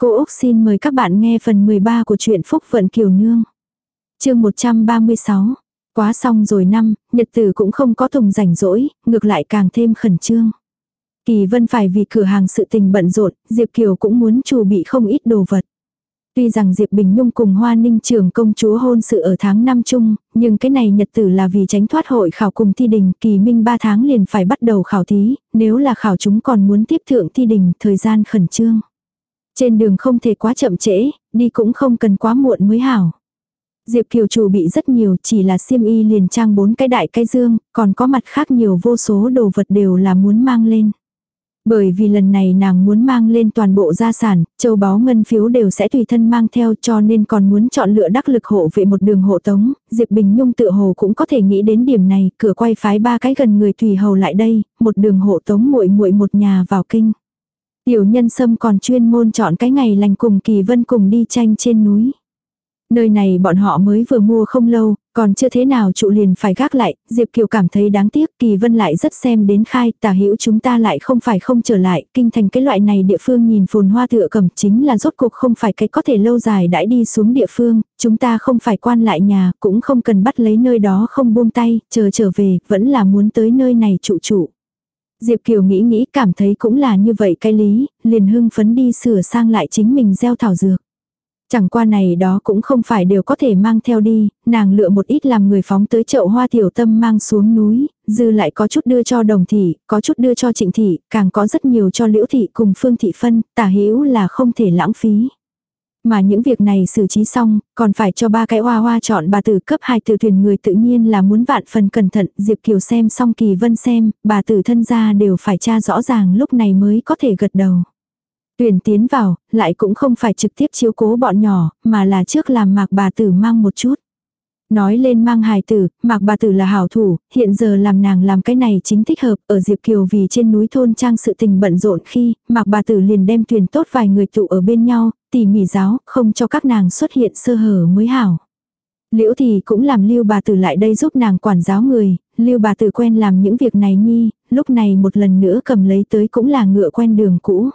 Cô Úc xin mời các bạn nghe phần 13 của truyện Phúc Vận Kiều Nương. chương 136. Quá xong rồi năm, nhật tử cũng không có tùng rảnh rỗi, ngược lại càng thêm khẩn trương. Kỳ Vân phải vì cửa hàng sự tình bận rộn, Diệp Kiều cũng muốn chủ bị không ít đồ vật. Tuy rằng Diệp Bình Nhung cùng Hoa Ninh trưởng công chúa hôn sự ở tháng năm chung, nhưng cái này nhật tử là vì tránh thoát hội khảo cùng thi đình, kỳ minh 3 tháng liền phải bắt đầu khảo thí, nếu là khảo chúng còn muốn tiếp thượng thi đình, thời gian khẩn trương. Trên đường không thể quá chậm trễ, đi cũng không cần quá muộn mới hảo. Diệp Kiều chủ bị rất nhiều chỉ là xiêm y liền trang bốn cái đại cái dương, còn có mặt khác nhiều vô số đồ vật đều là muốn mang lên. Bởi vì lần này nàng muốn mang lên toàn bộ gia sản, châu báu ngân phiếu đều sẽ tùy thân mang theo cho nên còn muốn chọn lựa đắc lực hộ vệ một đường hộ tống, Diệp Bình Nhung tự hồ cũng có thể nghĩ đến điểm này, cửa quay phái ba cái gần người tùy hầu lại đây, một đường hộ tống muội muội một nhà vào kinh. Tiểu nhân sâm còn chuyên môn chọn cái ngày lành cùng kỳ vân cùng đi tranh trên núi. Nơi này bọn họ mới vừa mua không lâu, còn chưa thế nào trụ liền phải gác lại, Diệp Kiều cảm thấy đáng tiếc, Kỳ Vân lại rất xem đến khai, tả hữu chúng ta lại không phải không trở lại, kinh thành cái loại này địa phương nhìn phồn hoa tựa cầm chính là rốt cuộc không phải cái có thể lâu dài đãi đi xuống địa phương, chúng ta không phải quan lại nhà, cũng không cần bắt lấy nơi đó không buông tay, chờ trở về, vẫn là muốn tới nơi này trụ trụ. Diệp Kiều nghĩ nghĩ cảm thấy cũng là như vậy cái lý, liền hưng phấn đi sửa sang lại chính mình gieo thảo dược. Chẳng qua này đó cũng không phải đều có thể mang theo đi, nàng lựa một ít làm người phóng tới chậu hoa tiểu tâm mang xuống núi, dư lại có chút đưa cho đồng thị, có chút đưa cho trịnh thị, càng có rất nhiều cho liễu thị cùng phương thị phân, tả hữu là không thể lãng phí. Mà những việc này xử trí xong, còn phải cho ba cái hoa hoa chọn bà tử cấp hai từ thuyền người tự nhiên là muốn vạn phần cẩn thận, Diệp Kiều xem xong kỳ vân xem, bà tử thân gia đều phải tra rõ ràng lúc này mới có thể gật đầu. Tuyển tiến vào, lại cũng không phải trực tiếp chiếu cố bọn nhỏ, mà là trước làm mạc bà tử mang một chút. Nói lên mang hài tử, mạc bà tử là hảo thủ, hiện giờ làm nàng làm cái này chính thích hợp, ở Diệp Kiều vì trên núi thôn trang sự tình bận rộn khi, mạc bà tử liền đem tuyển tốt vài người tụ ở bên nhau, tỉ mỉ giáo, không cho các nàng xuất hiện sơ hở mới hảo. Liễu thì cũng làm lưu bà tử lại đây giúp nàng quản giáo người, lưu bà tử quen làm những việc này nhi, lúc này một lần nữa cầm lấy tới cũng là ngựa quen đường cũ.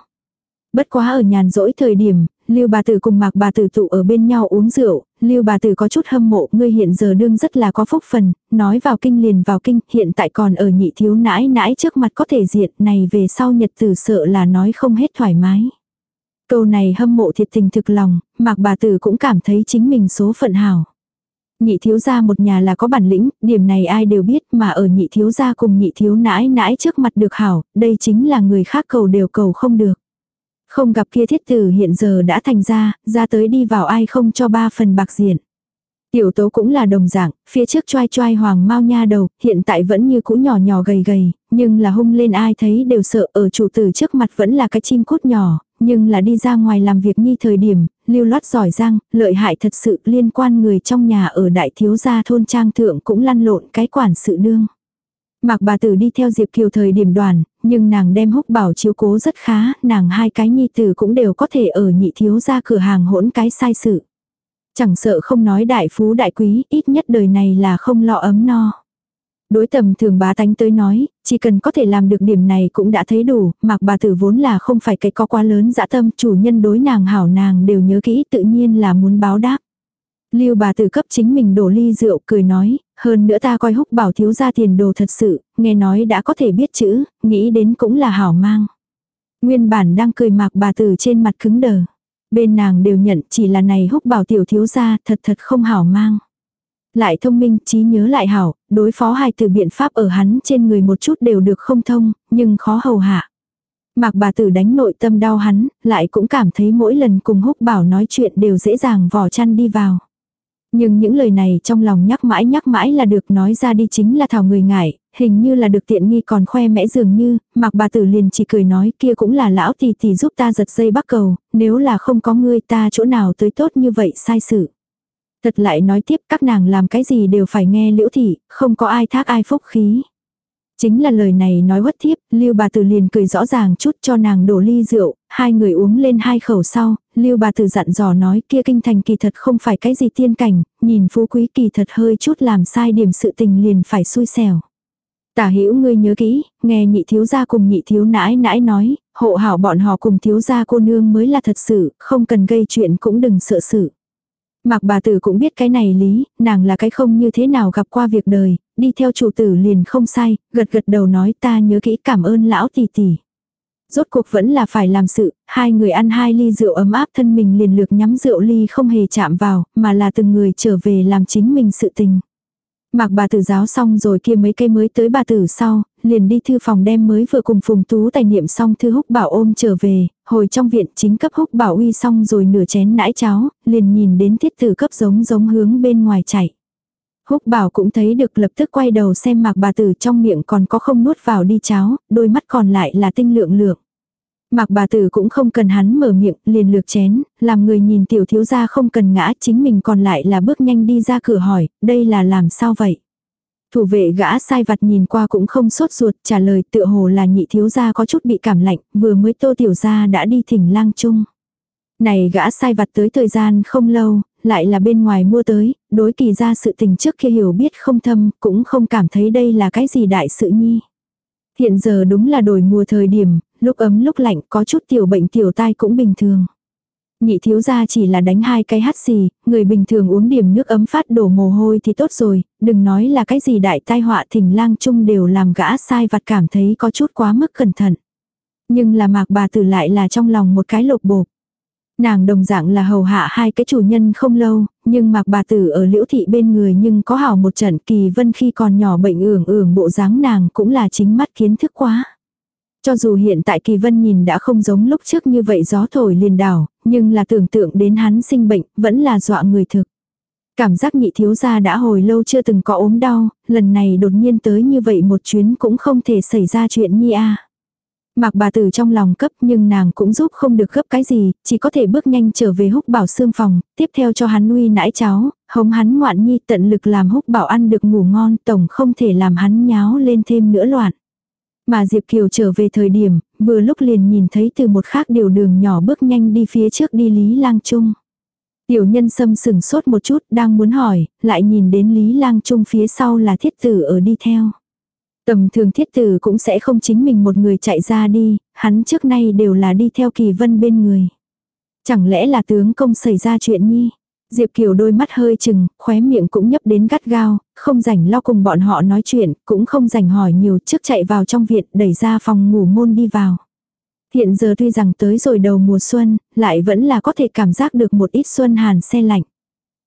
Bất quá ở nhàn rỗi thời điểm, Lưu bà tử cùng Mạc bà tử tụ ở bên nhau uống rượu, Lưu bà tử có chút hâm mộ, ngươi hiện giờ đương rất là có phúc phần, nói vào kinh liền vào kinh, hiện tại còn ở nhị thiếu nãi nãi trước mặt có thể diện, này về sau nhật tử sợ là nói không hết thoải mái. Câu này hâm mộ thiệt tình thực lòng, Mạc bà tử cũng cảm thấy chính mình số phận hảo. Nhị thiếu gia một nhà là có bản lĩnh, điểm này ai đều biết mà ở nhị thiếu gia cùng nhị thiếu nãi nãi trước mặt được hảo, đây chính là người khác cầu đều cầu không được. Không gặp kia thiết tử hiện giờ đã thành ra, ra tới đi vào ai không cho ba phần bạc diện. Tiểu tố cũng là đồng dạng, phía trước choai choai hoàng mau nha đầu, hiện tại vẫn như cũ nhỏ nhỏ gầy gầy, nhưng là hung lên ai thấy đều sợ ở chủ tử trước mặt vẫn là cái chim cút nhỏ, nhưng là đi ra ngoài làm việc nhi thời điểm, lưu loát giỏi giang, lợi hại thật sự liên quan người trong nhà ở đại thiếu gia thôn trang thượng cũng lăn lộn cái quản sự đương. Mạc bà tử đi theo Diệp Kiều thời điểm đoàn, nhưng nàng đem húc bảo chiếu cố rất khá, nàng hai cái nhi tử cũng đều có thể ở nhị thiếu ra cửa hàng hỗn cái sai sự. Chẳng sợ không nói đại phú đại quý, ít nhất đời này là không lo ấm no. Đối tầm thường bá tánh tới nói, chỉ cần có thể làm được điểm này cũng đã thấy đủ, mặc bà tử vốn là không phải cái có quá lớn dã tâm, chủ nhân đối nàng hảo nàng đều nhớ kỹ tự nhiên là muốn báo đáp. Lưu bà tử cấp chính mình đổ ly rượu cười nói, hơn nữa ta coi húc bảo thiếu ra tiền đồ thật sự, nghe nói đã có thể biết chữ, nghĩ đến cũng là hảo mang. Nguyên bản đang cười mạc bà tử trên mặt cứng đờ. Bên nàng đều nhận chỉ là này húc bảo tiểu thiếu ra thật thật không hảo mang. Lại thông minh, trí nhớ lại hảo, đối phó hai từ biện pháp ở hắn trên người một chút đều được không thông, nhưng khó hầu hạ. Mạc bà tử đánh nội tâm đau hắn, lại cũng cảm thấy mỗi lần cùng húc bảo nói chuyện đều dễ dàng vò chăn đi vào. Nhưng những lời này trong lòng nhắc mãi nhắc mãi là được nói ra đi chính là thảo người ngại, hình như là được tiện nghi còn khoe mẽ dường như, mặc bà tử liền chỉ cười nói kia cũng là lão tỷ tỷ giúp ta giật dây bắc cầu, nếu là không có ngươi ta chỗ nào tới tốt như vậy sai sự. Thật lại nói tiếp các nàng làm cái gì đều phải nghe liễu thị, không có ai thác ai phúc khí. Chính là lời này nói bất thiếp, Lưu bà tử liền cười rõ ràng chút cho nàng đổ ly rượu, hai người uống lên hai khẩu sau, Lưu bà tử dặn dò nói kia kinh thành kỳ thật không phải cái gì tiên cảnh, nhìn phú quý kỳ thật hơi chút làm sai điểm sự tình liền phải xui xẻo. Tả hữu ngươi nhớ kỹ, nghe nhị thiếu gia cùng nhị thiếu nãi nãi nói, hộ hảo bọn họ cùng thiếu gia cô nương mới là thật sự, không cần gây chuyện cũng đừng sợ sự. Mạc bà tử cũng biết cái này lý, nàng là cái không như thế nào gặp qua việc đời, đi theo chủ tử liền không sai, gật gật đầu nói ta nhớ kỹ cảm ơn lão tỷ tỷ. Rốt cuộc vẫn là phải làm sự, hai người ăn hai ly rượu ấm áp thân mình liền lược nhắm rượu ly không hề chạm vào, mà là từng người trở về làm chính mình sự tình. Mạc bà tử giáo xong rồi kia mấy cây mới tới bà tử sau, liền đi thư phòng đem mới vừa cùng phùng tú tài niệm xong thư húc bảo ôm trở về, hồi trong viện chính cấp húc bảo uy xong rồi nửa chén nãi cháo, liền nhìn đến thiết tử cấp giống giống hướng bên ngoài chạy. Húc bảo cũng thấy được lập tức quay đầu xem mạc bà tử trong miệng còn có không nuốt vào đi cháo, đôi mắt còn lại là tinh lượng lượng. Mạc bà tử cũng không cần hắn mở miệng, liền lược chén, làm người nhìn tiểu thiếu gia không cần ngã, chính mình còn lại là bước nhanh đi ra cửa hỏi, đây là làm sao vậy? Thủ vệ gã sai vặt nhìn qua cũng không sốt ruột, trả lời tựa hồ là nhị thiếu gia có chút bị cảm lạnh, vừa mới tô tiểu gia đã đi thỉnh lang chung. Này gã sai vặt tới thời gian không lâu, lại là bên ngoài mua tới, đối kỳ ra sự tình trước kia hiểu biết không thâm, cũng không cảm thấy đây là cái gì đại sự nhi. Hiện giờ đúng là đổi mùa thời điểm, lúc ấm lúc lạnh có chút tiểu bệnh tiểu tai cũng bình thường. Nhị thiếu gia chỉ là đánh hai cái hắt xì, người bình thường uống điểm nước ấm phát đổ mồ hôi thì tốt rồi, đừng nói là cái gì đại tai họa thỉnh lang chung đều làm gã sai vặt cảm thấy có chút quá mức cẩn thận. Nhưng là mạc bà tử lại là trong lòng một cái lột bột. Nàng đồng dạng là hầu hạ hai cái chủ nhân không lâu, nhưng mạc bà tử ở liễu thị bên người nhưng có hảo một trận kỳ vân khi còn nhỏ bệnh ưởng ưởng bộ dáng nàng cũng là chính mắt kiến thức quá. Cho dù hiện tại kỳ vân nhìn đã không giống lúc trước như vậy gió thổi liền đảo, nhưng là tưởng tượng đến hắn sinh bệnh, vẫn là dọa người thực. Cảm giác nhị thiếu gia đã hồi lâu chưa từng có ốm đau, lần này đột nhiên tới như vậy một chuyến cũng không thể xảy ra chuyện nhi a. Mạc bà tử trong lòng cấp nhưng nàng cũng giúp không được gấp cái gì, chỉ có thể bước nhanh trở về húc bảo xương phòng, tiếp theo cho hắn nuôi nãi cháu hống hắn ngoạn nhi tận lực làm húc bảo ăn được ngủ ngon, tổng không thể làm hắn nháo lên thêm nữa loạn. Mà Diệp Kiều trở về thời điểm, vừa lúc liền nhìn thấy từ một khác điều đường nhỏ bước nhanh đi phía trước đi Lý Lang Trung. Tiểu nhân sâm sừng sốt một chút đang muốn hỏi, lại nhìn đến Lý Lang Trung phía sau là thiết tử ở đi theo. Tầm thường thiết tử cũng sẽ không chính mình một người chạy ra đi, hắn trước nay đều là đi theo kỳ vân bên người. Chẳng lẽ là tướng công xảy ra chuyện nhi? Diệp Kiều đôi mắt hơi chừng, khóe miệng cũng nhấp đến gắt gao, không rảnh lo cùng bọn họ nói chuyện, cũng không rảnh hỏi nhiều trước chạy vào trong viện đẩy ra phòng ngủ môn đi vào. Hiện giờ tuy rằng tới rồi đầu mùa xuân, lại vẫn là có thể cảm giác được một ít xuân hàn xe lạnh.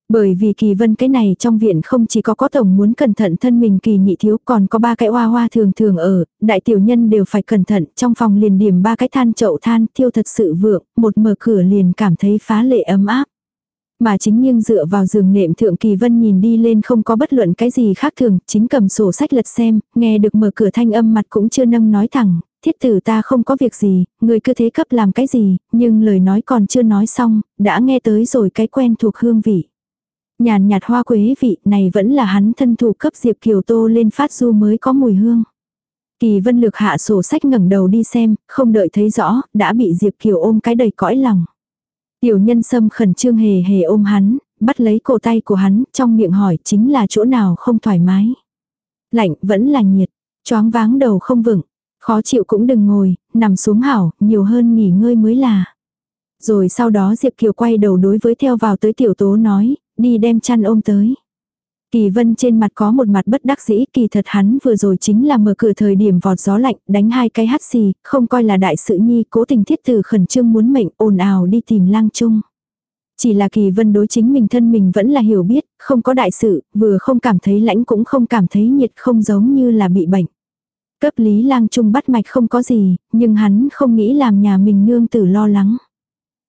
Bởi vì kỳ vân cái này trong viện không chỉ có có tổng muốn cẩn thận thân mình kỳ nhị thiếu còn có ba cái hoa hoa thường thường ở, đại tiểu nhân đều phải cẩn thận, trong phòng liền điểm ba cái than chậu than thiêu thật sự vượng, một mở cửa liền cảm thấy phá lệ ấm áp. Mà chính nghiêng dựa vào giường nệm thượng kỳ vân nhìn đi lên không có bất luận cái gì khác thường, chính cầm sổ sách lật xem, nghe được mở cửa thanh âm mặt cũng chưa nâng nói thẳng, thiết tử ta không có việc gì, người cứ thế cấp làm cái gì, nhưng lời nói còn chưa nói xong, đã nghe tới rồi cái quen thuộc hương vị. Nhàn nhạt hoa quế vị này vẫn là hắn thân thủ cấp Diệp Kiều Tô lên phát du mới có mùi hương. Kỳ vân lược hạ sổ sách ngẩng đầu đi xem, không đợi thấy rõ, đã bị Diệp Kiều ôm cái đầy cõi lòng. Tiểu nhân sâm khẩn trương hề hề ôm hắn, bắt lấy cổ tay của hắn, trong miệng hỏi chính là chỗ nào không thoải mái. Lạnh vẫn là nhiệt, choáng váng đầu không vững, khó chịu cũng đừng ngồi, nằm xuống hảo, nhiều hơn nghỉ ngơi mới là. Rồi sau đó Diệp Kiều quay đầu đối với theo vào tới tiểu tố nói, đi đem chăn ôm tới. Kỳ vân trên mặt có một mặt bất đắc dĩ, kỳ thật hắn vừa rồi chính là mở cửa thời điểm vọt gió lạnh, đánh hai cái hắt xì, không coi là đại sự nhi, cố tình thiết tử khẩn trương muốn mệnh, ồn ào đi tìm lang chung. Chỉ là kỳ vân đối chính mình thân mình vẫn là hiểu biết, không có đại sự, vừa không cảm thấy lãnh cũng không cảm thấy nhiệt không giống như là bị bệnh. Cấp lý lang trung bắt mạch không có gì, nhưng hắn không nghĩ làm nhà mình nương tử lo lắng.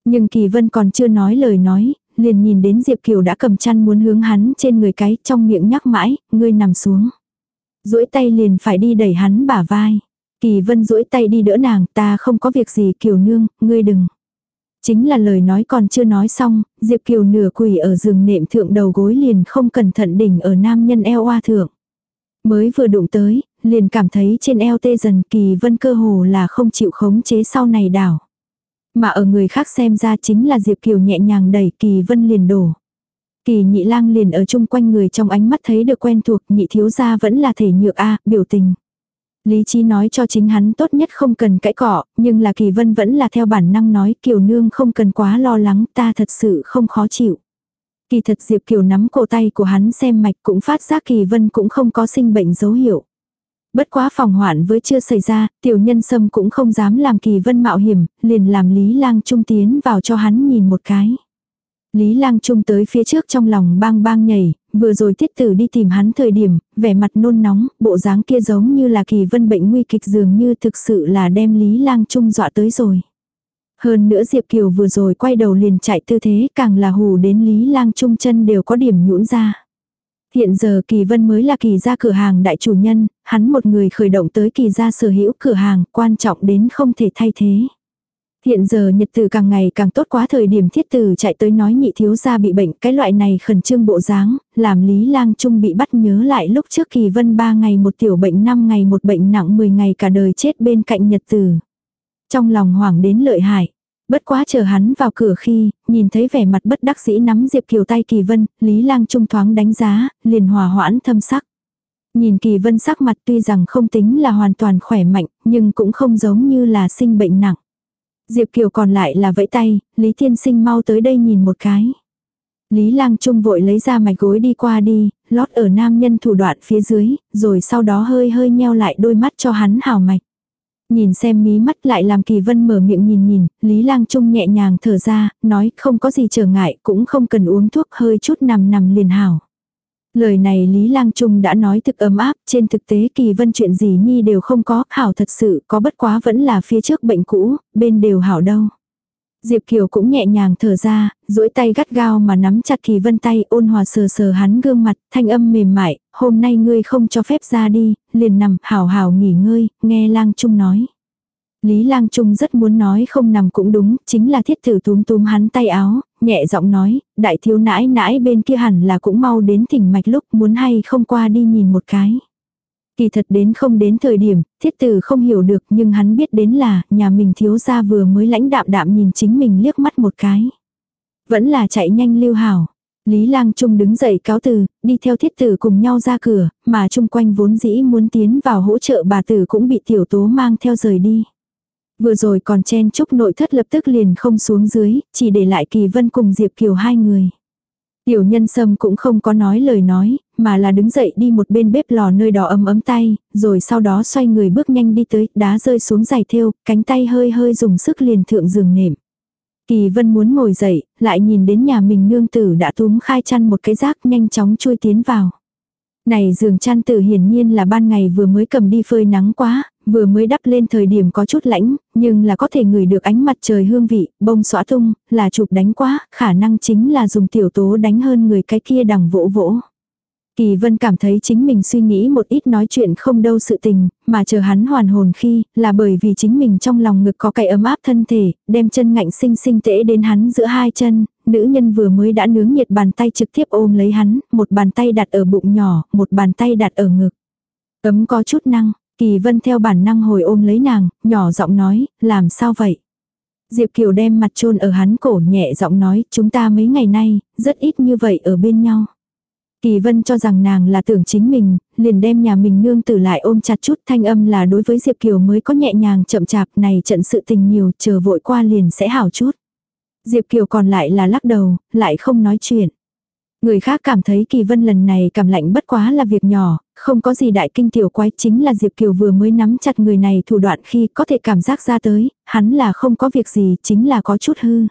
Nhưng kỳ vân còn chưa nói lời nói, liền nhìn đến Diệp Kiều đã cầm chăn muốn hướng hắn trên người cái trong miệng nhắc mãi, ngươi nằm xuống. duỗi tay liền phải đi đẩy hắn bả vai. Kỳ vân duỗi tay đi đỡ nàng, ta không có việc gì Kiều nương, ngươi đừng. Chính là lời nói còn chưa nói xong, Diệp Kiều nửa quỳ ở giường nệm thượng đầu gối liền không cẩn thận đỉnh ở nam nhân eo oa thượng. Mới vừa đụng tới, liền cảm thấy trên eo tê dần kỳ vân cơ hồ là không chịu khống chế sau này đảo. Mà ở người khác xem ra chính là Diệp Kiều nhẹ nhàng đẩy Kỳ Vân liền đổ. Kỳ nhị lang liền ở chung quanh người trong ánh mắt thấy được quen thuộc nhị thiếu gia vẫn là thể nhược A, biểu tình. Lý trí nói cho chính hắn tốt nhất không cần cãi cọ, nhưng là Kỳ Vân vẫn là theo bản năng nói Kiều Nương không cần quá lo lắng ta thật sự không khó chịu. Kỳ thật Diệp Kiều nắm cổ tay của hắn xem mạch cũng phát giác Kỳ Vân cũng không có sinh bệnh dấu hiệu. Bất quá phòng hoạn với chưa xảy ra, tiểu nhân sâm cũng không dám làm Kỳ Vân mạo hiểm, liền làm Lý Lang Trung tiến vào cho hắn nhìn một cái. Lý Lang Trung tới phía trước trong lòng bang bang nhảy, vừa rồi tiết tử đi tìm hắn thời điểm, vẻ mặt nôn nóng, bộ dáng kia giống như là kỳ vân bệnh nguy kịch dường như thực sự là đem Lý Lang Trung dọa tới rồi. Hơn nữa Diệp Kiều vừa rồi quay đầu liền chạy tư thế càng là hù đến Lý Lang Trung chân đều có điểm nhũn ra. Hiện giờ Kỳ Vân mới là Kỳ gia cửa hàng đại chủ nhân, hắn một người khởi động tới Kỳ gia sở hữu cửa hàng, quan trọng đến không thể thay thế. Hiện giờ nhật tử càng ngày càng tốt quá thời điểm thiết tử chạy tới nói nhị thiếu gia bị bệnh, cái loại này khẩn trương bộ dáng, làm Lý Lang Trung bị bắt nhớ lại lúc trước kỳ vân 3 ngày một tiểu bệnh 5 ngày một bệnh nặng 10 ngày cả đời chết bên cạnh nhật tử. Trong lòng hoảng đến lợi hại. Bất quá chờ hắn vào cửa khi, nhìn thấy vẻ mặt bất đắc dĩ nắm Diệp Kiều tay Kỳ Vân, Lý Lang Trung thoáng đánh giá, liền hòa hoãn thâm sắc. Nhìn Kỳ Vân sắc mặt tuy rằng không tính là hoàn toàn khỏe mạnh, nhưng cũng không giống như là sinh bệnh nặng. Diệp Kiều còn lại là vẫy tay, Lý Thiên Sinh mau tới đây nhìn một cái. Lý Lang Trung vội lấy ra mạch gối đi qua đi, lót ở nam nhân thủ đoạn phía dưới, rồi sau đó hơi hơi nheo lại đôi mắt cho hắn hào mạch. Nhìn xem mí mắt lại làm kỳ vân mở miệng nhìn nhìn, Lý Lang Trung nhẹ nhàng thở ra, nói không có gì trở ngại, cũng không cần uống thuốc hơi chút nằm nằm liền hảo Lời này Lý Lang Trung đã nói thực ấm áp, trên thực tế kỳ vân chuyện gì nhi đều không có, hảo thật sự có bất quá vẫn là phía trước bệnh cũ, bên đều hảo đâu. Diệp Kiều cũng nhẹ nhàng thở ra, duỗi tay gắt gao mà nắm chặt kỳ vân tay ôn hòa sờ sờ hắn gương mặt, thanh âm mềm mại, hôm nay ngươi không cho phép ra đi, liền nằm hảo hảo nghỉ ngơi, nghe lang trung nói. Lý lang trung rất muốn nói không nằm cũng đúng, chính là thiết thử túm túm hắn tay áo, nhẹ giọng nói, đại thiếu nãi nãi bên kia hẳn là cũng mau đến thỉnh mạch lúc muốn hay không qua đi nhìn một cái. Kỳ thật đến không đến thời điểm, thiết tử không hiểu được nhưng hắn biết đến là nhà mình thiếu gia vừa mới lãnh đạm đạm nhìn chính mình liếc mắt một cái. Vẫn là chạy nhanh lưu hảo. Lý lang trung đứng dậy cáo từ, đi theo thiết tử cùng nhau ra cửa, mà chung quanh vốn dĩ muốn tiến vào hỗ trợ bà tử cũng bị tiểu tố mang theo rời đi. Vừa rồi còn chen chúc nội thất lập tức liền không xuống dưới, chỉ để lại Kỳ Vân cùng Diệp Kiều hai người. Tiểu nhân sâm cũng không có nói lời nói, mà là đứng dậy đi một bên bếp lò nơi đó ấm ấm tay, rồi sau đó xoay người bước nhanh đi tới, đá rơi xuống giày thêu, cánh tay hơi hơi dùng sức liền thượng giường nệm. Kỳ vân muốn ngồi dậy, lại nhìn đến nhà mình nương tử đã túm khai chăn một cái rác nhanh chóng chui tiến vào. Này giường chăn tử hiển nhiên là ban ngày vừa mới cầm đi phơi nắng quá, vừa mới đắp lên thời điểm có chút lãnh, nhưng là có thể ngửi được ánh mặt trời hương vị, bông xóa tung, là chụp đánh quá, khả năng chính là dùng tiểu tố đánh hơn người cái kia đằng vỗ vỗ. Kỳ vân cảm thấy chính mình suy nghĩ một ít nói chuyện không đâu sự tình, mà chờ hắn hoàn hồn khi, là bởi vì chính mình trong lòng ngực có cái ấm áp thân thể, đem chân ngạnh sinh sinh tễ đến hắn giữa hai chân, nữ nhân vừa mới đã nướng nhiệt bàn tay trực tiếp ôm lấy hắn, một bàn tay đặt ở bụng nhỏ, một bàn tay đặt ở ngực. Ấm có chút năng, kỳ vân theo bản năng hồi ôm lấy nàng, nhỏ giọng nói, làm sao vậy? Diệp Kiều đem mặt chôn ở hắn cổ nhẹ giọng nói, chúng ta mấy ngày nay, rất ít như vậy ở bên nhau. Kỳ vân cho rằng nàng là tưởng chính mình, liền đem nhà mình nương tử lại ôm chặt chút thanh âm là đối với Diệp Kiều mới có nhẹ nhàng chậm chạp này trận sự tình nhiều chờ vội qua liền sẽ hảo chút. Diệp Kiều còn lại là lắc đầu, lại không nói chuyện. Người khác cảm thấy Kỳ Vân lần này cảm lạnh bất quá là việc nhỏ, không có gì đại kinh tiểu quái chính là Diệp Kiều vừa mới nắm chặt người này thủ đoạn khi có thể cảm giác ra tới, hắn là không có việc gì chính là có chút hư.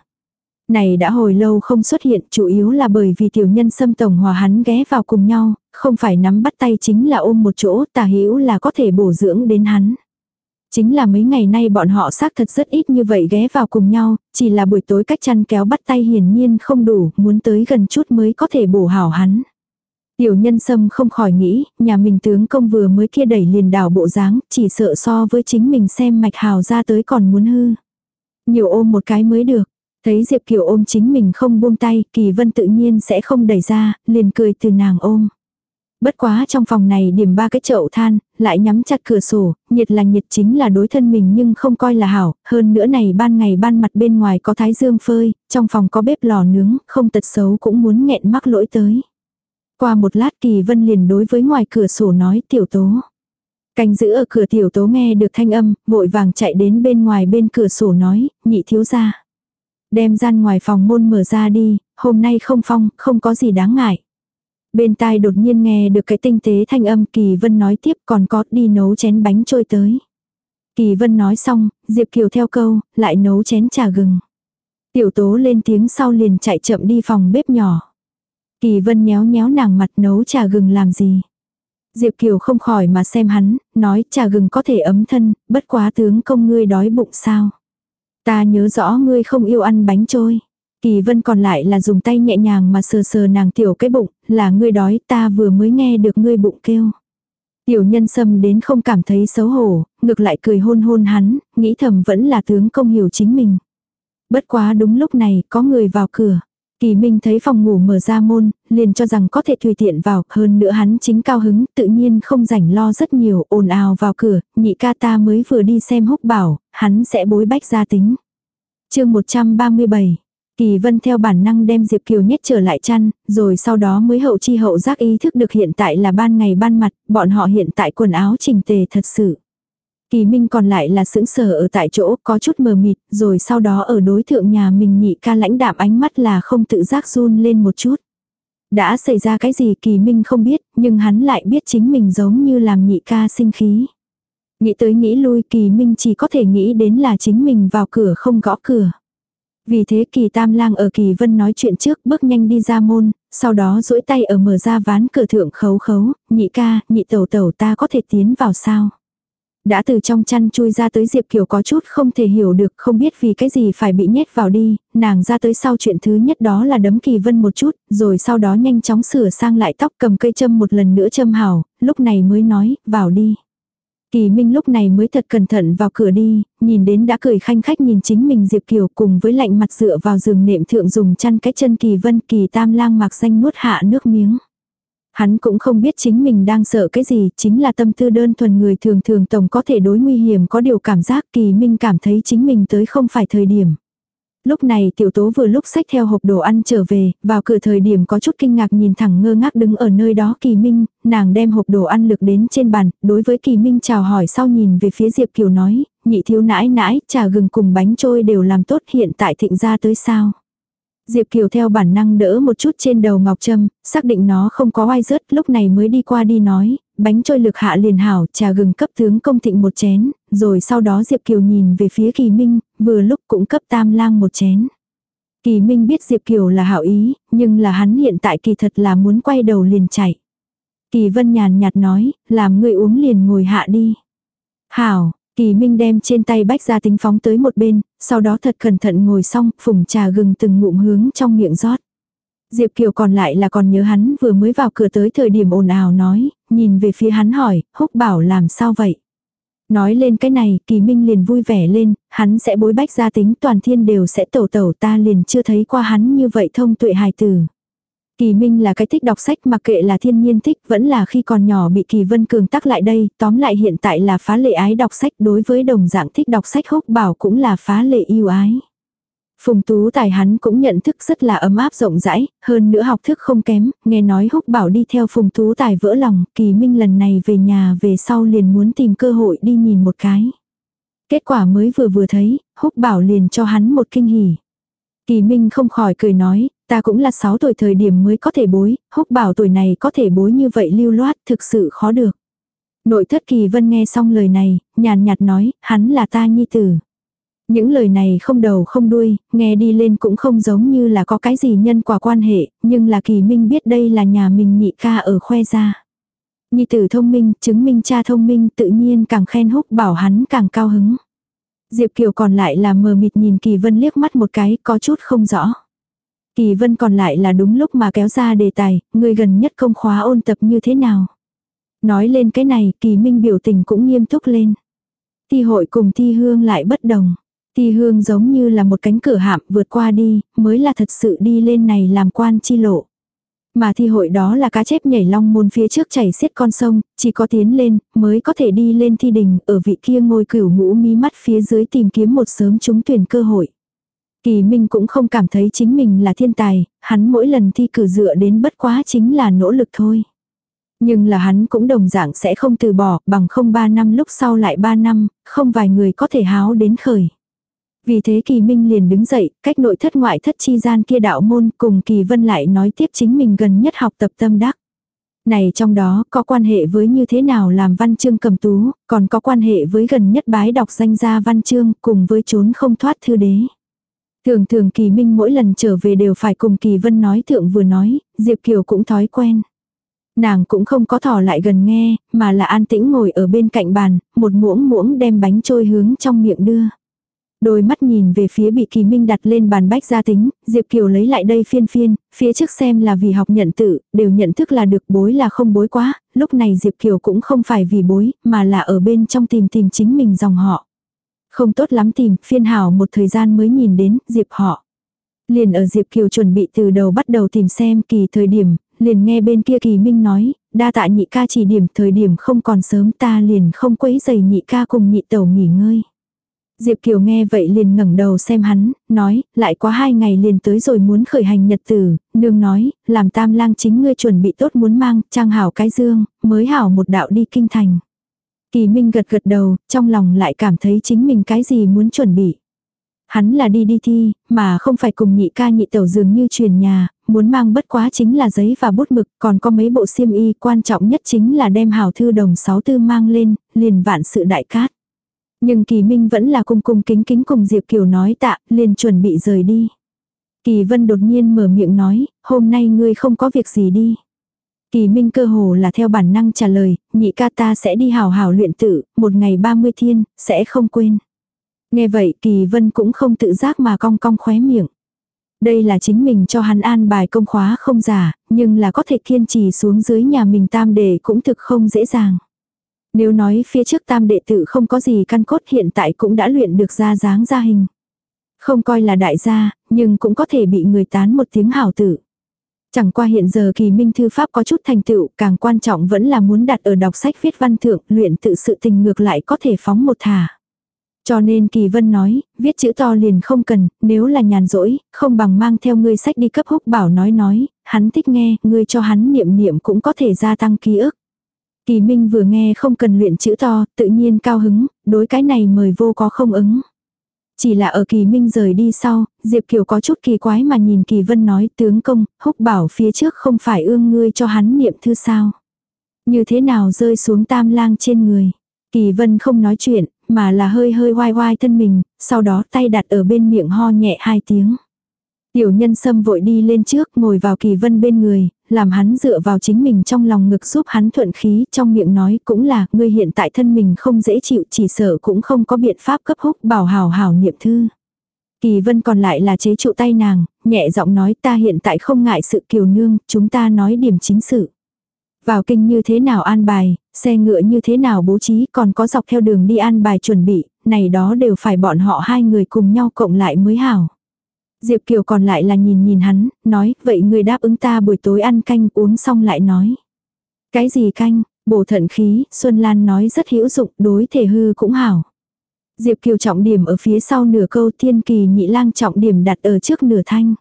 Này đã hồi lâu không xuất hiện chủ yếu là bởi vì tiểu nhân xâm tổng hòa hắn ghé vào cùng nhau, không phải nắm bắt tay chính là ôm một chỗ tà hữu là có thể bổ dưỡng đến hắn. Chính là mấy ngày nay bọn họ xác thật rất ít như vậy ghé vào cùng nhau, chỉ là buổi tối cách chăn kéo bắt tay hiển nhiên không đủ, muốn tới gần chút mới có thể bổ hảo hắn. Tiểu nhân sâm không khỏi nghĩ, nhà mình tướng công vừa mới kia đẩy liền đảo bộ dáng, chỉ sợ so với chính mình xem mạch hào ra tới còn muốn hư. Nhiều ôm một cái mới được. Thấy Diệp Kiều ôm chính mình không buông tay, Kỳ Vân tự nhiên sẽ không đẩy ra, liền cười từ nàng ôm. Bất quá trong phòng này điểm ba cái chậu than, lại nhắm chặt cửa sổ, nhiệt là nhiệt chính là đối thân mình nhưng không coi là hảo, hơn nữa này ban ngày ban mặt bên ngoài có thái dương phơi, trong phòng có bếp lò nướng, không tật xấu cũng muốn nghẹn mắc lỗi tới. Qua một lát kỳ vân liền đối với ngoài cửa sổ nói tiểu tố. Canh giữ ở cửa tiểu tố nghe được thanh âm, vội vàng chạy đến bên ngoài bên cửa sổ nói, nhị thiếu ra. Đem gian ngoài phòng môn mở ra đi, hôm nay không phong, không có gì đáng ngại. Bên tai đột nhiên nghe được cái tinh tế thanh âm Kỳ Vân nói tiếp còn có đi nấu chén bánh trôi tới. Kỳ Vân nói xong, Diệp Kiều theo câu, lại nấu chén trà gừng. Tiểu tố lên tiếng sau liền chạy chậm đi phòng bếp nhỏ. Kỳ Vân nhéo nhéo nàng mặt nấu trà gừng làm gì. Diệp Kiều không khỏi mà xem hắn, nói trà gừng có thể ấm thân, bất quá tướng công ngươi đói bụng sao. Ta nhớ rõ ngươi không yêu ăn bánh trôi. Kỳ vân còn lại là dùng tay nhẹ nhàng mà sờ sờ nàng tiểu cái bụng, là ngươi đói ta vừa mới nghe được ngươi bụng kêu. Tiểu nhân sâm đến không cảm thấy xấu hổ, ngược lại cười hôn hôn hắn, nghĩ thầm vẫn là tướng công hiểu chính mình. Bất quá đúng lúc này có người vào cửa. Kỳ Minh thấy phòng ngủ mở ra môn, liền cho rằng có thể tùy tiện vào, hơn nữa hắn chính cao hứng, tự nhiên không rảnh lo rất nhiều, ồn ào vào cửa, nhị ca ta mới vừa đi xem húc bảo, hắn sẽ bối bách gia tính. chương 137 Kỳ Vân theo bản năng đem Diệp Kiều nhét trở lại chăn, rồi sau đó mới hậu chi hậu giác ý thức được hiện tại là ban ngày ban mặt, bọn họ hiện tại quần áo chỉnh tề thật sự. Kỳ Minh còn lại là sững sờ ở tại chỗ, có chút mờ mịt, rồi sau đó ở đối thượng nhà mình nhị ca lãnh đạm ánh mắt là không tự giác run lên một chút. Đã xảy ra cái gì Kỳ Minh không biết, nhưng hắn lại biết chính mình giống như làm nhị ca sinh khí. Nghĩ tới nghĩ lui Kỳ Minh chỉ có thể nghĩ đến là chính mình vào cửa không gõ cửa. Vì thế kỳ tam lang ở kỳ vân nói chuyện trước bước nhanh đi ra môn, sau đó duỗi tay ở mở ra ván cửa thượng khấu khấu, nhị ca, nhị tẩu tẩu ta có thể tiến vào sao. Đã từ trong chăn chui ra tới Diệp Kiều có chút không thể hiểu được không biết vì cái gì phải bị nhét vào đi, nàng ra tới sau chuyện thứ nhất đó là đấm kỳ vân một chút, rồi sau đó nhanh chóng sửa sang lại tóc cầm cây châm một lần nữa châm hảo, lúc này mới nói, vào đi. Kỳ Minh lúc này mới thật cẩn thận vào cửa đi, nhìn đến đã cười khanh khách nhìn chính mình Diệp Kiều cùng với lạnh mặt dựa vào giường nệm thượng dùng chăn cái chân Kỳ Vân Kỳ Tam lang mặc xanh nuốt hạ nước miếng. Hắn cũng không biết chính mình đang sợ cái gì, chính là tâm tư đơn thuần người thường thường tổng có thể đối nguy hiểm có điều cảm giác Kỳ Minh cảm thấy chính mình tới không phải thời điểm. Lúc này tiểu tố vừa lúc xách theo hộp đồ ăn trở về, vào cửa thời điểm có chút kinh ngạc nhìn thẳng ngơ ngác đứng ở nơi đó kỳ minh, nàng đem hộp đồ ăn lực đến trên bàn, đối với kỳ minh chào hỏi sau nhìn về phía Diệp Kiều nói, nhị thiếu nãi nãi, trà gừng cùng bánh trôi đều làm tốt hiện tại thịnh ra tới sao. Diệp Kiều theo bản năng đỡ một chút trên đầu Ngọc Trâm, xác định nó không có oai rớt, lúc này mới đi qua đi nói, bánh trôi lực hạ liền hảo, trà gừng cấp tướng công thịnh một chén, rồi sau đó Diệp Kiều nhìn về phía Kỳ Minh, vừa lúc cũng cấp tam lang một chén. Kỳ Minh biết Diệp Kiều là hảo ý, nhưng là hắn hiện tại kỳ thật là muốn quay đầu liền chạy. Kỳ Vân nhàn nhạt nói, làm người uống liền ngồi hạ đi. Hảo, Kỳ Minh đem trên tay bách ra tính phóng tới một bên, sau đó thật cẩn thận ngồi xong, phùng trà gừng từng ngụm hướng trong miệng rót. Diệp Kiều còn lại là còn nhớ hắn vừa mới vào cửa tới thời điểm ồn ào nói, nhìn về phía hắn hỏi, húc bảo làm sao vậy? Nói lên cái này, kỳ minh liền vui vẻ lên, hắn sẽ bối bách gia tính toàn thiên đều sẽ tẩu tẩu ta liền chưa thấy qua hắn như vậy thông tuệ hài tử. Kỳ Minh là cái thích đọc sách mặc kệ là thiên nhiên thích vẫn là khi còn nhỏ bị Kỳ Vân Cường tắc lại đây, tóm lại hiện tại là phá lệ ái đọc sách đối với đồng dạng thích đọc sách húc bảo cũng là phá lệ yêu ái. Phùng Tú Tài hắn cũng nhận thức rất là ấm áp rộng rãi, hơn nữa học thức không kém, nghe nói húc bảo đi theo Phùng Tú Tài vỡ lòng, Kỳ Minh lần này về nhà về sau liền muốn tìm cơ hội đi nhìn một cái. Kết quả mới vừa vừa thấy, húc bảo liền cho hắn một kinh hỉ. Kỳ Minh không khỏi cười nói, ta cũng là 6 tuổi thời điểm mới có thể bối, húc bảo tuổi này có thể bối như vậy lưu loát thực sự khó được. Nội thất Kỳ Vân nghe xong lời này, nhàn nhạt nói, hắn là ta nhi tử. Những lời này không đầu không đuôi, nghe đi lên cũng không giống như là có cái gì nhân quả quan hệ, nhưng là kỳ minh biết đây là nhà mình nhị ca ở khoe ra. Nhi tử thông minh, chứng minh cha thông minh tự nhiên càng khen húc bảo hắn càng cao hứng. Diệp Kiều còn lại là mờ mịt nhìn Kỳ Vân liếc mắt một cái, có chút không rõ. Kỳ Vân còn lại là đúng lúc mà kéo ra đề tài, người gần nhất công khóa ôn tập như thế nào. Nói lên cái này, Kỳ Minh biểu tình cũng nghiêm túc lên. Thi hội cùng thi hương lại bất đồng. Ti hương giống như là một cánh cửa hạm vượt qua đi, mới là thật sự đi lên này làm quan chi lộ. Mà thi hội đó là cá chép nhảy long môn phía trước chảy xiết con sông, chỉ có tiến lên, mới có thể đi lên thi đình, ở vị kia ngồi cửu ngũ mí mắt phía dưới tìm kiếm một sớm trúng tuyển cơ hội. Kỳ Minh cũng không cảm thấy chính mình là thiên tài, hắn mỗi lần thi cử dựa đến bất quá chính là nỗ lực thôi. Nhưng là hắn cũng đồng dạng sẽ không từ bỏ, bằng không ba năm lúc sau lại ba năm, không vài người có thể háo đến khởi. Vì thế Kỳ Minh liền đứng dậy, cách nội thất ngoại thất chi gian kia đạo môn cùng Kỳ Vân lại nói tiếp chính mình gần nhất học tập tâm đắc. Này trong đó có quan hệ với như thế nào làm văn chương cầm tú, còn có quan hệ với gần nhất bái đọc danh gia văn chương cùng với trốn không thoát thư đế. Thường thường Kỳ Minh mỗi lần trở về đều phải cùng Kỳ Vân nói thượng vừa nói, Diệp Kiều cũng thói quen. Nàng cũng không có thỏ lại gần nghe, mà là an tĩnh ngồi ở bên cạnh bàn, một muỗng muỗng đem bánh trôi hướng trong miệng đưa. Đôi mắt nhìn về phía bị Kỳ Minh đặt lên bàn bách gia tính, Diệp Kiều lấy lại đây phiên phiên, phía trước xem là vì học nhận tự, đều nhận thức là được bối là không bối quá, lúc này Diệp Kiều cũng không phải vì bối, mà là ở bên trong tìm tìm chính mình dòng họ. Không tốt lắm tìm, phiên hảo một thời gian mới nhìn đến, Diệp họ. Liền ở Diệp Kiều chuẩn bị từ đầu bắt đầu tìm xem kỳ thời điểm, liền nghe bên kia kỳ minh nói, đa tạ nhị ca chỉ điểm thời điểm không còn sớm ta liền không quấy giày nhị ca cùng nhị tẩu nghỉ ngơi. Diệp Kiều nghe vậy liền ngẩng đầu xem hắn, nói, lại quá hai ngày liền tới rồi muốn khởi hành nhật tử, nương nói, làm tam lang chính ngươi chuẩn bị tốt muốn mang, trang hảo cái dương, mới hảo một đạo đi kinh thành. Kỳ Minh gật gật đầu, trong lòng lại cảm thấy chính mình cái gì muốn chuẩn bị. Hắn là đi đi thi, mà không phải cùng nhị ca nhị tẩu dường như truyền nhà, muốn mang bất quá chính là giấy và bút mực, còn có mấy bộ xiêm y, quan trọng nhất chính là đem hảo thư đồng sáu tư mang lên, liền vạn sự đại cát. Nhưng Kỳ Minh vẫn là cung cung kính kính cùng Diệp Kiều nói tạ, liền chuẩn bị rời đi. Kỳ Vân đột nhiên mở miệng nói, hôm nay ngươi không có việc gì đi. Kỳ Minh cơ hồ là theo bản năng trả lời, nhị ca ta sẽ đi hào hào luyện tự, một ngày 30 thiên, sẽ không quên. Nghe vậy Kỳ Vân cũng không tự giác mà cong cong khóe miệng. Đây là chính mình cho hắn an bài công khóa không giả, nhưng là có thể kiên trì xuống dưới nhà mình tam đề cũng thực không dễ dàng. Nếu nói phía trước tam đệ tử không có gì căn cốt hiện tại cũng đã luyện được ra dáng ra hình. Không coi là đại gia, nhưng cũng có thể bị người tán một tiếng hảo tử. Chẳng qua hiện giờ kỳ minh thư pháp có chút thành tựu, càng quan trọng vẫn là muốn đặt ở đọc sách viết văn thượng, luyện tự sự tình ngược lại có thể phóng một thả. Cho nên Kỳ Vân nói, viết chữ to liền không cần, nếu là nhàn rỗi, không bằng mang theo ngươi sách đi cấp húc bảo nói nói, hắn thích nghe, ngươi cho hắn niệm niệm cũng có thể gia tăng ký ức. Kỳ Minh vừa nghe không cần luyện chữ to, tự nhiên cao hứng, đối cái này mời vô có không ứng. Chỉ là ở Kỳ Minh rời đi sau, Diệp Kiều có chút kỳ quái mà nhìn Kỳ Vân nói tướng công, húc bảo phía trước không phải ương ngươi cho hắn niệm thư sao. Như thế nào rơi xuống tam lang trên người. Kỳ Vân không nói chuyện, mà là hơi hơi oai oai thân mình, sau đó tay đặt ở bên miệng ho nhẹ hai tiếng. Tiểu nhân sâm vội đi lên trước ngồi vào kỳ vân bên người, làm hắn dựa vào chính mình trong lòng ngực giúp hắn thuận khí trong miệng nói cũng là ngươi hiện tại thân mình không dễ chịu chỉ sợ cũng không có biện pháp cấp húc bảo hào hào niệm thư. Kỳ vân còn lại là chế trụ tay nàng, nhẹ giọng nói ta hiện tại không ngại sự kiều nương, chúng ta nói điểm chính sự. Vào kinh như thế nào an bài, xe ngựa như thế nào bố trí còn có dọc theo đường đi an bài chuẩn bị, này đó đều phải bọn họ hai người cùng nhau cộng lại mới hảo. Diệp Kiều còn lại là nhìn nhìn hắn, nói, vậy người đáp ứng ta buổi tối ăn canh uống xong lại nói. Cái gì canh, bổ thận khí, Xuân Lan nói rất hữu dụng, đối thể hư cũng hảo. Diệp Kiều trọng điểm ở phía sau nửa câu thiên kỳ nhị lang trọng điểm đặt ở trước nửa thanh.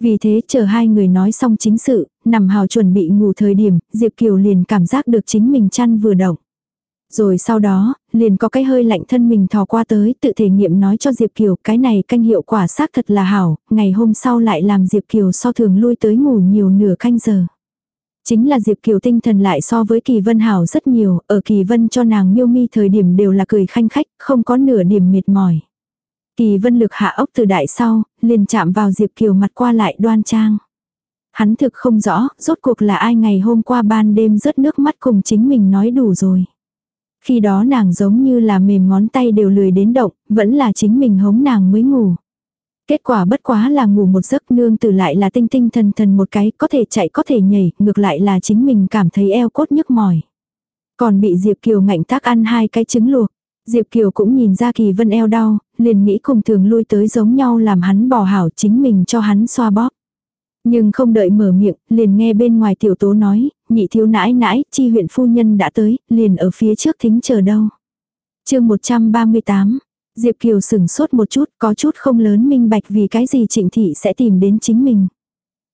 Vì thế chờ hai người nói xong chính sự, nằm hào chuẩn bị ngủ thời điểm, Diệp Kiều liền cảm giác được chính mình chăn vừa động. Rồi sau đó, liền có cái hơi lạnh thân mình thò qua tới tự thể nghiệm nói cho Diệp Kiều cái này canh hiệu quả xác thật là hảo, ngày hôm sau lại làm Diệp Kiều so thường lui tới ngủ nhiều nửa canh giờ. Chính là Diệp Kiều tinh thần lại so với Kỳ Vân hảo rất nhiều, ở Kỳ Vân cho nàng miêu mi thời điểm đều là cười khanh khách, không có nửa điểm mệt mỏi. Kỳ Vân lực hạ ốc từ đại sau, liền chạm vào Diệp Kiều mặt qua lại đoan trang. Hắn thực không rõ, rốt cuộc là ai ngày hôm qua ban đêm rớt nước mắt cùng chính mình nói đủ rồi. Khi đó nàng giống như là mềm ngón tay đều lười đến động, vẫn là chính mình hống nàng mới ngủ. Kết quả bất quá là ngủ một giấc nương từ lại là tinh tinh thần thần một cái, có thể chạy có thể nhảy, ngược lại là chính mình cảm thấy eo cốt nhức mỏi. Còn bị Diệp Kiều ngạnh tác ăn hai cái trứng luộc. Diệp Kiều cũng nhìn ra Kỳ Vân eo đau, liền nghĩ cùng thường lui tới giống nhau làm hắn bỏ hảo chính mình cho hắn xoa bóp. Nhưng không đợi mở miệng, liền nghe bên ngoài tiểu tố nói, nhị thiếu nãi nãi, chi huyện phu nhân đã tới, liền ở phía trước thính chờ đâu. chương 138, Diệp Kiều sửng sốt một chút, có chút không lớn minh bạch vì cái gì trịnh thị sẽ tìm đến chính mình.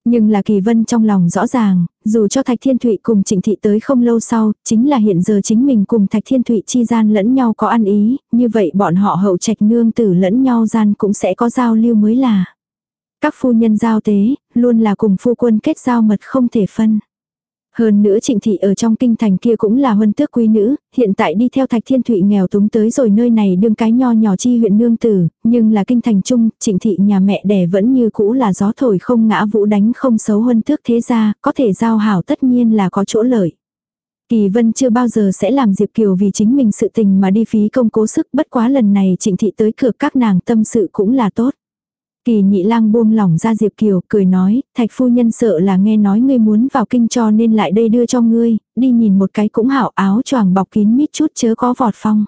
Nhưng là Kỳ Vân trong lòng rõ ràng, dù cho Thạch Thiên Thụy cùng Trịnh Thị tới không lâu sau, chính là hiện giờ chính mình cùng Thạch Thiên Thụy chi gian lẫn nhau có ăn ý, như vậy bọn họ hậu trạch nương tử lẫn nhau gian cũng sẽ có giao lưu mới là. Các phu nhân giao tế, luôn là cùng phu quân kết giao mật không thể phân. Hơn nữa trịnh thị ở trong kinh thành kia cũng là huân tước quý nữ, hiện tại đi theo thạch thiên thụy nghèo túng tới rồi nơi này đương cái nho nhỏ chi huyện nương tử, nhưng là kinh thành chung, trịnh thị nhà mẹ đẻ vẫn như cũ là gió thổi không ngã vũ đánh không xấu huân tước thế ra, có thể giao hảo tất nhiên là có chỗ lợi. Kỳ vân chưa bao giờ sẽ làm Diệp Kiều vì chính mình sự tình mà đi phí công cố sức bất quá lần này trịnh thị tới cửa các nàng tâm sự cũng là tốt. Kỳ nhị lang buông lỏng ra Diệp Kiều, cười nói, thạch phu nhân sợ là nghe nói ngươi muốn vào kinh cho nên lại đây đưa cho ngươi, đi nhìn một cái cũng hảo áo choàng bọc kín mít chút chớ có vọt phong.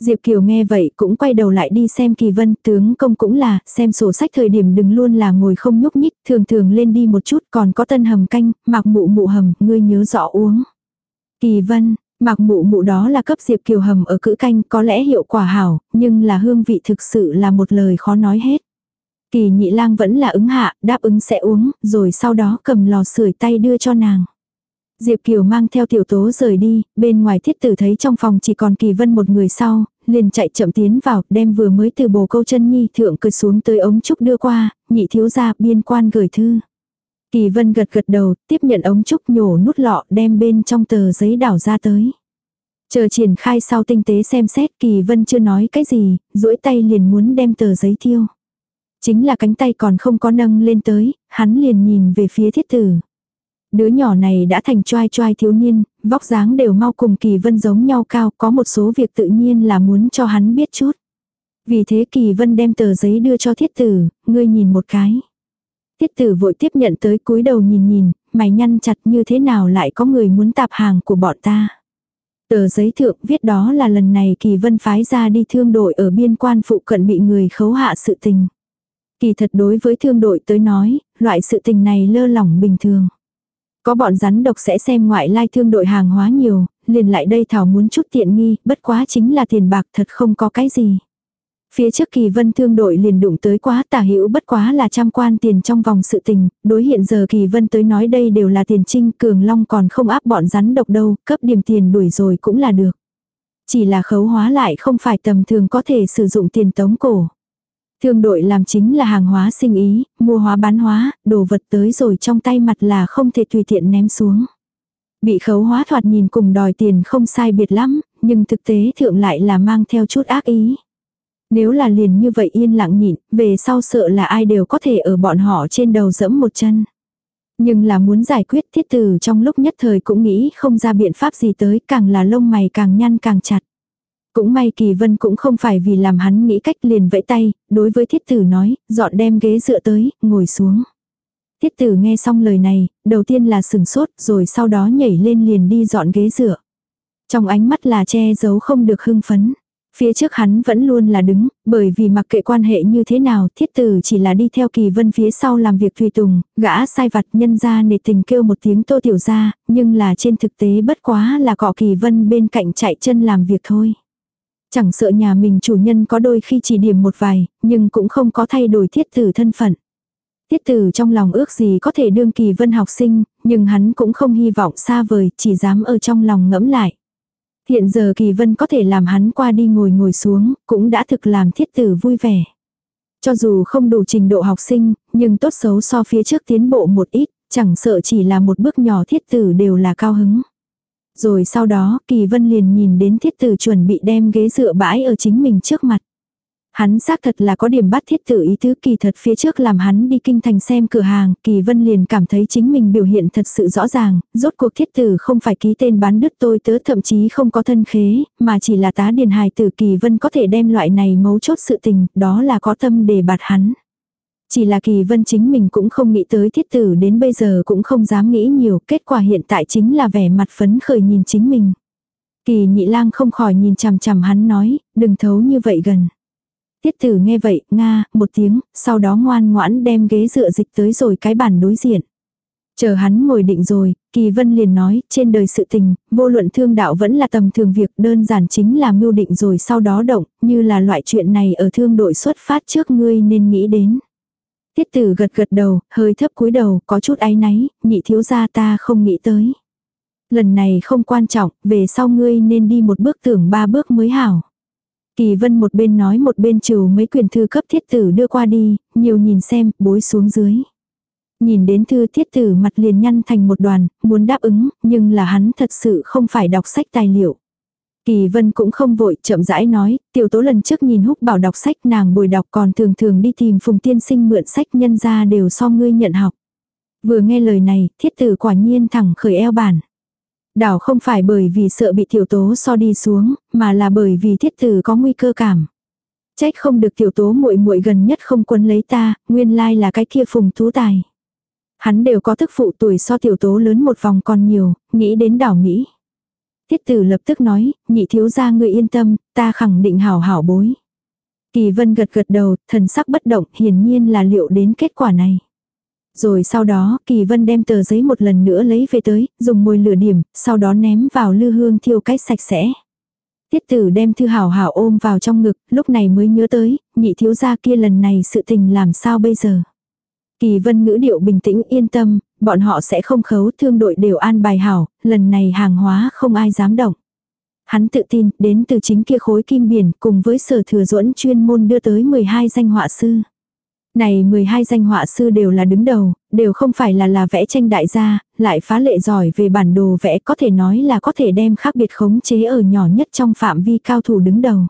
Diệp Kiều nghe vậy cũng quay đầu lại đi xem kỳ vân, tướng công cũng là, xem sổ sách thời điểm đừng luôn là ngồi không nhúc nhích, thường thường lên đi một chút còn có tân hầm canh, mặc mụ mụ hầm, ngươi nhớ rõ uống. Kỳ vân, mặc mụ mụ đó là cấp Diệp Kiều hầm ở cữ canh có lẽ hiệu quả hảo, nhưng là hương vị thực sự là một lời khó nói hết. Kỳ nhị lang vẫn là ứng hạ, đáp ứng sẽ uống, rồi sau đó cầm lò sưởi tay đưa cho nàng. Diệp Kiều mang theo tiểu tố rời đi, bên ngoài thiết tử thấy trong phòng chỉ còn kỳ vân một người sau, liền chạy chậm tiến vào, đem vừa mới từ bồ câu chân nhi thượng cười xuống tới ống trúc đưa qua, nhị thiếu ra biên quan gửi thư. Kỳ vân gật gật đầu, tiếp nhận ống trúc nhổ nút lọ đem bên trong tờ giấy đảo ra tới. Chờ triển khai sau tinh tế xem xét kỳ vân chưa nói cái gì, duỗi tay liền muốn đem tờ giấy thiêu. Chính là cánh tay còn không có nâng lên tới, hắn liền nhìn về phía thiết tử. Đứa nhỏ này đã thành choai choai thiếu niên, vóc dáng đều mau cùng kỳ vân giống nhau cao, có một số việc tự nhiên là muốn cho hắn biết chút. Vì thế kỳ vân đem tờ giấy đưa cho thiết tử, ngươi nhìn một cái. Thiết tử vội tiếp nhận tới cúi đầu nhìn nhìn, mày nhăn chặt như thế nào lại có người muốn tạp hàng của bọn ta. Tờ giấy thượng viết đó là lần này kỳ vân phái ra đi thương đội ở biên quan phụ cận bị người khấu hạ sự tình. Kỳ thật đối với thương đội tới nói, loại sự tình này lơ lỏng bình thường. Có bọn rắn độc sẽ xem ngoại lai thương đội hàng hóa nhiều, liền lại đây thảo muốn chút tiện nghi, bất quá chính là tiền bạc thật không có cái gì. Phía trước kỳ vân thương đội liền đụng tới quá tả hữu bất quá là trăm quan tiền trong vòng sự tình, đối hiện giờ kỳ vân tới nói đây đều là tiền trinh cường long còn không áp bọn rắn độc đâu, cấp điểm tiền đuổi rồi cũng là được. Chỉ là khấu hóa lại không phải tầm thường có thể sử dụng tiền tống cổ. Thương đội làm chính là hàng hóa sinh ý, mua hóa bán hóa, đồ vật tới rồi trong tay mặt là không thể tùy tiện ném xuống. Bị khấu hóa thoạt nhìn cùng đòi tiền không sai biệt lắm, nhưng thực tế thượng lại là mang theo chút ác ý. Nếu là liền như vậy yên lặng nhịn, về sau sợ là ai đều có thể ở bọn họ trên đầu dẫm một chân. Nhưng là muốn giải quyết thiết từ trong lúc nhất thời cũng nghĩ không ra biện pháp gì tới, càng là lông mày càng nhăn càng chặt. Cũng may Kỳ Vân cũng không phải vì làm hắn nghĩ cách liền vẫy tay, đối với thiết tử nói, dọn đem ghế dựa tới, ngồi xuống. Thiết tử nghe xong lời này, đầu tiên là sừng sốt, rồi sau đó nhảy lên liền đi dọn ghế dựa. Trong ánh mắt là che giấu không được hưng phấn. Phía trước hắn vẫn luôn là đứng, bởi vì mặc kệ quan hệ như thế nào, thiết tử chỉ là đi theo kỳ vân phía sau làm việc tùy tùng, gã sai vặt nhân ra nề tình kêu một tiếng tô tiểu ra, nhưng là trên thực tế bất quá là cọ kỳ vân bên cạnh chạy chân làm việc thôi. Chẳng sợ nhà mình chủ nhân có đôi khi chỉ điểm một vài, nhưng cũng không có thay đổi thiết tử thân phận. Thiết tử trong lòng ước gì có thể đương kỳ vân học sinh, nhưng hắn cũng không hy vọng xa vời, chỉ dám ở trong lòng ngẫm lại. Hiện giờ kỳ vân có thể làm hắn qua đi ngồi ngồi xuống, cũng đã thực làm thiết tử vui vẻ. Cho dù không đủ trình độ học sinh, nhưng tốt xấu so phía trước tiến bộ một ít, chẳng sợ chỉ là một bước nhỏ thiết tử đều là cao hứng. Rồi sau đó, Kỳ Vân liền nhìn đến thiết tử chuẩn bị đem ghế dựa bãi ở chính mình trước mặt. Hắn xác thật là có điểm bắt thiết tử ý tứ kỳ thật phía trước làm hắn đi kinh thành xem cửa hàng, kỳ vân liền cảm thấy chính mình biểu hiện thật sự rõ ràng, rốt cuộc thiết tử không phải ký tên bán đứt tôi tớ thậm chí không có thân khế, mà chỉ là tá điền hài tử kỳ vân có thể đem loại này mấu chốt sự tình, đó là có tâm để bạt hắn. Chỉ là kỳ vân chính mình cũng không nghĩ tới thiết tử đến bây giờ cũng không dám nghĩ nhiều, kết quả hiện tại chính là vẻ mặt phấn khởi nhìn chính mình. Kỳ nhị lang không khỏi nhìn chằm chằm hắn nói, đừng thấu như vậy gần. Tiết tử nghe vậy, nga, một tiếng, sau đó ngoan ngoãn đem ghế dựa dịch tới rồi cái bàn đối diện. Chờ hắn ngồi định rồi, Kỳ Vân liền nói, trên đời sự tình, vô luận thương đạo vẫn là tầm thường việc đơn giản chính là mưu định rồi sau đó động, như là loại chuyện này ở thương đội xuất phát trước ngươi nên nghĩ đến. Tiết tử gật gật đầu, hơi thấp cúi đầu, có chút áy náy, nhị thiếu gia ta không nghĩ tới. Lần này không quan trọng, về sau ngươi nên đi một bước tưởng ba bước mới hảo. Kỳ vân một bên nói một bên trừ mấy quyền thư cấp thiết tử đưa qua đi, nhiều nhìn xem, bối xuống dưới. Nhìn đến thư thiết tử mặt liền nhăn thành một đoàn, muốn đáp ứng, nhưng là hắn thật sự không phải đọc sách tài liệu. Kỳ vân cũng không vội, chậm rãi nói, tiểu tố lần trước nhìn húc bảo đọc sách nàng bồi đọc còn thường thường đi tìm phùng tiên sinh mượn sách nhân ra đều so ngươi nhận học. Vừa nghe lời này, thiết tử quả nhiên thẳng khởi eo bản. Đảo không phải bởi vì sợ bị tiểu tố so đi xuống, mà là bởi vì thiết tử có nguy cơ cảm. Trách không được tiểu tố muội muội gần nhất không quấn lấy ta, nguyên lai là cái kia phùng tú tài. Hắn đều có thức phụ tuổi so tiểu tố lớn một vòng còn nhiều, nghĩ đến đảo nghĩ. Tiết tử lập tức nói, nhị thiếu gia người yên tâm, ta khẳng định hảo hảo bối. Kỳ vân gật gật đầu, thần sắc bất động, hiển nhiên là liệu đến kết quả này. Rồi sau đó, Kỳ Vân đem tờ giấy một lần nữa lấy về tới, dùng môi lửa điểm, sau đó ném vào lư hương thiêu cách sạch sẽ. Tiết tử đem thư hảo hảo ôm vào trong ngực, lúc này mới nhớ tới, nhị thiếu gia kia lần này sự tình làm sao bây giờ. Kỳ vân ngữ điệu bình tĩnh yên tâm, bọn họ sẽ không khấu thương đội đều an bài hảo, lần này hàng hóa không ai dám động. Hắn tự tin đến từ chính kia khối kim biển cùng với sở thừa duẫn chuyên môn đưa tới 12 danh họa sư. Này 12 danh họa sư đều là đứng đầu, đều không phải là là vẽ tranh đại gia, lại phá lệ giỏi về bản đồ vẽ có thể nói là có thể đem khác biệt khống chế ở nhỏ nhất trong phạm vi cao thủ đứng đầu.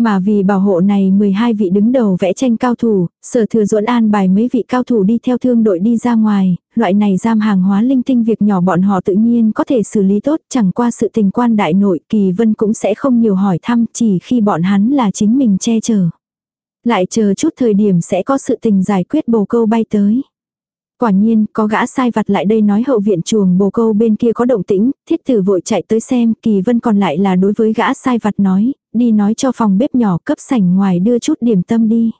Mà vì bảo hộ này 12 vị đứng đầu vẽ tranh cao thủ, sở thừa dỗn an bài mấy vị cao thủ đi theo thương đội đi ra ngoài, loại này giam hàng hóa linh tinh việc nhỏ bọn họ tự nhiên có thể xử lý tốt chẳng qua sự tình quan đại nội kỳ vân cũng sẽ không nhiều hỏi thăm chỉ khi bọn hắn là chính mình che chở. Lại chờ chút thời điểm sẽ có sự tình giải quyết bồ câu bay tới. Quả nhiên, có gã sai vặt lại đây nói hậu viện chuồng bồ câu bên kia có động tĩnh, thiết tử vội chạy tới xem, kỳ vân còn lại là đối với gã sai vặt nói, đi nói cho phòng bếp nhỏ cấp sảnh ngoài đưa chút điểm tâm đi.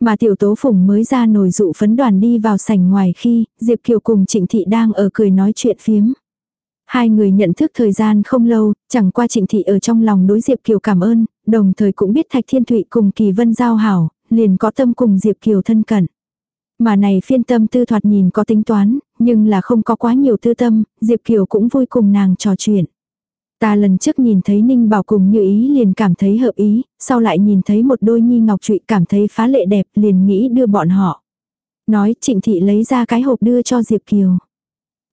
Mà tiểu tố phùng mới ra nồi dụ phấn đoàn đi vào sảnh ngoài khi, Diệp Kiều cùng Trịnh Thị đang ở cười nói chuyện phiếm. Hai người nhận thức thời gian không lâu, chẳng qua Trịnh Thị ở trong lòng đối Diệp Kiều cảm ơn, đồng thời cũng biết Thạch Thiên Thụy cùng Kỳ Vân giao hảo, liền có tâm cùng Diệp Kiều thân cận. Mà này phiên tâm tư thoạt nhìn có tính toán, nhưng là không có quá nhiều tư tâm, Diệp Kiều cũng vui cùng nàng trò chuyện. Ta lần trước nhìn thấy Ninh Bảo cùng như ý liền cảm thấy hợp ý, sau lại nhìn thấy một đôi nhi ngọc trụy cảm thấy phá lệ đẹp liền nghĩ đưa bọn họ. Nói trịnh thị lấy ra cái hộp đưa cho Diệp Kiều.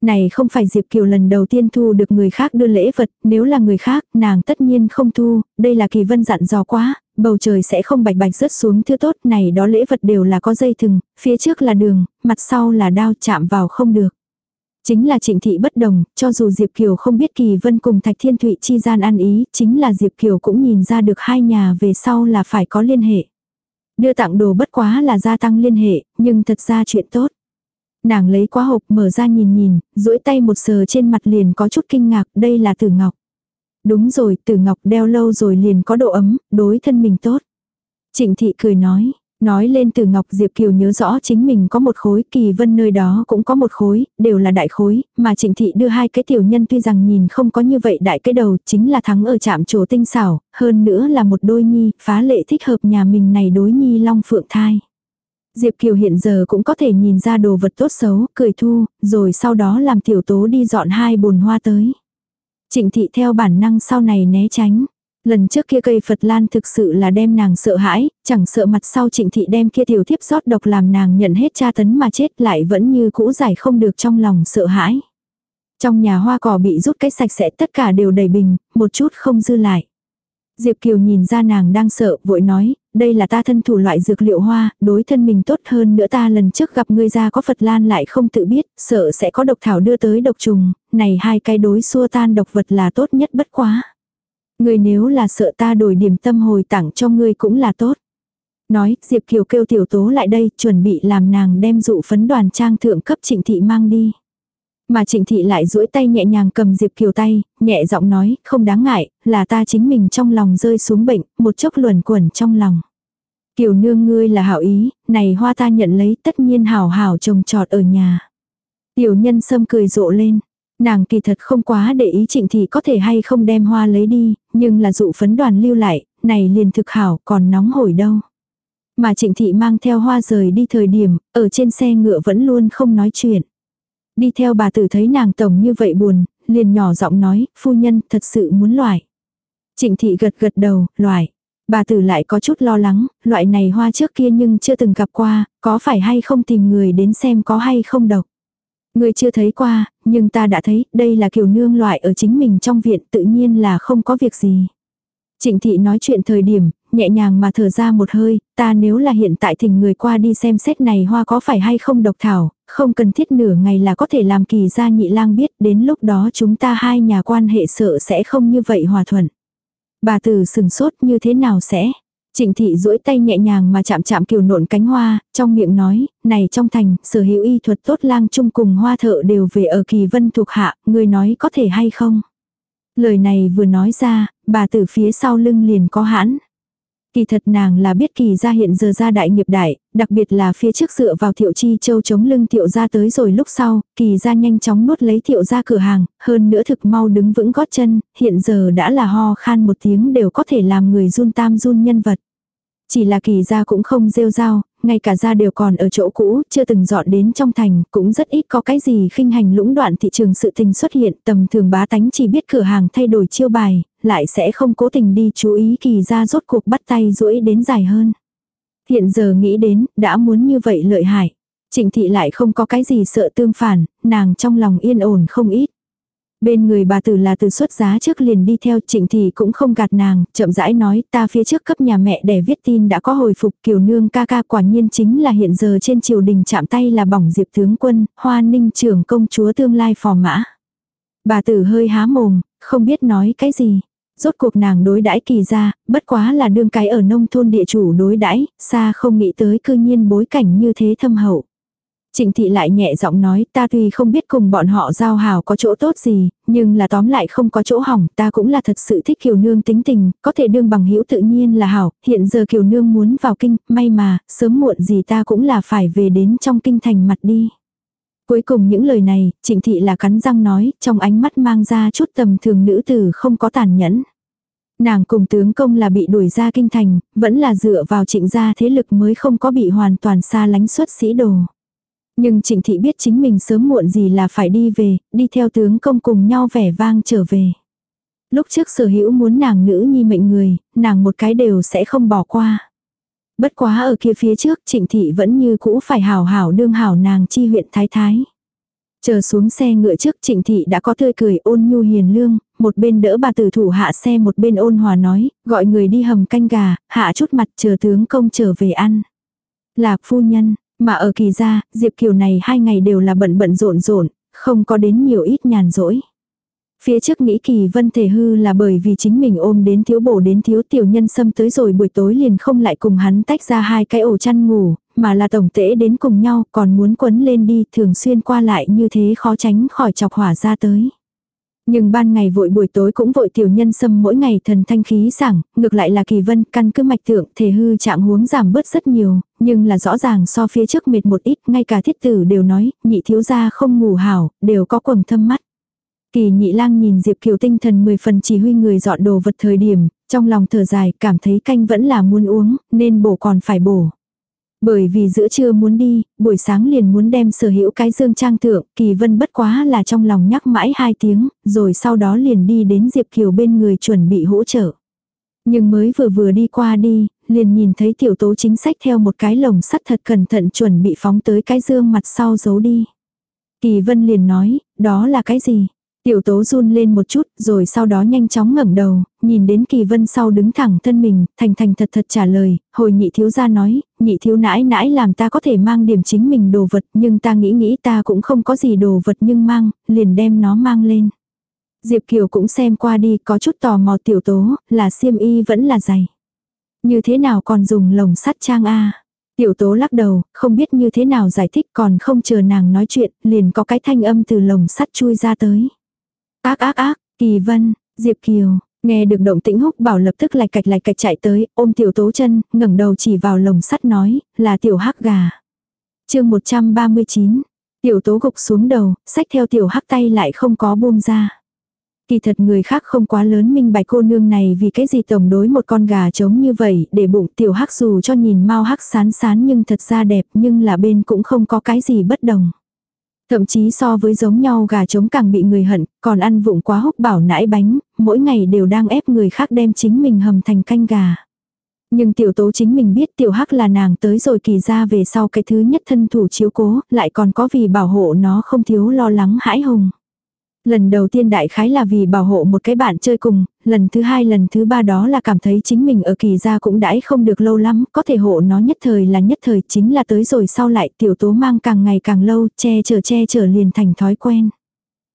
Này không phải Diệp Kiều lần đầu tiên thu được người khác đưa lễ vật, nếu là người khác, nàng tất nhiên không thu, đây là kỳ vân dặn dò quá, bầu trời sẽ không bạch bạch rớt xuống thứ tốt này đó lễ vật đều là có dây thừng, phía trước là đường, mặt sau là đao chạm vào không được. Chính là trịnh thị bất đồng, cho dù Diệp Kiều không biết Kỳ Vân cùng Thạch Thiên Thụy chi gian ăn ý, chính là Diệp Kiều cũng nhìn ra được hai nhà về sau là phải có liên hệ. Đưa tặng đồ bất quá là gia tăng liên hệ, nhưng thật ra chuyện tốt. Nàng lấy quá hộp mở ra nhìn nhìn, duỗi tay một sờ trên mặt liền có chút kinh ngạc, đây là tử ngọc. Đúng rồi, tử ngọc đeo lâu rồi liền có độ ấm, đối thân mình tốt. Trịnh thị cười nói, Nói lên tử Ngọc Diệp Kiều nhớ rõ chính mình có một khối, Kỳ Vân nơi đó cũng có một khối, đều là đại khối, mà Trịnh Thị đưa hai cái tiểu nhân tuy rằng nhìn không có như vậy đại cái đầu, chính là thắng ở trạm chỗ tinh xảo, hơn nữa là một đôi nhi, phá lệ thích hợp nhà mình này đối nhi long phượng thai. Diệp Kiều hiện giờ cũng có thể nhìn ra đồ vật tốt xấu, cười thu, rồi sau đó làm tiểu tố đi dọn hai bồn hoa tới. Trịnh thị theo bản năng sau này né tránh. Lần trước kia cây Phật Lan thực sự là đem nàng sợ hãi, chẳng sợ mặt sau trịnh thị đem kia tiểu thiếp rót độc làm nàng nhận hết tra tấn mà chết lại vẫn như cũ giải không được trong lòng sợ hãi. Trong nhà hoa cỏ bị rút cái sạch sẽ tất cả đều đầy bình, một chút không dư lại. Diệp Kiều nhìn ra nàng đang sợ, vội nói, đây là ta thân thủ loại dược liệu hoa, đối thân mình tốt hơn nữa ta lần trước gặp ngươi ra có Phật Lan lại không tự biết, sợ sẽ có độc thảo đưa tới độc trùng, này hai cái đối xua tan độc vật là tốt nhất bất quá. Ngươi nếu là sợ ta đổi điểm tâm hồi tặng cho ngươi cũng là tốt. Nói, Diệp Kiều kêu tiểu tố lại đây, chuẩn bị làm nàng đem dụ phấn đoàn trang thượng cấp trịnh thị mang đi. Mà trịnh thị lại duỗi tay nhẹ nhàng cầm Diệp Kiều tay, nhẹ giọng nói, không đáng ngại, là ta chính mình trong lòng rơi xuống bệnh, một chốc luẩn quẩn trong lòng. Kiều nương ngươi là hảo ý, này hoa ta nhận lấy tất nhiên hảo hảo trồng trọt ở nhà. Tiểu nhân sâm cười rộ lên. Nàng kỳ thật không quá để ý trịnh thị có thể hay không đem hoa lấy đi, nhưng là dụ phấn đoàn lưu lại, này liền thực hảo còn nóng hổi đâu. Mà trịnh thị mang theo hoa rời đi thời điểm, ở trên xe ngựa vẫn luôn không nói chuyện. Đi theo bà tử thấy nàng tổng như vậy buồn, liền nhỏ giọng nói, phu nhân thật sự muốn loại. Trịnh thị gật gật đầu, loại. Bà tử lại có chút lo lắng, loại này hoa trước kia nhưng chưa từng gặp qua, có phải hay không tìm người đến xem có hay không độc. Người chưa thấy qua, nhưng ta đã thấy, đây là kiểu nương loại ở chính mình trong viện tự nhiên là không có việc gì. Trịnh thị nói chuyện thời điểm, nhẹ nhàng mà thở ra một hơi, ta nếu là hiện tại thỉnh người qua đi xem xét này hoa có phải hay không độc thảo, không cần thiết nửa ngày là có thể làm kỳ gia nhị lang biết, đến lúc đó chúng ta hai nhà quan hệ sợ sẽ không như vậy hòa thuận. Bà tử sừng sốt như thế nào sẽ? Trịnh thị duỗi tay nhẹ nhàng mà chạm chạm kiều nộn cánh hoa, trong miệng nói, này trong thành, sở hữu y thuật tốt lang chung cùng hoa thợ đều về ở kỳ vân thuộc hạ, người nói có thể hay không? Lời này vừa nói ra, bà tử phía sau lưng liền có hãn. Kỳ thật nàng là biết kỳ gia hiện giờ gia đại nghiệp đại, đặc biệt là phía trước dựa vào thiệu chi châu chống lưng thiệu gia tới rồi lúc sau, kỳ gia nhanh chóng nuốt lấy thiệu gia cửa hàng, hơn nữa thực mau đứng vững gót chân, hiện giờ đã là ho khan một tiếng đều có thể làm người run tam run nhân vật. Chỉ là kỳ gia cũng không rêu rao, ngay cả ra đều còn ở chỗ cũ, chưa từng dọn đến trong thành, cũng rất ít có cái gì khinh hành lũng đoạn thị trường sự tình xuất hiện, tầm thường bá tánh chỉ biết cửa hàng thay đổi chiêu bài, lại sẽ không cố tình đi chú ý kỳ ra, rốt cuộc bắt tay duỗi đến dài hơn. Hiện giờ nghĩ đến, đã muốn như vậy lợi hại. Trịnh thị lại không có cái gì sợ tương phản, nàng trong lòng yên ổn không ít. Bên người bà tử là từ xuất giá trước liền đi theo trịnh thì cũng không gạt nàng, chậm rãi nói ta phía trước cấp nhà mẹ để viết tin đã có hồi phục kiều nương ca ca quả nhiên chính là hiện giờ trên triều đình chạm tay là bỏng diệp tướng quân, hoa ninh trưởng công chúa tương lai phò mã. Bà tử hơi há mồm, không biết nói cái gì. Rốt cuộc nàng đối đãi kỳ ra, bất quá là đương cái ở nông thôn địa chủ đối đãi xa không nghĩ tới cư nhiên bối cảnh như thế thâm hậu. Trịnh thị lại nhẹ giọng nói ta tuy không biết cùng bọn họ giao hảo có chỗ tốt gì, nhưng là tóm lại không có chỗ hỏng, ta cũng là thật sự thích kiều nương tính tình, có thể đương bằng hữu tự nhiên là hảo, hiện giờ kiều nương muốn vào kinh, may mà, sớm muộn gì ta cũng là phải về đến trong kinh thành mặt đi. Cuối cùng những lời này, trịnh thị là cắn răng nói, trong ánh mắt mang ra chút tầm thường nữ tử không có tàn nhẫn. Nàng cùng tướng công là bị đuổi ra kinh thành, vẫn là dựa vào trịnh gia thế lực mới không có bị hoàn toàn xa lánh xuất sĩ đồ. Nhưng trịnh thị biết chính mình sớm muộn gì là phải đi về, đi theo tướng công cùng nhau vẻ vang trở về. Lúc trước sở hữu muốn nàng nữ nhi mệnh người, nàng một cái đều sẽ không bỏ qua. Bất quá ở kia phía trước trịnh thị vẫn như cũ phải hảo hảo đương hảo nàng chi huyện thái thái. Chờ xuống xe ngựa trước trịnh thị đã có tươi cười ôn nhu hiền lương, một bên đỡ bà tử thủ hạ xe một bên ôn hòa nói, gọi người đi hầm canh gà, hạ chút mặt chờ tướng công trở về ăn. Lạc phu nhân, mà ở kỳ ra Diệp Kiều này hai ngày đều là bận bận rộn rộn, không có đến nhiều ít nhàn rỗi. Phía trước nghĩ kỳ vân thể hư là bởi vì chính mình ôm đến thiếu bổ đến thiếu tiểu nhân xâm tới rồi buổi tối liền không lại cùng hắn tách ra hai cái ổ chăn ngủ, mà là tổng tễ đến cùng nhau còn muốn quấn lên đi thường xuyên qua lại như thế khó tránh khỏi chọc hỏa ra tới. Nhưng ban ngày vội buổi tối cũng vội tiểu nhân xâm mỗi ngày thần thanh khí sảng, ngược lại là kỳ vân căn cứ mạch tượng thể hư trạng huống giảm bớt rất nhiều, nhưng là rõ ràng so phía trước mệt một ít, ngay cả thiết tử đều nói, nhị thiếu gia không ngủ hảo, đều có quầng thâm mắt. Kỳ nhị lang nhìn Diệp Kiều tinh thần 10 phần chỉ huy người dọn đồ vật thời điểm, trong lòng thở dài, cảm thấy canh vẫn là muốn uống, nên bổ còn phải bổ. Bởi vì giữa trưa muốn đi, buổi sáng liền muốn đem sở hữu cái dương trang thượng, kỳ vân bất quá là trong lòng nhắc mãi hai tiếng, rồi sau đó liền đi đến Diệp Kiều bên người chuẩn bị hỗ trợ. Nhưng mới vừa vừa đi qua đi, liền nhìn thấy tiểu tố chính sách theo một cái lồng sắt thật cẩn thận chuẩn bị phóng tới cái dương mặt sau giấu đi. Kỳ vân liền nói, đó là cái gì? Tiểu tố run lên một chút, rồi sau đó nhanh chóng ngẩng đầu, nhìn đến kỳ vân sau đứng thẳng thân mình, thành thành thật thật trả lời, hồi nhị thiếu gia nói, nhị thiếu nãi nãi làm ta có thể mang điểm chính mình đồ vật, nhưng ta nghĩ nghĩ ta cũng không có gì đồ vật nhưng mang, liền đem nó mang lên. Diệp Kiều cũng xem qua đi, có chút tò mò tiểu tố, là xiêm y vẫn là giày. Như thế nào còn dùng lồng sắt trang A. Tiểu tố lắc đầu, không biết như thế nào giải thích còn không chờ nàng nói chuyện, liền có cái thanh âm từ lồng sắt chui ra tới. Ác ác ác, Kỳ Vân, Diệp Kiều, nghe được động tĩnh húc bảo lập tức lạch cạch lạch cạch chạy tới, ôm tiểu tố chân, ngẩng đầu chỉ vào lồng sắt nói, là tiểu hắc gà. chương 139, tiểu tố gục xuống đầu, sách theo tiểu hắc tay lại không có buông ra. Kỳ thật người khác không quá lớn minh bạch cô nương này vì cái gì tổng đối một con gà trống như vậy để bụng tiểu hắc dù cho nhìn mau hắc sán sán nhưng thật ra đẹp nhưng là bên cũng không có cái gì bất đồng. Thậm chí so với giống nhau gà trống càng bị người hận, còn ăn vụng quá húc bảo nãi bánh, mỗi ngày đều đang ép người khác đem chính mình hầm thành canh gà. Nhưng tiểu tố chính mình biết tiểu hắc là nàng tới rồi kỳ ra về sau cái thứ nhất thân thủ chiếu cố, lại còn có vì bảo hộ nó không thiếu lo lắng hãi hùng. Lần đầu tiên đại khái là vì bảo hộ một cái bạn chơi cùng, lần thứ hai lần thứ ba đó là cảm thấy chính mình ở kỳ gia cũng đãi không được lâu lắm, có thể hộ nó nhất thời là nhất thời chính là tới rồi sau lại tiểu tố mang càng ngày càng lâu, che chở che chở liền thành thói quen.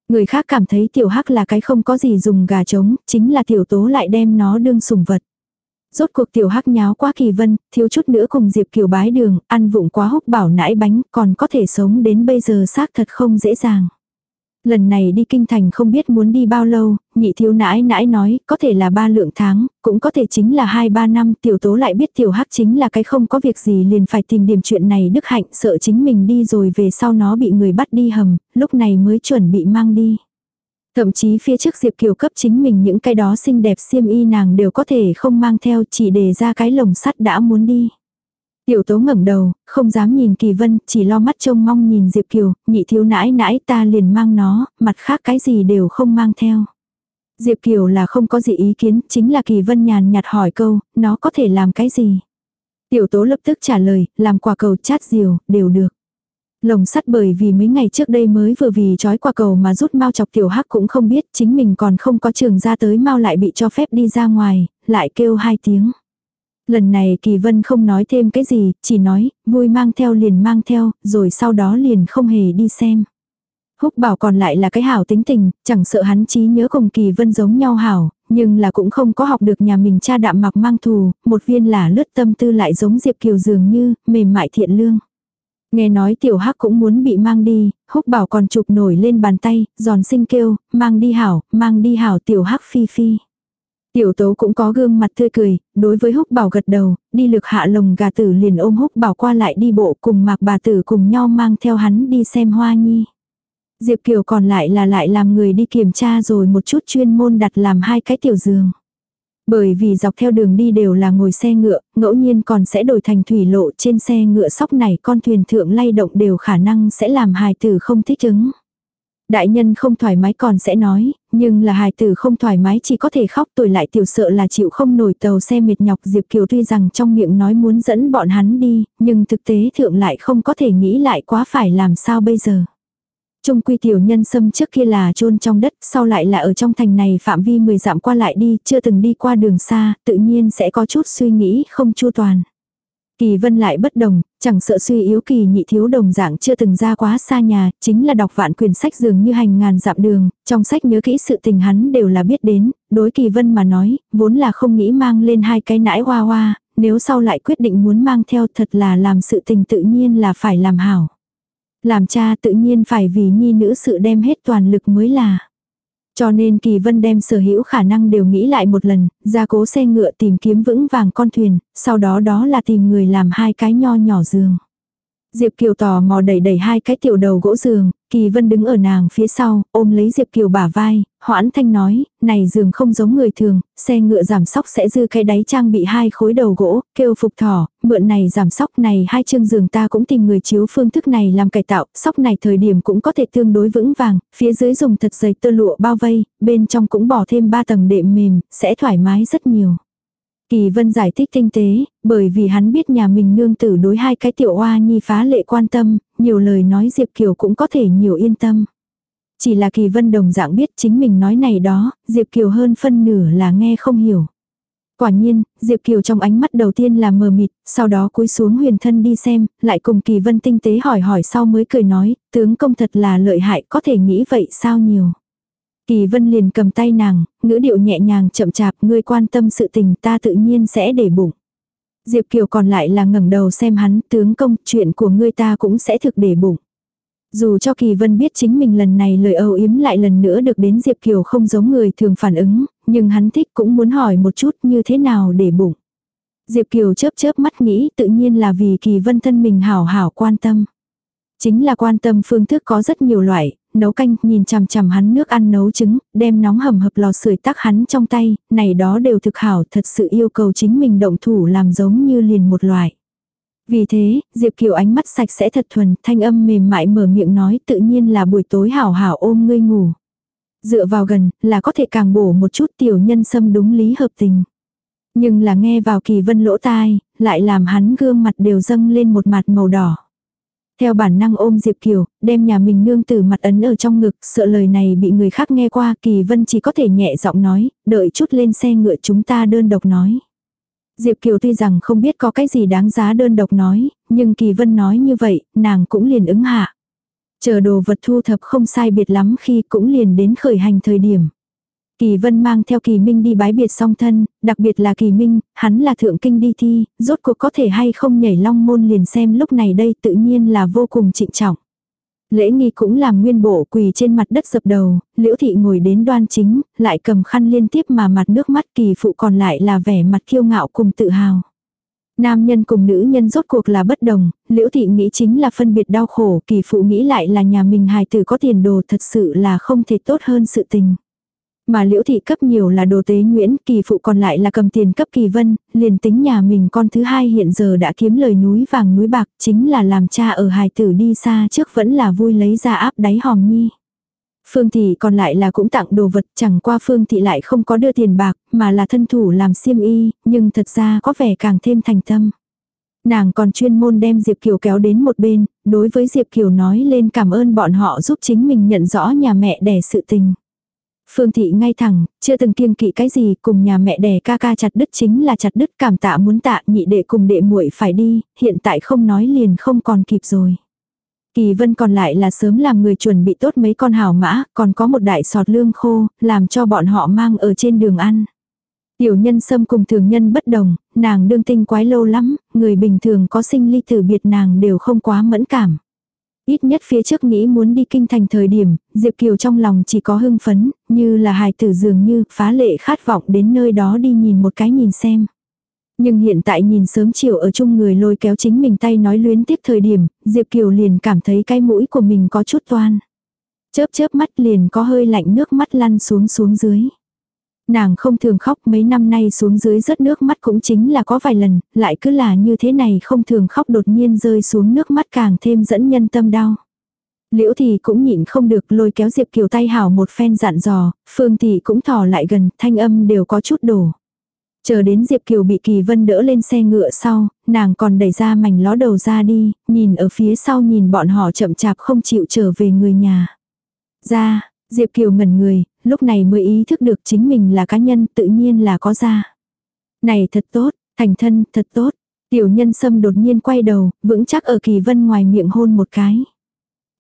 Người khác cảm thấy tiểu hắc là cái không có gì dùng gà trống, chính là tiểu tố lại đem nó đương sùng vật. Rốt cuộc tiểu hắc nháo quá kỳ vân, thiếu chút nữa cùng Diệp Kiều bái đường, ăn vụng quá húc bảo nãi bánh, còn có thể sống đến bây giờ xác thật không dễ dàng. Lần này đi kinh thành không biết muốn đi bao lâu, nhị thiếu nãi nãi nói, có thể là ba lượng tháng, cũng có thể chính là hai ba năm, tiểu tố lại biết tiểu hắc chính là cái không có việc gì liền phải tìm điểm chuyện này đức hạnh, sợ chính mình đi rồi về sau nó bị người bắt đi hầm, lúc này mới chuẩn bị mang đi. Thậm chí phía trước Diệp Kiều cấp chính mình những cái đó xinh đẹp xiêm y nàng đều có thể không mang theo chỉ để ra cái lồng sắt đã muốn đi. Tiểu tố ngẩng đầu, không dám nhìn kỳ vân, chỉ lo mắt trông mong nhìn Diệp Kiều, nhị thiếu nãi nãi ta liền mang nó, mặt khác cái gì đều không mang theo. Diệp Kiều là không có gì ý kiến, chính là kỳ vân nhàn nhạt hỏi câu, nó có thể làm cái gì. Tiểu tố lập tức trả lời, làm quả cầu chát diều, đều được. Lồng sắt bởi vì mấy ngày trước đây mới vừa vì trói quả cầu mà rút mau chọc tiểu hắc cũng không biết chính mình còn không có trường ra tới mau lại bị cho phép đi ra ngoài, lại kêu hai tiếng. Lần này Kỳ Vân không nói thêm cái gì, chỉ nói, vui mang theo liền mang theo, rồi sau đó liền không hề đi xem. Húc bảo còn lại là cái hảo tính tình, chẳng sợ hắn trí nhớ cùng Kỳ Vân giống nhau hảo, nhưng là cũng không có học được nhà mình cha đạm mặc mang thù, một viên là lướt tâm tư lại giống Diệp Kiều dường như, mềm mại thiện lương. Nghe nói tiểu hắc cũng muốn bị mang đi, húc bảo còn chụp nổi lên bàn tay, giòn sinh kêu, mang đi hảo, mang đi hảo tiểu hắc phi phi. Tiểu tố cũng có gương mặt tươi cười, đối với húc bảo gật đầu, đi lực hạ lồng gà tử liền ôm húc bảo qua lại đi bộ cùng mạc bà tử cùng nhau mang theo hắn đi xem hoa nhi. Diệp Kiều còn lại là lại làm người đi kiểm tra rồi một chút chuyên môn đặt làm hai cái tiểu giường. Bởi vì dọc theo đường đi đều là ngồi xe ngựa, ngẫu nhiên còn sẽ đổi thành thủy lộ trên xe ngựa sóc này con thuyền thượng lay động đều khả năng sẽ làm hài tử không thích ứng. Đại nhân không thoải mái còn sẽ nói, nhưng là hài tử không thoải mái chỉ có thể khóc tuổi lại tiểu sợ là chịu không nổi tàu xe mệt nhọc Diệp Kiều tuy rằng trong miệng nói muốn dẫn bọn hắn đi, nhưng thực tế thượng lại không có thể nghĩ lại quá phải làm sao bây giờ. Trung quy tiểu nhân sâm trước kia là chôn trong đất, sau lại là ở trong thành này phạm vi 10 dặm qua lại đi, chưa từng đi qua đường xa, tự nhiên sẽ có chút suy nghĩ không chu toàn. Kỳ vân lại bất đồng, chẳng sợ suy yếu kỳ nhị thiếu đồng dạng chưa từng ra quá xa nhà, chính là đọc vạn quyển sách dường như hành ngàn dặm đường, trong sách nhớ kỹ sự tình hắn đều là biết đến, đối kỳ vân mà nói, vốn là không nghĩ mang lên hai cái nãi hoa hoa, nếu sau lại quyết định muốn mang theo thật là làm sự tình tự nhiên là phải làm hảo. Làm cha tự nhiên phải vì nhi nữ sự đem hết toàn lực mới là. Cho nên Kỳ Vân đem sở hữu khả năng đều nghĩ lại một lần, ra cố xe ngựa tìm kiếm vững vàng con thuyền, sau đó đó là tìm người làm hai cái nho nhỏ giường. Diệp Kiều tò mò đẩy đẩy hai cái tiểu đầu gỗ giường, Kỳ Vân đứng ở nàng phía sau, ôm lấy Diệp Kiều bả vai, hoãn thanh nói, này giường không giống người thường, xe ngựa giảm sóc sẽ dư cái đáy trang bị hai khối đầu gỗ, kêu phục thỏ, mượn này giảm sóc này hai chương giường ta cũng tìm người chiếu phương thức này làm cải tạo, sóc này thời điểm cũng có thể tương đối vững vàng, phía dưới dùng thật dày tơ lụa bao vây, bên trong cũng bỏ thêm ba tầng đệm mềm, sẽ thoải mái rất nhiều. Kỳ vân giải thích tinh tế, bởi vì hắn biết nhà mình nương tử đối hai cái tiểu oa nhi phá lệ quan tâm, nhiều lời nói Diệp Kiều cũng có thể nhiều yên tâm. Chỉ là kỳ vân đồng dạng biết chính mình nói này đó, Diệp Kiều hơn phân nửa là nghe không hiểu. Quả nhiên, Diệp Kiều trong ánh mắt đầu tiên là mờ mịt, sau đó cúi xuống huyền thân đi xem, lại cùng kỳ vân tinh tế hỏi hỏi sau mới cười nói, tướng công thật là lợi hại có thể nghĩ vậy sao nhiều. Kỳ vân liền cầm tay nàng, ngữ điệu nhẹ nhàng chậm chạp, ngươi quan tâm sự tình ta tự nhiên sẽ để bụng. Diệp Kiều còn lại là ngẩng đầu xem hắn, tướng công, chuyện của ngươi ta cũng sẽ thực để bụng. Dù cho Kỳ Vân biết chính mình lần này lời âu yếm lại lần nữa được đến Diệp Kiều không giống người thường phản ứng, nhưng hắn thích cũng muốn hỏi một chút như thế nào để bụng. Diệp Kiều chớp chớp mắt nghĩ tự nhiên là vì Kỳ Vân thân mình hảo hảo quan tâm. Chính là quan tâm phương thức có rất nhiều loại, nấu canh, nhìn chằm chằm hắn nước ăn nấu trứng, đem nóng hầm hập lò sưởi tắc hắn trong tay, này đó đều thực hảo thật sự yêu cầu chính mình động thủ làm giống như liền một loại. Vì thế, Diệp Kiều ánh mắt sạch sẽ thật thuần, thanh âm mềm mại mở miệng nói tự nhiên là buổi tối hảo hảo ôm ngươi ngủ. Dựa vào gần, là có thể càng bổ một chút tiểu nhân xâm đúng lý hợp tình. Nhưng là nghe vào kỳ vân lỗ tai, lại làm hắn gương mặt đều dâng lên một mặt màu đỏ. Theo bản năng ôm Diệp Kiều, đem nhà mình nương tử mặt ấn ở trong ngực, sợ lời này bị người khác nghe qua, Kỳ Vân chỉ có thể nhẹ giọng nói, đợi chút lên xe ngựa chúng ta đơn độc nói. Diệp Kiều tuy rằng không biết có cái gì đáng giá đơn độc nói, nhưng Kỳ Vân nói như vậy, nàng cũng liền ứng hạ. Chờ đồ vật thu thập không sai biệt lắm khi cũng liền đến khởi hành thời điểm. Kỳ Vân mang theo Kỳ Minh đi bái biệt song thân, đặc biệt là Kỳ Minh, hắn là thượng kinh đi thi, rốt cuộc có thể hay không nhảy long môn liền xem lúc này đây tự nhiên là vô cùng trịnh trọng. Lễ nghi cũng làm nguyên bộ quỳ trên mặt đất dập đầu, liễu thị ngồi đến đoan chính, lại cầm khăn liên tiếp mà mặt nước mắt kỳ phụ còn lại là vẻ mặt kiêu ngạo cùng tự hào. Nam nhân cùng nữ nhân rốt cuộc là bất đồng, liễu thị nghĩ chính là phân biệt đau khổ, kỳ phụ nghĩ lại là nhà mình hài tử có tiền đồ thật sự là không thể tốt hơn sự tình. Mà liễu thị cấp nhiều là đồ tế nguyễn, kỳ phụ còn lại là cầm tiền cấp kỳ vân, liền tính nhà mình con thứ hai hiện giờ đã kiếm lời núi vàng núi bạc, chính là làm cha ở hài tử đi xa trước vẫn là vui lấy ra áp đáy hòm nhi. Phương thị còn lại là cũng tặng đồ vật, chẳng qua Phương thị lại không có đưa tiền bạc, mà là thân thủ làm xiêm y, nhưng thật ra có vẻ càng thêm thành tâm. Nàng còn chuyên môn đem Diệp Kiều kéo đến một bên, đối với Diệp Kiều nói lên cảm ơn bọn họ giúp chính mình nhận rõ nhà mẹ đẻ sự tình. Phương thị ngay thẳng, chưa từng kiêng kỵ cái gì, cùng nhà mẹ đẻ ca ca chặt đứt chính là chặt đứt cảm tạ muốn tạ nhị đệ cùng đệ muội phải đi, hiện tại không nói liền không còn kịp rồi. Kỳ vân còn lại là sớm làm người chuẩn bị tốt mấy con hảo mã, còn có một đại sọt lương khô, làm cho bọn họ mang ở trên đường ăn. Tiểu nhân sâm cùng thường nhân bất đồng, nàng đương tinh quái lâu lắm, người bình thường có sinh ly tử biệt nàng đều không quá mẫn cảm. Ít nhất phía trước nghĩ muốn đi kinh thành thời điểm, Diệp Kiều trong lòng chỉ có hưng phấn, như là hài tử dường như phá lệ khát vọng đến nơi đó đi nhìn một cái nhìn xem. Nhưng hiện tại nhìn sớm chiều ở chung người lôi kéo chính mình tay nói luyến tiếc thời điểm, Diệp Kiều liền cảm thấy cái mũi của mình có chút toan. Chớp chớp mắt liền có hơi lạnh nước mắt lăn xuống xuống dưới. Nàng không thường khóc mấy năm nay xuống dưới rớt nước mắt cũng chính là có vài lần, lại cứ là như thế này không thường khóc đột nhiên rơi xuống nước mắt càng thêm dẫn nhân tâm đau. Liễu thì cũng nhịn không được lôi kéo Diệp Kiều tay hảo một phen dặn dò, Phương thì cũng thò lại gần, thanh âm đều có chút đổ. Chờ đến Diệp Kiều bị Kỳ Vân đỡ lên xe ngựa sau, nàng còn đẩy ra mảnh ló đầu ra đi, nhìn ở phía sau nhìn bọn họ chậm chạp không chịu trở về người nhà. Ra, Diệp Kiều ngẩn người, lúc này mới ý thức được chính mình là cá nhân tự nhiên là có ra. Này thật tốt, thành thân, thật tốt. Tiểu nhân sâm đột nhiên quay đầu, vững chắc ở kỳ vân ngoài miệng hôn một cái.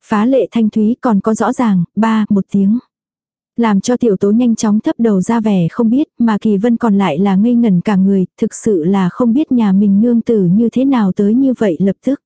Phá lệ thanh thúy còn có rõ ràng, ba, một tiếng. Làm cho tiểu tố nhanh chóng thấp đầu ra vẻ không biết, mà kỳ vân còn lại là ngây ngẩn cả người, thực sự là không biết nhà mình nương tử như thế nào tới như vậy lập tức.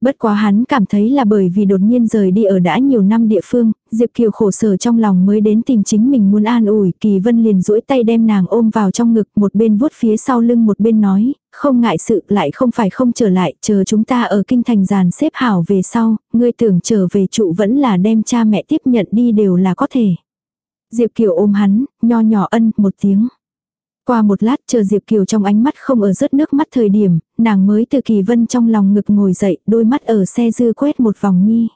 Bất quá hắn cảm thấy là bởi vì đột nhiên rời đi ở đã nhiều năm địa phương, Diệp Kiều khổ sở trong lòng mới đến tìm chính mình muốn an ủi, Kỳ Vân liền duỗi tay đem nàng ôm vào trong ngực, một bên vuốt phía sau lưng một bên nói, không ngại sự lại không phải không trở lại, chờ chúng ta ở kinh thành giàn xếp hảo về sau, ngươi tưởng trở về trụ vẫn là đem cha mẹ tiếp nhận đi đều là có thể. Diệp Kiều ôm hắn, nho nhỏ ân một tiếng. Qua một lát chờ Diệp Kiều trong ánh mắt không ở rớt nước mắt thời điểm, nàng mới từ kỳ vân trong lòng ngực ngồi dậy, đôi mắt ở xe dư quét một vòng nhi.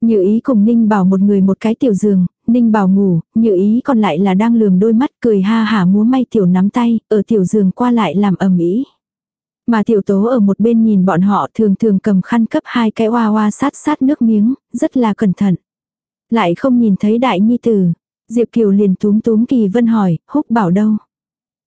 Như ý cùng Ninh bảo một người một cái tiểu giường, Ninh bảo ngủ, như ý còn lại là đang lườm đôi mắt cười ha hả múa may tiểu nắm tay, ở tiểu giường qua lại làm ầm ĩ. Mà tiểu tố ở một bên nhìn bọn họ thường thường cầm khăn cấp hai cái hoa hoa sát sát nước miếng, rất là cẩn thận. Lại không nhìn thấy đại nhi tử. Diệp Kiều liền túm túm kỳ vân hỏi, húc bảo đâu.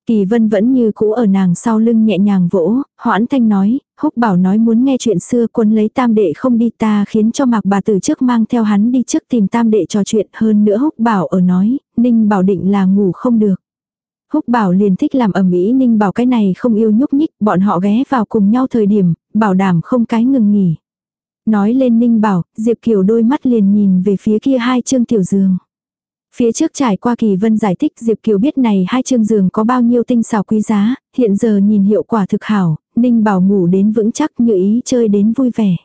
Kỳ vân vẫn như cũ ở nàng sau lưng nhẹ nhàng vỗ, hoãn thanh nói, húc bảo nói muốn nghe chuyện xưa quân lấy tam đệ không đi ta khiến cho mạc bà từ trước mang theo hắn đi trước tìm tam đệ trò chuyện hơn nữa húc bảo ở nói, ninh bảo định là ngủ không được. Húc bảo liền thích làm ẩm ý ninh bảo cái này không yêu nhúc nhích, bọn họ ghé vào cùng nhau thời điểm, bảo đảm không cái ngừng nghỉ. Nói lên ninh bảo, Diệp Kiều đôi mắt liền nhìn về phía kia hai chương tiểu giường. Phía trước trải qua kỳ vân giải thích Diệp Kiều biết này hai chương giường có bao nhiêu tinh xảo quý giá, hiện giờ nhìn hiệu quả thực hảo, Ninh bảo ngủ đến vững chắc như ý chơi đến vui vẻ.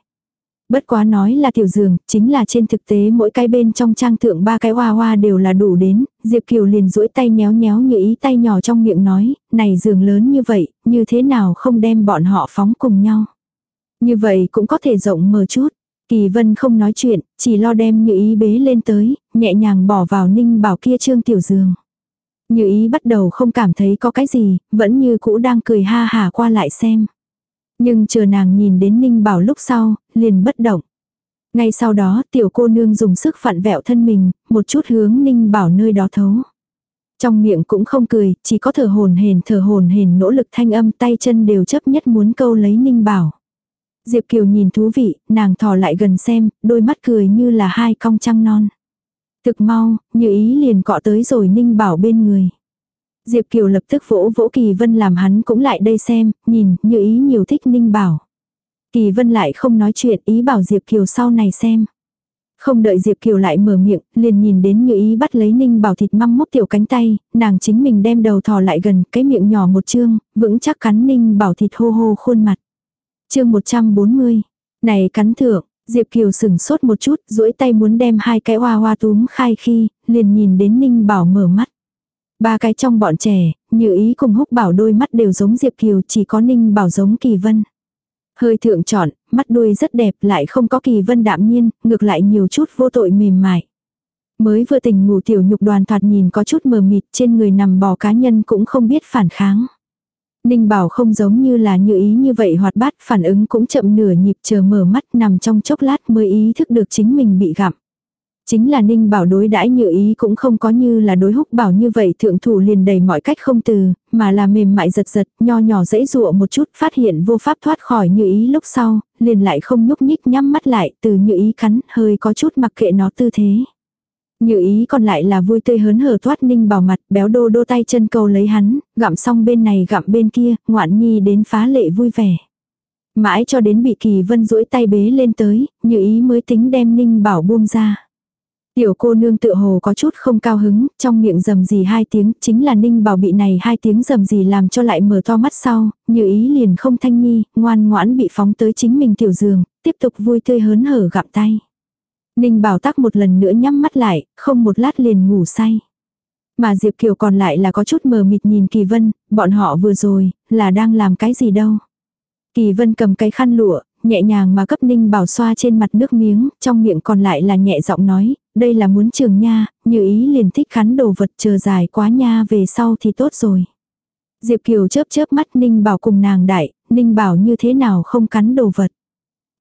Bất quá nói là tiểu giường, chính là trên thực tế mỗi cái bên trong trang thượng ba cái hoa hoa đều là đủ đến, Diệp Kiều liền duỗi tay nhéo nhéo như ý tay nhỏ trong miệng nói, này giường lớn như vậy, như thế nào không đem bọn họ phóng cùng nhau. Như vậy cũng có thể rộng mở chút. Kỳ vân không nói chuyện, chỉ lo đem như ý bế lên tới, nhẹ nhàng bỏ vào ninh bảo kia trương tiểu giường. Như ý bắt đầu không cảm thấy có cái gì, vẫn như cũ đang cười ha hà qua lại xem. Nhưng chờ nàng nhìn đến ninh bảo lúc sau, liền bất động. Ngay sau đó tiểu cô nương dùng sức phản vẹo thân mình, một chút hướng ninh bảo nơi đó thấu. Trong miệng cũng không cười, chỉ có thở hồn hền thở hồn hền nỗ lực thanh âm tay chân đều chấp nhất muốn câu lấy ninh bảo. Diệp Kiều nhìn thú vị, nàng thò lại gần xem, đôi mắt cười như là hai cong trăng non. Thực mau, như ý liền cọ tới rồi ninh bảo bên người. Diệp Kiều lập tức vỗ vỗ Kỳ Vân làm hắn cũng lại đây xem, nhìn, như ý nhiều thích ninh bảo. Kỳ Vân lại không nói chuyện ý bảo Diệp Kiều sau này xem. Không đợi Diệp Kiều lại mở miệng, liền nhìn đến như ý bắt lấy ninh bảo thịt măng mốc tiểu cánh tay, nàng chính mình đem đầu thò lại gần, cái miệng nhỏ một chương, vững chắc cắn ninh bảo thịt hô hô khuôn mặt chương 140, này cắn thượng, Diệp Kiều sừng sốt một chút, duỗi tay muốn đem hai cái hoa hoa túm khai khi, liền nhìn đến ninh bảo mở mắt. Ba cái trong bọn trẻ, như ý cùng húc bảo đôi mắt đều giống Diệp Kiều chỉ có ninh bảo giống kỳ vân. Hơi thượng trọn, mắt đuôi rất đẹp lại không có kỳ vân đạm nhiên, ngược lại nhiều chút vô tội mềm mại. Mới vừa tỉnh ngủ tiểu nhục đoàn thoạt nhìn có chút mờ mịt trên người nằm bò cá nhân cũng không biết phản kháng. Ninh bảo không giống như là như ý như vậy hoạt bát phản ứng cũng chậm nửa nhịp chờ mở mắt nằm trong chốc lát mới ý thức được chính mình bị gặm. Chính là Ninh Bảo đối đãi như ý cũng không có như là đối húc bảo như vậy thượng thủ liền đầy mọi cách không từ, mà là mềm mại giật giật, nho nhỏ dễ dụa một chút phát hiện vô pháp thoát khỏi như ý lúc sau, liền lại không nhúc nhích nhắm mắt lại từ như ý cắn hơi có chút mặc kệ nó tư thế. Như ý còn lại là vui tươi hớn hở thoát ninh bảo mặt, béo đô đô tay chân cầu lấy hắn, gặm xong bên này gặm bên kia, ngoạn nhi đến phá lệ vui vẻ. Mãi cho đến bị kỳ vân duỗi tay bế lên tới, như ý mới tính đem ninh bảo buông ra. Tiểu cô nương tự hồ có chút không cao hứng, trong miệng rầm gì hai tiếng, chính là ninh bảo bị này hai tiếng rầm gì làm cho lại mở to mắt sau, như ý liền không thanh nhi, ngoan ngoãn bị phóng tới chính mình tiểu giường, tiếp tục vui tươi hớn hở gặp tay. Ninh bảo tắc một lần nữa nhắm mắt lại, không một lát liền ngủ say. Mà Diệp Kiều còn lại là có chút mờ mịt nhìn Kỳ Vân, bọn họ vừa rồi, là đang làm cái gì đâu. Kỳ Vân cầm cái khăn lụa, nhẹ nhàng mà cấp Ninh Bảo xoa trên mặt nước miếng, trong miệng còn lại là nhẹ giọng nói, đây là muốn trường nha, như ý liền thích khắn đồ vật chờ dài quá nha về sau thì tốt rồi. Diệp Kiều chớp chớp mắt Ninh Bảo cùng nàng đại, Ninh Bảo như thế nào không cắn đồ vật.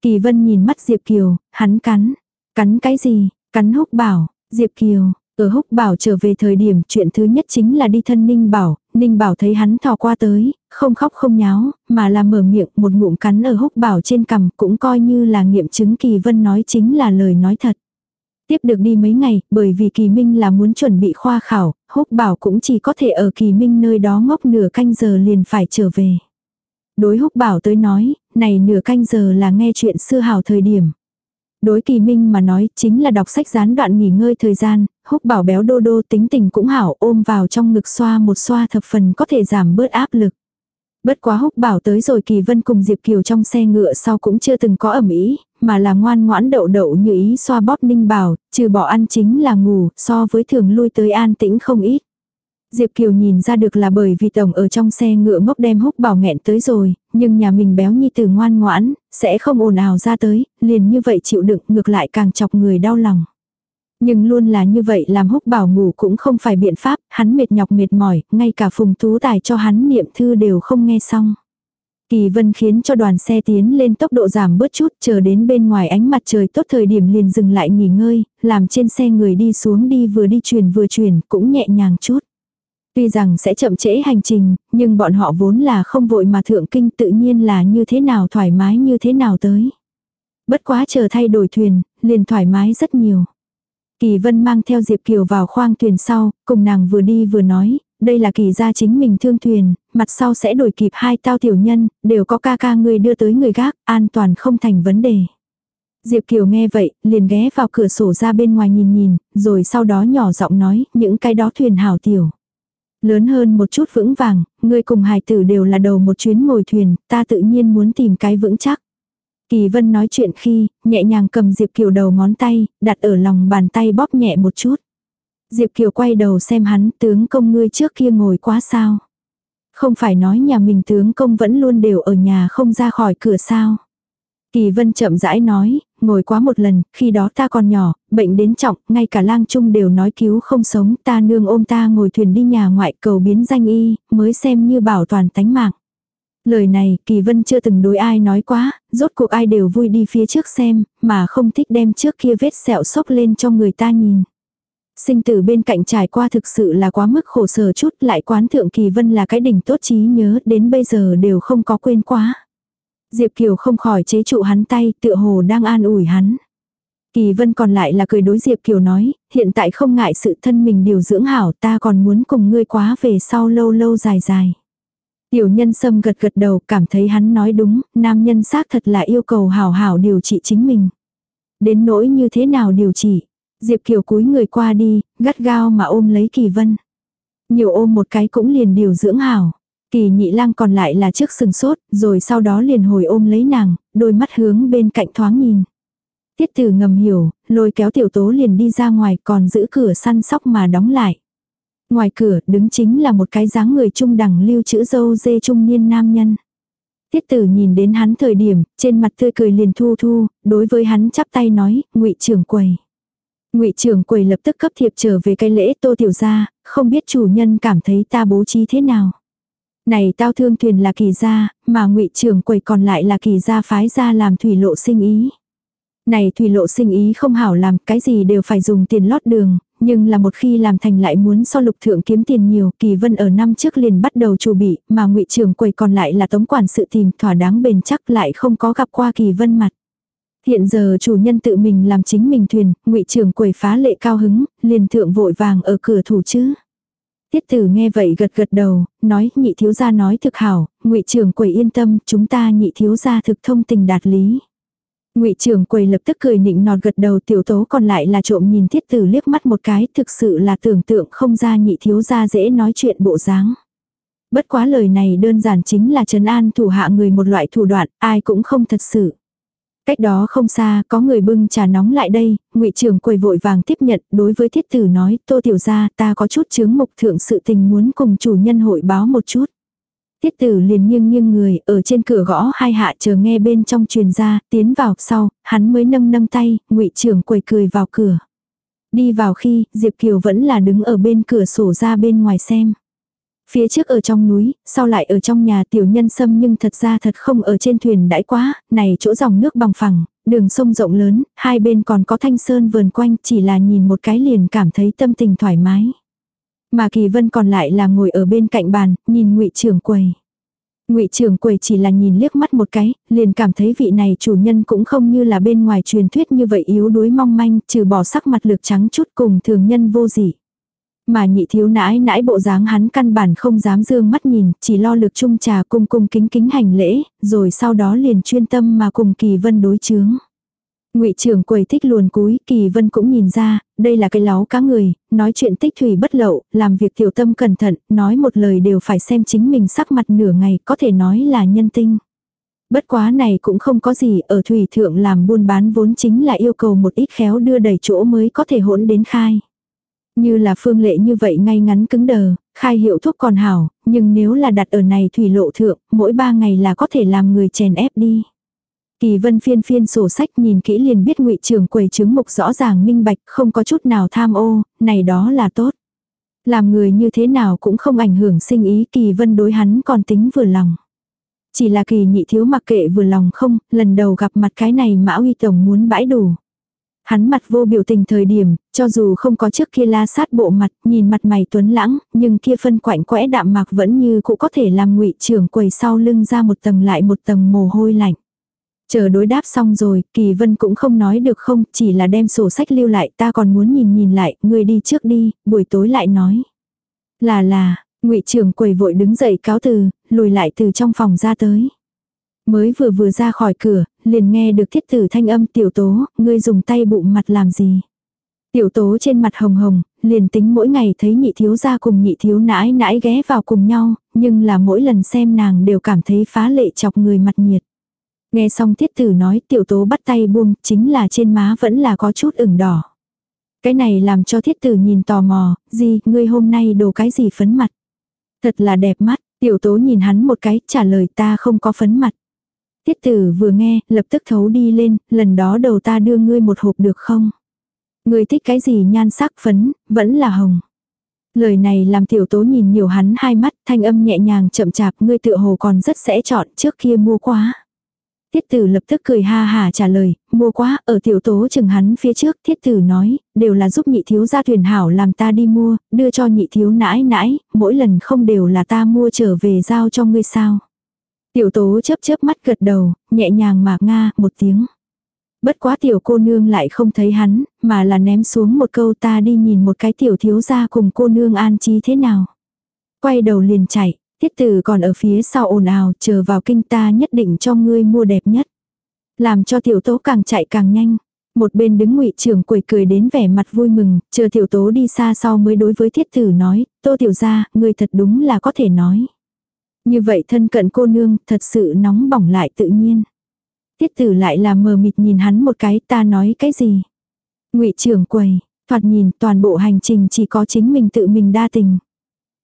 Kỳ Vân nhìn mắt Diệp Kiều, hắn cắn. Cắn cái gì? Cắn húc bảo. Diệp Kiều, ở húc bảo trở về thời điểm chuyện thứ nhất chính là đi thân Ninh Bảo. Ninh Bảo thấy hắn thò qua tới, không khóc không nháo, mà là mở miệng một ngụm cắn ở húc bảo trên cằm cũng coi như là nghiệm chứng Kỳ Vân nói chính là lời nói thật. Tiếp được đi mấy ngày, bởi vì Kỳ Minh là muốn chuẩn bị khoa khảo, húc bảo cũng chỉ có thể ở Kỳ Minh nơi đó ngốc nửa canh giờ liền phải trở về. Đối húc bảo tới nói, này nửa canh giờ là nghe chuyện xưa hào thời điểm. Đối kỳ minh mà nói chính là đọc sách gián đoạn nghỉ ngơi thời gian, húc bảo béo đô đô tính tình cũng hảo ôm vào trong ngực xoa một xoa thập phần có thể giảm bớt áp lực. Bất quá húc bảo tới rồi kỳ vân cùng Diệp Kiều trong xe ngựa sau cũng chưa từng có ẩm ý, mà là ngoan ngoãn đậu đậu như ý xoa bóp ninh bảo, trừ bỏ ăn chính là ngủ, so với thường lui tới an tĩnh không ít. Diệp Kiều nhìn ra được là bởi vì tổng ở trong xe ngựa ngốc đem húc bảo nghẹn tới rồi, nhưng nhà mình béo nhi từ ngoan ngoãn, sẽ không ồn ào ra tới, liền như vậy chịu đựng ngược lại càng chọc người đau lòng. Nhưng luôn là như vậy làm húc bảo ngủ cũng không phải biện pháp, hắn mệt nhọc mệt mỏi, ngay cả phùng tú tài cho hắn niệm thư đều không nghe xong. Kỳ vân khiến cho đoàn xe tiến lên tốc độ giảm bớt chút chờ đến bên ngoài ánh mặt trời tốt thời điểm liền dừng lại nghỉ ngơi, làm trên xe người đi xuống đi vừa đi truyền vừa truyền cũng nhẹ nhàng chút. Tuy rằng sẽ chậm trễ hành trình, nhưng bọn họ vốn là không vội mà thượng kinh tự nhiên là như thế nào thoải mái như thế nào tới. Bất quá chờ thay đổi thuyền, liền thoải mái rất nhiều. Kỳ Vân mang theo Diệp Kiều vào khoang thuyền sau, cùng nàng vừa đi vừa nói, đây là kỳ gia chính mình thương thuyền, mặt sau sẽ đổi kịp hai tao tiểu nhân, đều có ca ca người đưa tới người gác, an toàn không thành vấn đề. Diệp Kiều nghe vậy, liền ghé vào cửa sổ ra bên ngoài nhìn nhìn, rồi sau đó nhỏ giọng nói, những cái đó thuyền hảo tiểu. Lớn hơn một chút vững vàng, ngươi cùng hài tử đều là đầu một chuyến ngồi thuyền, ta tự nhiên muốn tìm cái vững chắc. Kỳ Vân nói chuyện khi, nhẹ nhàng cầm Diệp Kiều đầu ngón tay, đặt ở lòng bàn tay bóp nhẹ một chút. Diệp Kiều quay đầu xem hắn, tướng công ngươi trước kia ngồi quá sao. Không phải nói nhà mình tướng công vẫn luôn đều ở nhà không ra khỏi cửa sao. Kỳ Vân chậm rãi nói, ngồi quá một lần, khi đó ta còn nhỏ, bệnh đến trọng, ngay cả lang trung đều nói cứu không sống, ta nương ôm ta ngồi thuyền đi nhà ngoại cầu biến danh y, mới xem như bảo toàn tánh mạng. Lời này, Kỳ Vân chưa từng đối ai nói quá, rốt cuộc ai đều vui đi phía trước xem, mà không thích đem trước kia vết sẹo sốc lên cho người ta nhìn. Sinh tử bên cạnh trải qua thực sự là quá mức khổ sở chút, lại quán thượng Kỳ Vân là cái đỉnh tốt trí nhớ, đến bây giờ đều không có quên quá. Diệp Kiều không khỏi chế trụ hắn tay, tựa hồ đang an ủi hắn. Kỳ Vân còn lại là cười đối Diệp Kiều nói, hiện tại không ngại sự thân mình điều dưỡng hảo ta còn muốn cùng ngươi quá về sau lâu lâu dài dài. Tiểu nhân sâm gật gật đầu cảm thấy hắn nói đúng, nam nhân xác thật là yêu cầu hảo hảo điều trị chính mình. Đến nỗi như thế nào điều trị, Diệp Kiều cúi người qua đi, gắt gao mà ôm lấy Kỳ Vân. Nhiều ôm một cái cũng liền điều dưỡng hảo. Kỳ nhị lang còn lại là trước sừng sốt, rồi sau đó liền hồi ôm lấy nàng, đôi mắt hướng bên cạnh thoáng nhìn. Tiết tử ngầm hiểu, lôi kéo tiểu tố liền đi ra ngoài còn giữ cửa săn sóc mà đóng lại. Ngoài cửa đứng chính là một cái dáng người trung đẳng lưu chữ dâu dê trung niên nam nhân. Tiết tử nhìn đến hắn thời điểm, trên mặt tươi cười liền thu thu, đối với hắn chắp tay nói, ngụy trưởng quầy. Ngụy trưởng quầy lập tức cấp thiệp trở về cái lễ tô tiểu gia, không biết chủ nhân cảm thấy ta bố trí thế nào. Này tao thương thuyền là kỳ gia, mà ngụy trưởng quầy còn lại là kỳ gia phái gia làm thủy lộ sinh ý. Này thủy lộ sinh ý không hảo làm, cái gì đều phải dùng tiền lót đường, nhưng là một khi làm thành lại muốn so lục thượng kiếm tiền nhiều, kỳ vân ở năm trước liền bắt đầu chủ bị, mà ngụy trưởng quầy còn lại là tống quản sự tìm thỏa đáng bền chắc lại không có gặp qua kỳ vân mặt. Hiện giờ chủ nhân tự mình làm chính mình thuyền, ngụy trưởng quầy phá lệ cao hứng, liền thượng vội vàng ở cửa thủ chứ. Tiết tử nghe vậy gật gật đầu, nói nhị thiếu gia nói thực hảo, ngụy trưởng quầy yên tâm, chúng ta nhị thiếu gia thực thông tình đạt lý. Ngụy trưởng quầy lập tức cười nịnh nọt gật đầu tiểu tố còn lại là trộm nhìn thiết tử liếc mắt một cái thực sự là tưởng tượng không ra nhị thiếu gia dễ nói chuyện bộ dáng. Bất quá lời này đơn giản chính là trấn an thủ hạ người một loại thủ đoạn, ai cũng không thật sự. Cách đó không xa, có người bưng trà nóng lại đây, ngụy trưởng quầy vội vàng tiếp nhận, đối với thiết tử nói, tô tiểu gia ta có chút chướng mục thượng sự tình muốn cùng chủ nhân hội báo một chút. Tiết tử liền nghiêng nghiêng người, ở trên cửa gõ hai hạ chờ nghe bên trong truyền ra, tiến vào sau, hắn mới nâng nâng tay, ngụy trưởng quầy cười vào cửa. Đi vào khi, Diệp Kiều vẫn là đứng ở bên cửa sổ ra bên ngoài xem. Phía trước ở trong núi, sau lại ở trong nhà tiểu nhân sâm nhưng thật ra thật không ở trên thuyền đãi quá, này chỗ dòng nước bằng phẳng, đường sông rộng lớn, hai bên còn có thanh sơn vườn quanh, chỉ là nhìn một cái liền cảm thấy tâm tình thoải mái. Mà Kỳ Vân còn lại là ngồi ở bên cạnh bàn, nhìn Ngụy trưởng quầy. Ngụy trưởng quầy chỉ là nhìn liếc mắt một cái, liền cảm thấy vị này chủ nhân cũng không như là bên ngoài truyền thuyết như vậy yếu đuối mong manh, trừ bỏ sắc mặt lược trắng chút cùng thường nhân vô dị. Mà nhị thiếu nãi nãi bộ dáng hắn căn bản không dám dương mắt nhìn, chỉ lo lực chung trà cung cung kính kính hành lễ, rồi sau đó liền chuyên tâm mà cùng kỳ vân đối chướng. Ngụy trưởng quầy thích luồn cúi, Kỳ Vân cũng nhìn ra, đây là cái láo cá người, nói chuyện tích thủy bất lậu, làm việc tiểu tâm cẩn thận, nói một lời đều phải xem chính mình sắc mặt nửa ngày, có thể nói là nhân tinh. Bất quá này cũng không có gì, ở thủy thượng làm buôn bán vốn chính là yêu cầu một ít khéo đưa đầy chỗ mới có thể hỗn đến khai. Như là phương lệ như vậy ngay ngắn cứng đờ, khai hiệu thuốc còn hảo, nhưng nếu là đặt ở này thủy lộ thượng, mỗi ba ngày là có thể làm người chèn ép đi. Kỳ vân phiên phiên sổ sách nhìn kỹ liền biết ngụy trưởng quầy chứng mục rõ ràng minh bạch, không có chút nào tham ô, này đó là tốt. Làm người như thế nào cũng không ảnh hưởng sinh ý kỳ vân đối hắn còn tính vừa lòng. Chỉ là kỳ nhị thiếu mặc kệ vừa lòng không, lần đầu gặp mặt cái này mã uy tổng muốn bãi đủ. Hắn mặt vô biểu tình thời điểm, cho dù không có trước kia la sát bộ mặt, nhìn mặt mày tuấn lãng, nhưng kia phân quạnh quẽ đạm mạc vẫn như cũng có thể làm ngụy trưởng quầy sau lưng ra một tầng lại một tầng mồ hôi lạnh. Chờ đối đáp xong rồi, Kỳ Vân cũng không nói được không, chỉ là đem sổ sách lưu lại, ta còn muốn nhìn nhìn lại, người đi trước đi, buổi tối lại nói. Là là, ngụy trưởng quầy vội đứng dậy cáo từ, lùi lại từ trong phòng ra tới. Mới vừa vừa ra khỏi cửa, liền nghe được thiết tử thanh âm tiểu tố, ngươi dùng tay bụng mặt làm gì. Tiểu tố trên mặt hồng hồng, liền tính mỗi ngày thấy nhị thiếu ra cùng nhị thiếu nãi nãi ghé vào cùng nhau, nhưng là mỗi lần xem nàng đều cảm thấy phá lệ chọc người mặt nhiệt. Nghe xong thiết tử nói tiểu tố bắt tay buông, chính là trên má vẫn là có chút ửng đỏ. Cái này làm cho thiết tử nhìn tò mò, gì, ngươi hôm nay đồ cái gì phấn mặt. Thật là đẹp mắt, tiểu tố nhìn hắn một cái, trả lời ta không có phấn mặt. Tiết tử vừa nghe, lập tức thấu đi lên, lần đó đầu ta đưa ngươi một hộp được không? Ngươi thích cái gì nhan sắc phấn, vẫn là hồng. Lời này làm tiểu tố nhìn nhiều hắn hai mắt, thanh âm nhẹ nhàng chậm chạp, ngươi tựa hồ còn rất sẽ chọn, trước kia mua quá. Thiết tử lập tức cười ha hà trả lời, mua quá, ở tiểu tố chừng hắn phía trước, thiết tử nói, đều là giúp nhị thiếu gia thuyền hảo làm ta đi mua, đưa cho nhị thiếu nãi nãi, mỗi lần không đều là ta mua trở về giao cho ngươi sao. Tiểu tố chớp chớp mắt gật đầu, nhẹ nhàng mà nga, một tiếng. Bất quá tiểu cô nương lại không thấy hắn, mà là ném xuống một câu ta đi nhìn một cái tiểu thiếu gia cùng cô nương an trí thế nào. Quay đầu liền chạy, tiết tử còn ở phía sau ồn ào, chờ vào kinh ta nhất định cho ngươi mua đẹp nhất. Làm cho tiểu tố càng chạy càng nhanh. Một bên đứng ngụy trưởng quầy cười đến vẻ mặt vui mừng, chờ tiểu tố đi xa sau mới đối với thiết tử nói, tô tiểu gia, ngươi thật đúng là có thể nói. Như vậy thân cận cô nương, thật sự nóng bỏng lại tự nhiên. Tiết tử lại là mờ mịt nhìn hắn một cái, ta nói cái gì? ngụy trưởng quầy, thoạt nhìn toàn bộ hành trình chỉ có chính mình tự mình đa tình.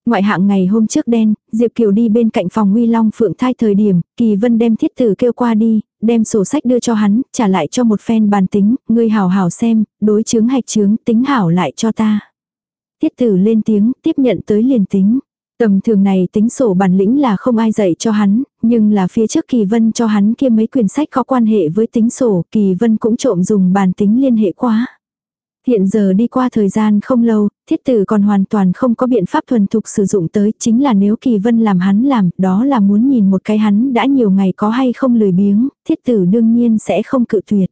Ngoại hạng ngày hôm trước đen, Diệp Kiều đi bên cạnh phòng Uy Long Phượng thai thời điểm, Kỳ Vân đem thiết tử kêu qua đi, đem sổ sách đưa cho hắn, trả lại cho một phen bàn tính, ngươi hảo hảo xem, đối chứng hạch chứng tính hảo lại cho ta. thiết tử lên tiếng, tiếp nhận tới liền tính. Tầm thường này tính sổ bản lĩnh là không ai dạy cho hắn, nhưng là phía trước Kỳ Vân cho hắn kia mấy quyển sách có quan hệ với tính sổ, Kỳ Vân cũng trộm dùng bản tính liên hệ quá. Hiện giờ đi qua thời gian không lâu, thiết tử còn hoàn toàn không có biện pháp thuần thục sử dụng tới, chính là nếu Kỳ Vân làm hắn làm, đó là muốn nhìn một cái hắn đã nhiều ngày có hay không lười biếng, thiết tử đương nhiên sẽ không cự tuyệt.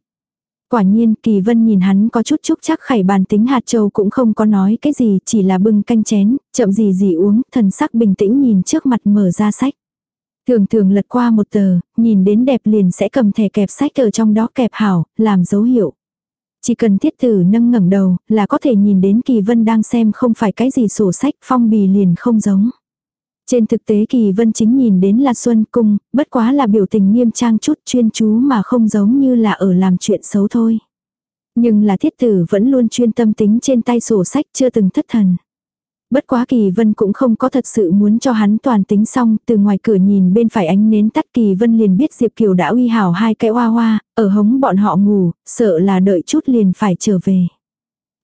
Quả nhiên, Kỳ Vân nhìn hắn có chút chúc chắc khải bàn tính hạt châu cũng không có nói cái gì, chỉ là bưng canh chén, chậm gì gì uống, thần sắc bình tĩnh nhìn trước mặt mở ra sách. Thường thường lật qua một tờ, nhìn đến đẹp liền sẽ cầm thẻ kẹp sách ở trong đó kẹp hảo, làm dấu hiệu. Chỉ cần thiết tử nâng ngẩng đầu, là có thể nhìn đến Kỳ Vân đang xem không phải cái gì sổ sách, phong bì liền không giống. Trên thực tế Kỳ Vân chính nhìn đến là Xuân Cung, bất quá là biểu tình nghiêm trang chút chuyên chú mà không giống như là ở làm chuyện xấu thôi. Nhưng là thiết tử vẫn luôn chuyên tâm tính trên tay sổ sách chưa từng thất thần. Bất quá Kỳ Vân cũng không có thật sự muốn cho hắn toàn tính xong, từ ngoài cửa nhìn bên phải ánh nến tắt Kỳ Vân liền biết Diệp Kiều đã uy hảo hai cái hoa hoa, ở hống bọn họ ngủ, sợ là đợi chút liền phải trở về.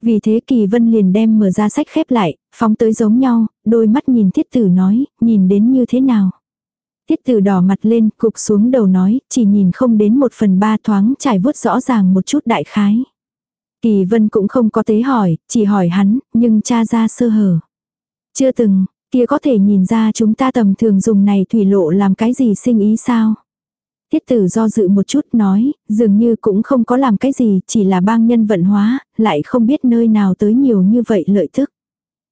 Vì thế Kỳ Vân liền đem mở ra sách khép lại, phóng tới giống nhau, đôi mắt nhìn thiết tử nói, nhìn đến như thế nào. Thiết tử đỏ mặt lên, cục xuống đầu nói, chỉ nhìn không đến một phần ba thoáng trải vuốt rõ ràng một chút đại khái. Kỳ Vân cũng không có tế hỏi, chỉ hỏi hắn, nhưng cha ra sơ hở. Chưa từng, kia có thể nhìn ra chúng ta tầm thường dùng này thủy lộ làm cái gì sinh ý sao? Tiết tử do dự một chút nói, dường như cũng không có làm cái gì, chỉ là bang nhân vận hóa, lại không biết nơi nào tới nhiều như vậy lợi tức.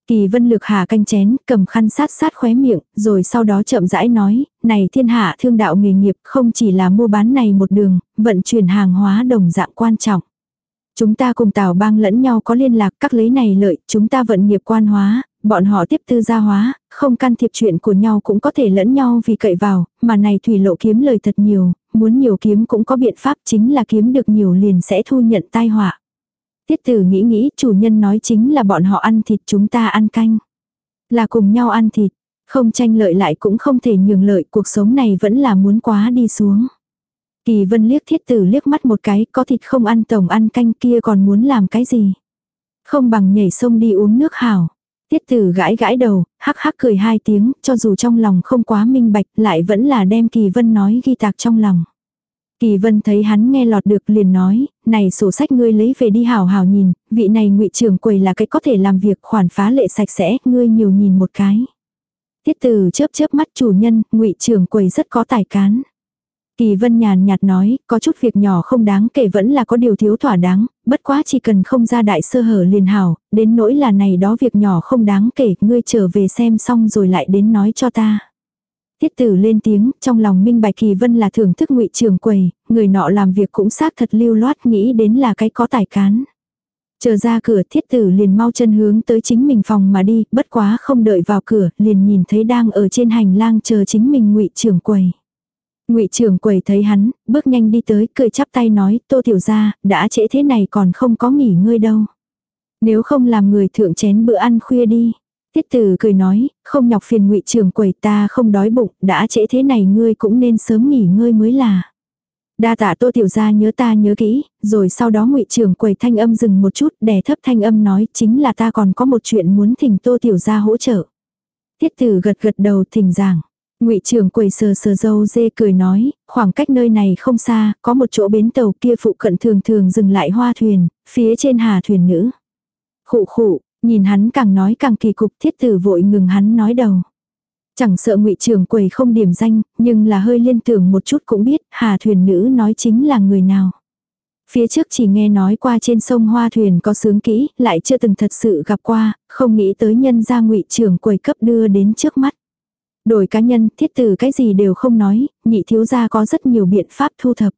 Kỳ vân lược hà canh chén, cầm khăn sát sát khóe miệng, rồi sau đó chậm rãi nói, này thiên hạ thương đạo nghề nghiệp không chỉ là mua bán này một đường, vận chuyển hàng hóa đồng dạng quan trọng. Chúng ta cùng tào bang lẫn nhau có liên lạc các lấy này lợi, chúng ta vận nghiệp quan hóa, bọn họ tiếp tư gia hóa, không can thiệp chuyện của nhau cũng có thể lẫn nhau vì cậy vào, mà này thủy lộ kiếm lời thật nhiều, muốn nhiều kiếm cũng có biện pháp chính là kiếm được nhiều liền sẽ thu nhận tai họa. Tiết tử nghĩ nghĩ chủ nhân nói chính là bọn họ ăn thịt chúng ta ăn canh. Là cùng nhau ăn thịt, không tranh lợi lại cũng không thể nhường lợi cuộc sống này vẫn là muốn quá đi xuống. Kỳ vân liếc thiết tử liếc mắt một cái có thịt không ăn tổng ăn canh kia còn muốn làm cái gì. Không bằng nhảy sông đi uống nước hảo. Tiết tử gãi gãi đầu, hắc hắc cười hai tiếng, cho dù trong lòng không quá minh bạch, lại vẫn là đem Kỳ Vân nói ghi tạc trong lòng. Kỳ Vân thấy hắn nghe lọt được liền nói, này sổ sách ngươi lấy về đi hào hào nhìn, vị này ngụy trưởng quầy là cái có thể làm việc khoản phá lệ sạch sẽ, ngươi nhiều nhìn một cái. Tiết tử chớp chớp mắt chủ nhân, ngụy trưởng quầy rất có tài cán. Kỳ vân nhàn nhạt nói, có chút việc nhỏ không đáng kể vẫn là có điều thiếu thỏa đáng, bất quá chỉ cần không ra đại sơ hở liền hảo, đến nỗi là này đó việc nhỏ không đáng kể, ngươi trở về xem xong rồi lại đến nói cho ta. Tiết tử lên tiếng, trong lòng minh bạch kỳ vân là thưởng thức ngụy trường quầy, người nọ làm việc cũng xác thật lưu loát nghĩ đến là cái có tài cán. Chờ ra cửa thiết tử liền mau chân hướng tới chính mình phòng mà đi, bất quá không đợi vào cửa, liền nhìn thấy đang ở trên hành lang chờ chính mình ngụy trưởng quầy. Ngụy trưởng quầy thấy hắn, bước nhanh đi tới, cười chắp tay nói, "Tô tiểu gia, đã trễ thế này còn không có nghỉ ngơi đâu. Nếu không làm người thượng chén bữa ăn khuya đi." Tiết Tử cười nói, "Không nhọc phiền Ngụy trưởng quầy, ta không đói bụng, đã trễ thế này ngươi cũng nên sớm nghỉ ngơi mới là." Đa tạ Tô tiểu gia nhớ ta nhớ kỹ, rồi sau đó Ngụy trưởng quầy thanh âm dừng một chút, đè thấp thanh âm nói, "Chính là ta còn có một chuyện muốn thỉnh Tô tiểu gia hỗ trợ." Tiết Tử gật gật đầu thỉnh giảng. Ngụy trưởng quầy sờ sờ dâu dê cười nói, khoảng cách nơi này không xa, có một chỗ bến tàu kia phụ cận thường thường dừng lại hoa thuyền, phía trên hà thuyền nữ. Khụ khụ, nhìn hắn càng nói càng kỳ cục thiết tử vội ngừng hắn nói đầu. Chẳng sợ ngụy trưởng quầy không điểm danh, nhưng là hơi liên tưởng một chút cũng biết hà thuyền nữ nói chính là người nào. Phía trước chỉ nghe nói qua trên sông Hoa Thuyền có sướng kỹ, lại chưa từng thật sự gặp qua, không nghĩ tới nhân gia ngụy trưởng quầy cấp đưa đến trước mắt. Đổi cá nhân, thiết tử cái gì đều không nói, nhị thiếu gia có rất nhiều biện pháp thu thập.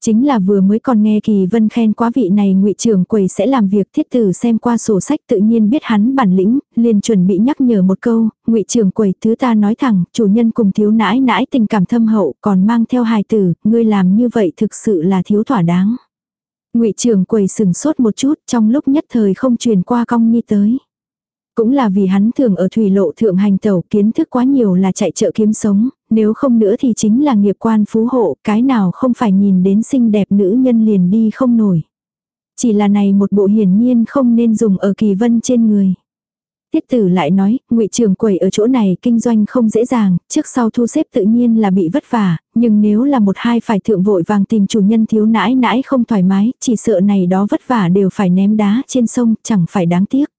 Chính là vừa mới còn nghe Kỳ Vân khen quá vị này ngụy trưởng quầy sẽ làm việc thiết tử xem qua sổ sách tự nhiên biết hắn bản lĩnh, liền chuẩn bị nhắc nhở một câu, ngụy trưởng quầy thứ ta nói thẳng, chủ nhân cùng thiếu nãi nãi tình cảm thâm hậu còn mang theo hài tử, ngươi làm như vậy thực sự là thiếu thỏa đáng. Ngụy trưởng quầy sừng sốt một chút trong lúc nhất thời không truyền qua cong nhi tới. Cũng là vì hắn thường ở thủy lộ thượng hành tẩu kiến thức quá nhiều là chạy chợ kiếm sống, nếu không nữa thì chính là nghiệp quan phú hộ, cái nào không phải nhìn đến xinh đẹp nữ nhân liền đi không nổi. Chỉ là này một bộ hiển nhiên không nên dùng ở kỳ vân trên người. Tiết tử lại nói, ngụy trưởng quầy ở chỗ này kinh doanh không dễ dàng, trước sau thu xếp tự nhiên là bị vất vả, nhưng nếu là một hai phải thượng vội vàng tìm chủ nhân thiếu nãi nãi không thoải mái, chỉ sợ này đó vất vả đều phải ném đá trên sông, chẳng phải đáng tiếc.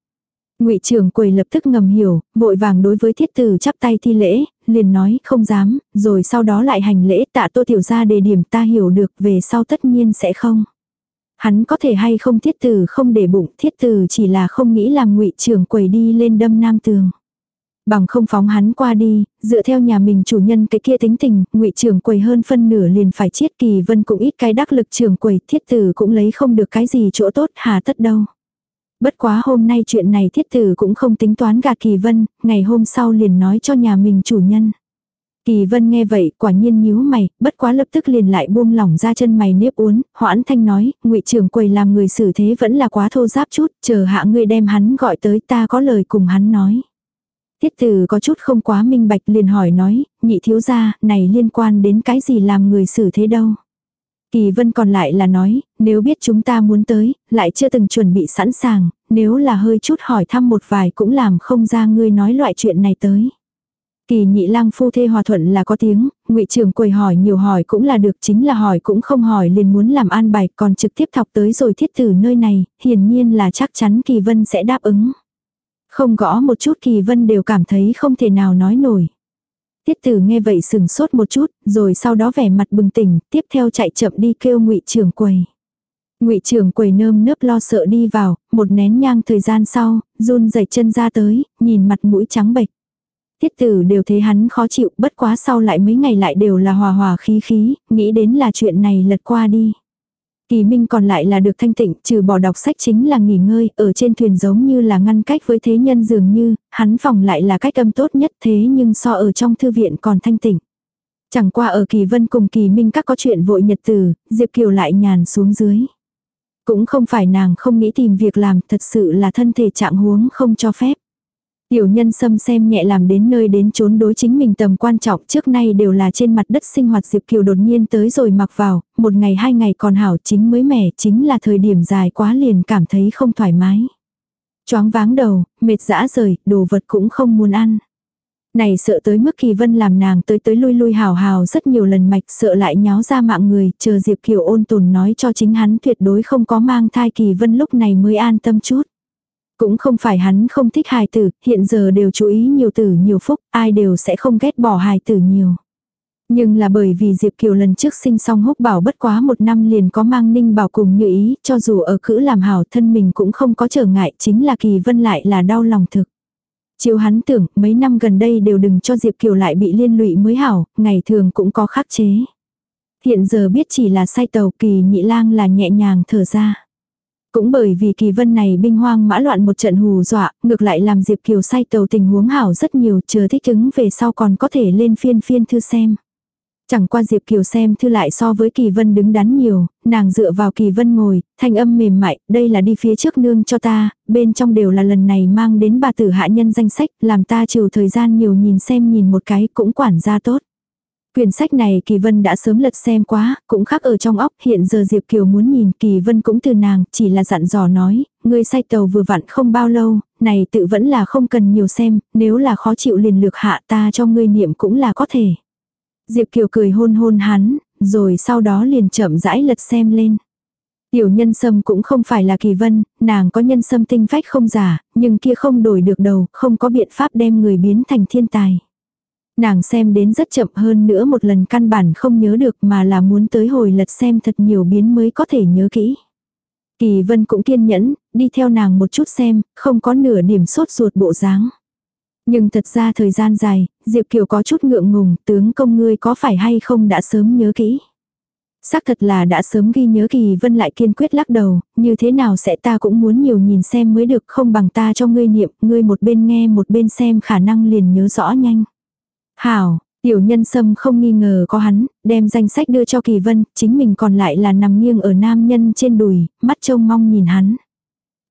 Ngụy trưởng quầy lập tức ngầm hiểu, vội vàng đối với thiết tử chắp tay thi lễ, liền nói không dám, rồi sau đó lại hành lễ tạ tô tiểu ra đề điểm ta hiểu được về sau tất nhiên sẽ không. Hắn có thể hay không thiết tử không để bụng, thiết tử chỉ là không nghĩ làm ngụy trưởng quầy đi lên đâm nam tường. Bằng không phóng hắn qua đi, dựa theo nhà mình chủ nhân cái kia tính tình, ngụy trưởng quầy hơn phân nửa liền phải chiết kỳ vân cũng ít cái đắc lực trưởng quầy, thiết tử cũng lấy không được cái gì chỗ tốt hà tất đâu. Bất quá hôm nay chuyện này thiết tử cũng không tính toán gạt Kỳ Vân, ngày hôm sau liền nói cho nhà mình chủ nhân. Kỳ Vân nghe vậy, quả nhiên nhíu mày, bất quá lập tức liền lại buông lỏng ra chân mày nếp uốn, Hoãn Thanh nói, Ngụy trưởng quầy làm người xử thế vẫn là quá thô giáp chút, chờ hạ ngươi đem hắn gọi tới ta có lời cùng hắn nói. Tiết tử có chút không quá minh bạch liền hỏi nói, nhị thiếu gia, này liên quan đến cái gì làm người xử thế đâu. Kỳ vân còn lại là nói, nếu biết chúng ta muốn tới, lại chưa từng chuẩn bị sẵn sàng, nếu là hơi chút hỏi thăm một vài cũng làm không ra ngươi nói loại chuyện này tới. Kỳ nhị lang phu thê hòa thuận là có tiếng, ngụy trưởng quầy hỏi nhiều hỏi cũng là được chính là hỏi cũng không hỏi liền muốn làm an bài còn trực tiếp thọc tới rồi thiết tử nơi này, hiển nhiên là chắc chắn kỳ vân sẽ đáp ứng. Không gõ một chút kỳ vân đều cảm thấy không thể nào nói nổi. Tiết tử nghe vậy sừng sốt một chút, rồi sau đó vẻ mặt bừng tỉnh, tiếp theo chạy chậm đi kêu ngụy trưởng quầy. Ngụy trưởng quầy nơm nớp lo sợ đi vào, một nén nhang thời gian sau, run rẩy chân ra tới, nhìn mặt mũi trắng bệch. Tiết tử đều thấy hắn khó chịu, bất quá sau lại mấy ngày lại đều là hòa hòa khí khí, nghĩ đến là chuyện này lật qua đi. Kỳ Minh còn lại là được thanh tịnh, trừ bỏ đọc sách chính là nghỉ ngơi, ở trên thuyền giống như là ngăn cách với thế nhân dường như, hắn phòng lại là cách âm tốt nhất thế nhưng so ở trong thư viện còn thanh tịnh. Chẳng qua ở Kỳ Vân cùng Kỳ Minh các có chuyện vội nhật từ, Diệp Kiều lại nhàn xuống dưới. Cũng không phải nàng không nghĩ tìm việc làm, thật sự là thân thể trạng huống không cho phép. Tiểu nhân xâm xem nhẹ làm đến nơi đến trốn đối chính mình tầm quan trọng trước nay đều là trên mặt đất sinh hoạt Diệp Kiều đột nhiên tới rồi mặc vào, một ngày hai ngày còn hảo chính mới mẻ chính là thời điểm dài quá liền cảm thấy không thoải mái. Choáng váng đầu, mệt dã rời, đồ vật cũng không muốn ăn. Này sợ tới mức kỳ vân làm nàng tới tới lui lui hào hào rất nhiều lần mạch sợ lại nháo ra mạng người, chờ Diệp Kiều ôn tồn nói cho chính hắn tuyệt đối không có mang thai kỳ vân lúc này mới an tâm chút. Cũng không phải hắn không thích hài tử, hiện giờ đều chú ý nhiều tử nhiều phúc, ai đều sẽ không ghét bỏ hài tử nhiều. Nhưng là bởi vì Diệp Kiều lần trước sinh xong húc bảo bất quá một năm liền có mang ninh bảo cùng như ý, cho dù ở cữ làm hảo thân mình cũng không có trở ngại, chính là kỳ vân lại là đau lòng thực. Chiếu hắn tưởng, mấy năm gần đây đều đừng cho Diệp Kiều lại bị liên lụy mới hảo, ngày thường cũng có khắc chế. Hiện giờ biết chỉ là sai tàu kỳ nhị lang là nhẹ nhàng thở ra. Cũng bởi vì kỳ vân này binh hoang mã loạn một trận hù dọa, ngược lại làm Diệp Kiều say tàu tình huống hảo rất nhiều chờ thích ứng về sau còn có thể lên phiên phiên thư xem. Chẳng qua Diệp Kiều xem thư lại so với Kỳ Vân đứng đắn nhiều, nàng dựa vào Kỳ Vân ngồi, thanh âm mềm mại, đây là đi phía trước nương cho ta, bên trong đều là lần này mang đến bà tử hạ nhân danh sách, làm ta trừ thời gian nhiều nhìn xem nhìn một cái cũng quản gia tốt. Quyển sách này Kỳ Vân đã sớm lật xem quá, cũng khác ở trong óc, hiện giờ Diệp Kiều muốn nhìn Kỳ Vân cũng từ nàng, chỉ là dặn dò nói, ngươi say tàu vừa vặn không bao lâu, này tự vẫn là không cần nhiều xem, nếu là khó chịu liền lược hạ ta cho ngươi niệm cũng là có thể. Diệp Kiều cười hôn hôn hắn, rồi sau đó liền chậm rãi lật xem lên. Tiểu nhân sâm cũng không phải là kỳ vân, nàng có nhân sâm tinh phách không giả, nhưng kia không đổi được đầu, không có biện pháp đem người biến thành thiên tài. Nàng xem đến rất chậm hơn nữa một lần căn bản không nhớ được mà là muốn tới hồi lật xem thật nhiều biến mới có thể nhớ kỹ. Kỳ vân cũng kiên nhẫn, đi theo nàng một chút xem, không có nửa điểm sốt ruột bộ dáng. Nhưng thật ra thời gian dài, Diệp Kiều có chút ngượng ngùng, tướng công ngươi có phải hay không đã sớm nhớ kỹ. Xác thật là đã sớm ghi nhớ Kỳ Vân lại kiên quyết lắc đầu, như thế nào sẽ ta cũng muốn nhiều nhìn xem mới được không bằng ta cho ngươi niệm, ngươi một bên nghe một bên xem khả năng liền nhớ rõ nhanh. Hảo, tiểu nhân sâm không nghi ngờ có hắn, đem danh sách đưa cho Kỳ Vân, chính mình còn lại là nằm nghiêng ở nam nhân trên đùi, mắt trông mong nhìn hắn.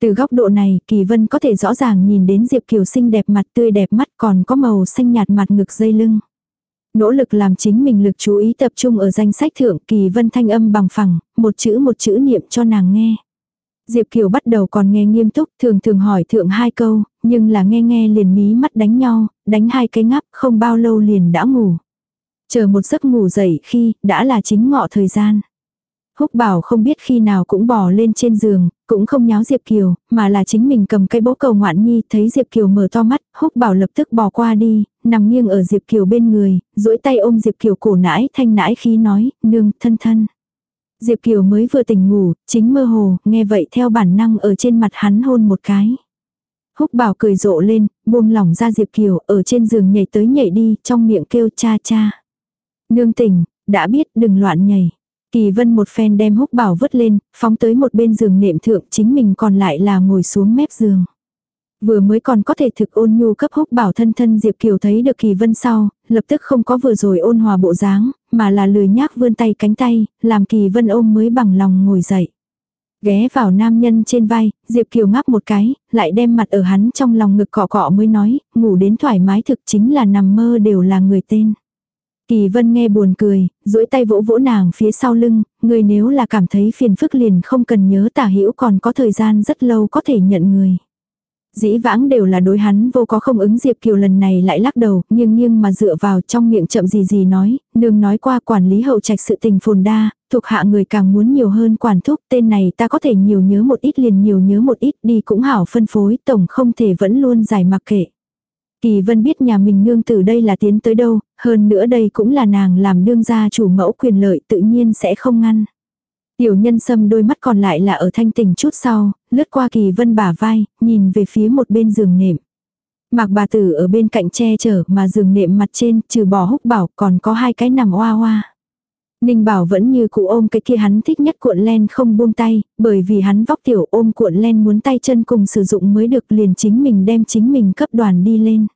Từ góc độ này, Kỳ Vân có thể rõ ràng nhìn đến Diệp Kiều xinh đẹp mặt tươi đẹp mắt còn có màu xanh nhạt mặt ngực dây lưng. Nỗ lực làm chính mình lực chú ý tập trung ở danh sách thượng Kỳ Vân thanh âm bằng phẳng, một chữ một chữ niệm cho nàng nghe. Diệp Kiều bắt đầu còn nghe nghiêm túc, thường thường hỏi thượng hai câu, nhưng là nghe nghe liền mí mắt đánh nhau, đánh hai cái ngắp, không bao lâu liền đã ngủ. Chờ một giấc ngủ dậy khi, đã là chính ngọ thời gian. Húc bảo không biết khi nào cũng bò lên trên giường, cũng không nháo Diệp Kiều, mà là chính mình cầm cây bố cầu ngoạn nhi, thấy Diệp Kiều mở to mắt, húc bảo lập tức bò qua đi, nằm nghiêng ở Diệp Kiều bên người, duỗi tay ôm Diệp Kiều cổ nãi thanh nãi khí nói, nương, thân thân. Diệp Kiều mới vừa tỉnh ngủ, chính mơ hồ, nghe vậy theo bản năng ở trên mặt hắn hôn một cái. Húc bảo cười rộ lên, buông lỏng ra Diệp Kiều, ở trên giường nhảy tới nhảy đi, trong miệng kêu cha cha. Nương tỉnh, đã biết đừng loạn nhảy. Kỳ vân một phen đem húc bảo vứt lên, phóng tới một bên giường nệm thượng chính mình còn lại là ngồi xuống mép giường. Vừa mới còn có thể thực ôn nhu cấp húc bảo thân thân Diệp Kiều thấy được kỳ vân sau, lập tức không có vừa rồi ôn hòa bộ dáng, mà là lười nhác vươn tay cánh tay, làm kỳ vân ôm mới bằng lòng ngồi dậy. Ghé vào nam nhân trên vai, Diệp Kiều ngáp một cái, lại đem mặt ở hắn trong lòng ngực cọ cọ mới nói, ngủ đến thoải mái thực chính là nằm mơ đều là người tên. Kỳ vân nghe buồn cười, duỗi tay vỗ vỗ nàng phía sau lưng, người nếu là cảm thấy phiền phức liền không cần nhớ tả hữu còn có thời gian rất lâu có thể nhận người. Dĩ vãng đều là đối hắn vô có không ứng Diệp Kiều lần này lại lắc đầu, nhưng nghiêng mà dựa vào trong miệng chậm gì gì nói, nương nói qua quản lý hậu trạch sự tình phồn đa, thuộc hạ người càng muốn nhiều hơn quản thúc, tên này ta có thể nhiều nhớ một ít liền nhiều nhớ một ít đi cũng hảo phân phối, tổng không thể vẫn luôn giải mặc kệ. Kỳ vân biết nhà mình nương từ đây là tiến tới đâu, hơn nữa đây cũng là nàng làm đương gia chủ mẫu quyền lợi tự nhiên sẽ không ngăn. Tiểu nhân sâm đôi mắt còn lại là ở thanh tỉnh chút sau, lướt qua kỳ vân bả vai, nhìn về phía một bên giường nệm. Mạc bà tử ở bên cạnh che chở mà giường nệm mặt trên trừ bỏ húc bảo còn có hai cái nằm oa oa. Ninh bảo vẫn như cụ ôm cái kia hắn thích nhất cuộn len không buông tay, bởi vì hắn vóc tiểu ôm cuộn len muốn tay chân cùng sử dụng mới được liền chính mình đem chính mình cấp đoàn đi lên.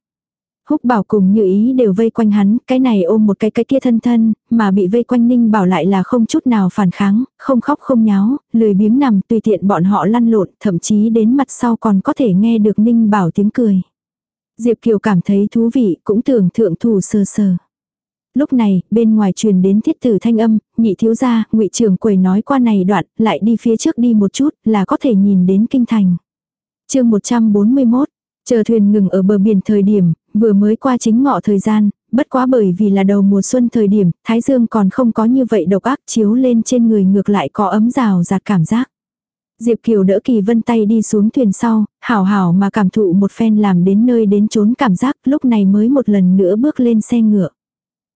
Húc bảo cùng như ý đều vây quanh hắn, cái này ôm một cái cái kia thân thân, mà bị vây quanh ninh bảo lại là không chút nào phản kháng, không khóc không nháo, lười biếng nằm tùy tiện bọn họ lăn lộn, thậm chí đến mặt sau còn có thể nghe được ninh bảo tiếng cười. Diệp Kiều cảm thấy thú vị, cũng tưởng thượng thủ sơ sờ. Lúc này, bên ngoài truyền đến thiết tử thanh âm, nhị thiếu gia, ngụy trưởng quầy nói qua này đoạn, lại đi phía trước đi một chút, là có thể nhìn đến kinh thành. chương 141, chờ thuyền ngừng ở bờ biển thời điểm, vừa mới qua chính ngọ thời gian, bất quá bởi vì là đầu mùa xuân thời điểm, thái dương còn không có như vậy độc ác chiếu lên trên người ngược lại có ấm rào rạt cảm giác. Diệp Kiều đỡ Kỳ Vân tay đi xuống thuyền sau, hảo hảo mà cảm thụ một phen làm đến nơi đến trốn cảm giác lúc này mới một lần nữa bước lên xe ngựa.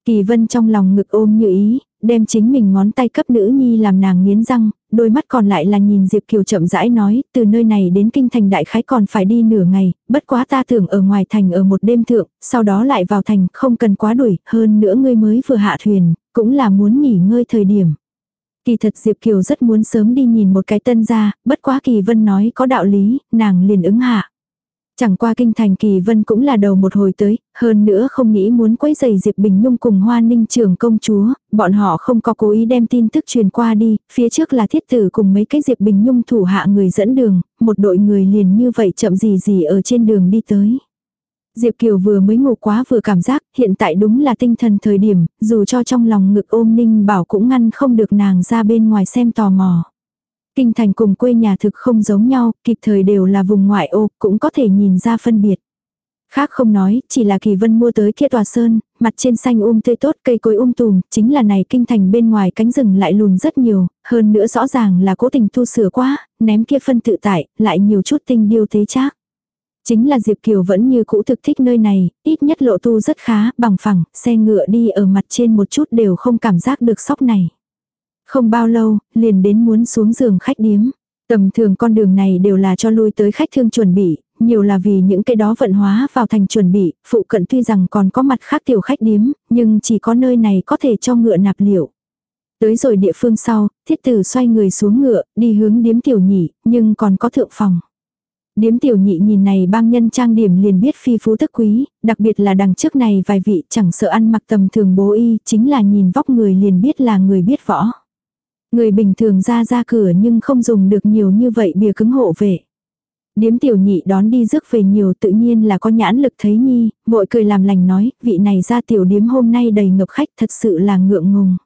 Kỳ Vân trong lòng ngực ôm như ý, đem chính mình ngón tay cấp nữ nhi làm nàng nghiến răng, đôi mắt còn lại là nhìn Diệp Kiều chậm rãi nói, từ nơi này đến kinh thành đại khái còn phải đi nửa ngày, bất quá ta tưởng ở ngoài thành ở một đêm thượng, sau đó lại vào thành, không cần quá đuổi, hơn nữa ngươi mới vừa hạ thuyền, cũng là muốn nghỉ ngơi thời điểm. Kỳ thật Diệp Kiều rất muốn sớm đi nhìn một cái tân gia, bất quá Kỳ Vân nói có đạo lý, nàng liền ứng hạ. Chẳng qua kinh thành kỳ vân cũng là đầu một hồi tới, hơn nữa không nghĩ muốn quấy giày Diệp Bình Nhung cùng Hoa Ninh trưởng công chúa, bọn họ không có cố ý đem tin tức truyền qua đi, phía trước là thiết tử cùng mấy cái Diệp Bình Nhung thủ hạ người dẫn đường, một đội người liền như vậy chậm gì gì ở trên đường đi tới. Diệp Kiều vừa mới ngủ quá vừa cảm giác hiện tại đúng là tinh thần thời điểm, dù cho trong lòng ngực ôm Ninh bảo cũng ngăn không được nàng ra bên ngoài xem tò mò. Kinh thành cùng quê nhà thực không giống nhau, kịp thời đều là vùng ngoại ô, cũng có thể nhìn ra phân biệt. Khác không nói, chỉ là kỳ vân mua tới kia tòa sơn, mặt trên xanh um tươi tốt cây cối um tùm, chính là này kinh thành bên ngoài cánh rừng lại lùn rất nhiều, hơn nữa rõ ràng là cố tình thu sửa quá, ném kia phân tự tại, lại nhiều chút tinh điêu thế chắc. Chính là Diệp Kiều vẫn như cũ thực thích nơi này, ít nhất lộ tu rất khá, bằng phẳng, xe ngựa đi ở mặt trên một chút đều không cảm giác được sóc này. Không bao lâu, liền đến muốn xuống giường khách điếm. Tầm thường con đường này đều là cho lui tới khách thương chuẩn bị, nhiều là vì những cái đó vận hóa vào thành chuẩn bị, phụ cận tuy rằng còn có mặt khác tiểu khách điếm, nhưng chỉ có nơi này có thể cho ngựa nạp liệu. Tới rồi địa phương sau, thiết tử xoay người xuống ngựa, đi hướng điếm tiểu nhị, nhưng còn có thượng phòng. Điếm tiểu nhị nhìn này bang nhân trang điểm liền biết phi phú thức quý, đặc biệt là đằng trước này vài vị chẳng sợ ăn mặc tầm thường bố y, chính là nhìn vóc người liền biết là người biết võ. Người bình thường ra ra cửa nhưng không dùng được nhiều như vậy bìa cứng hộ vệ. Điếm tiểu nhị đón đi rước về nhiều tự nhiên là có nhãn lực thấy nhi, vội cười làm lành nói, vị này ra tiểu điếm hôm nay đầy ngập khách thật sự là ngượng ngùng.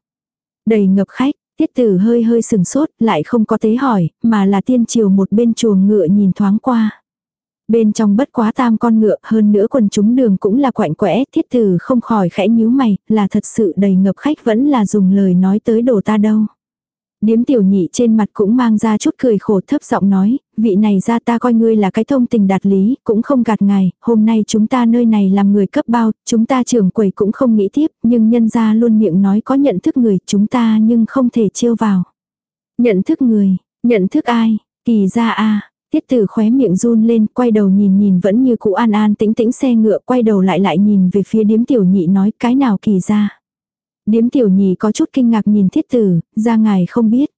Đầy ngập khách, tiết tử hơi hơi sừng sốt, lại không có tế hỏi, mà là tiên triều một bên chuồng ngựa nhìn thoáng qua. Bên trong bất quá tam con ngựa hơn nữa quần chúng đường cũng là quạnh quẽ, thiết tử không khỏi khẽ nhíu mày, là thật sự đầy ngập khách vẫn là dùng lời nói tới đồ ta đâu. Điếm tiểu nhị trên mặt cũng mang ra chút cười khổ thấp giọng nói, vị này ra ta coi ngươi là cái thông tình đạt lý, cũng không gạt ngài, hôm nay chúng ta nơi này làm người cấp bao, chúng ta trưởng quầy cũng không nghĩ tiếp, nhưng nhân ra luôn miệng nói có nhận thức người, chúng ta nhưng không thể chiêu vào. Nhận thức người, nhận thức ai, kỳ ra a Tiết tử khóe miệng run lên, quay đầu nhìn nhìn vẫn như cũ an an tĩnh tĩnh xe ngựa, quay đầu lại lại nhìn về phía điếm tiểu nhị nói cái nào kỳ ra. Điếm tiểu nhì có chút kinh ngạc nhìn thiết tử, ra ngài không biết.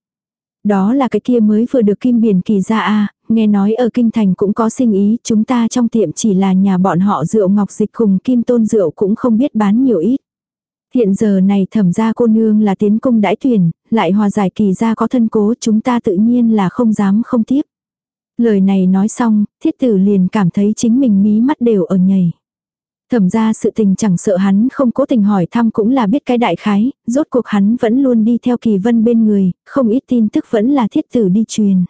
Đó là cái kia mới vừa được kim biển kỳ ra a nghe nói ở kinh thành cũng có sinh ý, chúng ta trong tiệm chỉ là nhà bọn họ rượu ngọc dịch cùng kim tôn rượu cũng không biết bán nhiều ít. Hiện giờ này thẩm gia cô nương là tiến cung đãi tuyển, lại hòa giải kỳ ra có thân cố chúng ta tự nhiên là không dám không tiếp. Lời này nói xong, thiết tử liền cảm thấy chính mình mí mắt đều ở nhảy. Thẩm ra sự tình chẳng sợ hắn không cố tình hỏi thăm cũng là biết cái đại khái, rốt cuộc hắn vẫn luôn đi theo kỳ vân bên người, không ít tin tức vẫn là thiết tử đi truyền.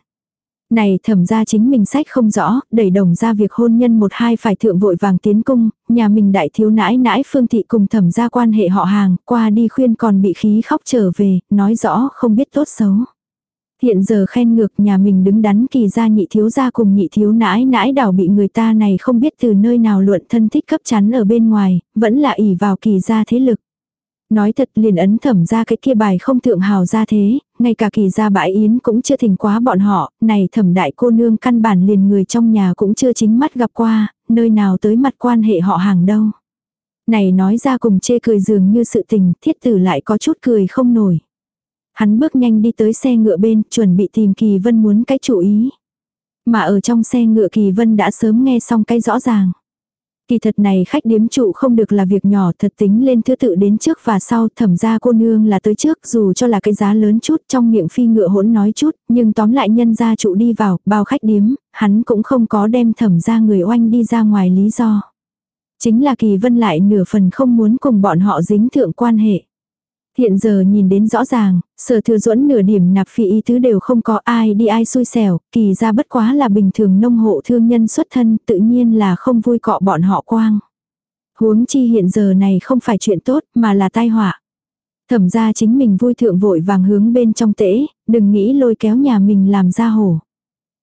Này thẩm ra chính mình sách không rõ, đẩy đồng ra việc hôn nhân một hai phải thượng vội vàng tiến cung, nhà mình đại thiếu nãi nãi phương thị cùng thẩm ra quan hệ họ hàng, qua đi khuyên còn bị khí khóc trở về, nói rõ không biết tốt xấu. Hiện giờ khen ngược nhà mình đứng đắn kỳ ra nhị thiếu gia cùng nhị thiếu nãi nãi đảo bị người ta này không biết từ nơi nào luận thân thích cấp chắn ở bên ngoài, vẫn là ỉ vào kỳ ra thế lực. Nói thật liền ấn thẩm ra cái kia bài không thượng hào ra thế, ngay cả kỳ ra bãi yến cũng chưa thỉnh quá bọn họ, này thẩm đại cô nương căn bản liền người trong nhà cũng chưa chính mắt gặp qua, nơi nào tới mặt quan hệ họ hàng đâu. Này nói ra cùng chê cười dường như sự tình, thiết tử lại có chút cười không nổi. Hắn bước nhanh đi tới xe ngựa bên, chuẩn bị tìm Kỳ Vân muốn cái chủ ý. Mà ở trong xe ngựa Kỳ Vân đã sớm nghe xong cái rõ ràng. Kỳ thật này khách điếm trụ không được là việc nhỏ thật tính lên thứ tự đến trước và sau thẩm ra cô nương là tới trước dù cho là cái giá lớn chút trong miệng phi ngựa hỗn nói chút nhưng tóm lại nhân gia trụ đi vào bao khách điếm hắn cũng không có đem thẩm ra người oanh đi ra ngoài lý do. Chính là kỳ vân lại nửa phần không muốn cùng bọn họ dính thượng quan hệ. Hiện giờ nhìn đến rõ ràng, sở thừa duẫn nửa điểm nạp phi ý thứ đều không có ai đi ai xui xẻo, kỳ ra bất quá là bình thường nông hộ thương nhân xuất thân tự nhiên là không vui cọ bọn họ quang. Huống chi hiện giờ này không phải chuyện tốt mà là tai họa. Thẩm ra chính mình vui thượng vội vàng hướng bên trong tễ, đừng nghĩ lôi kéo nhà mình làm ra hổ.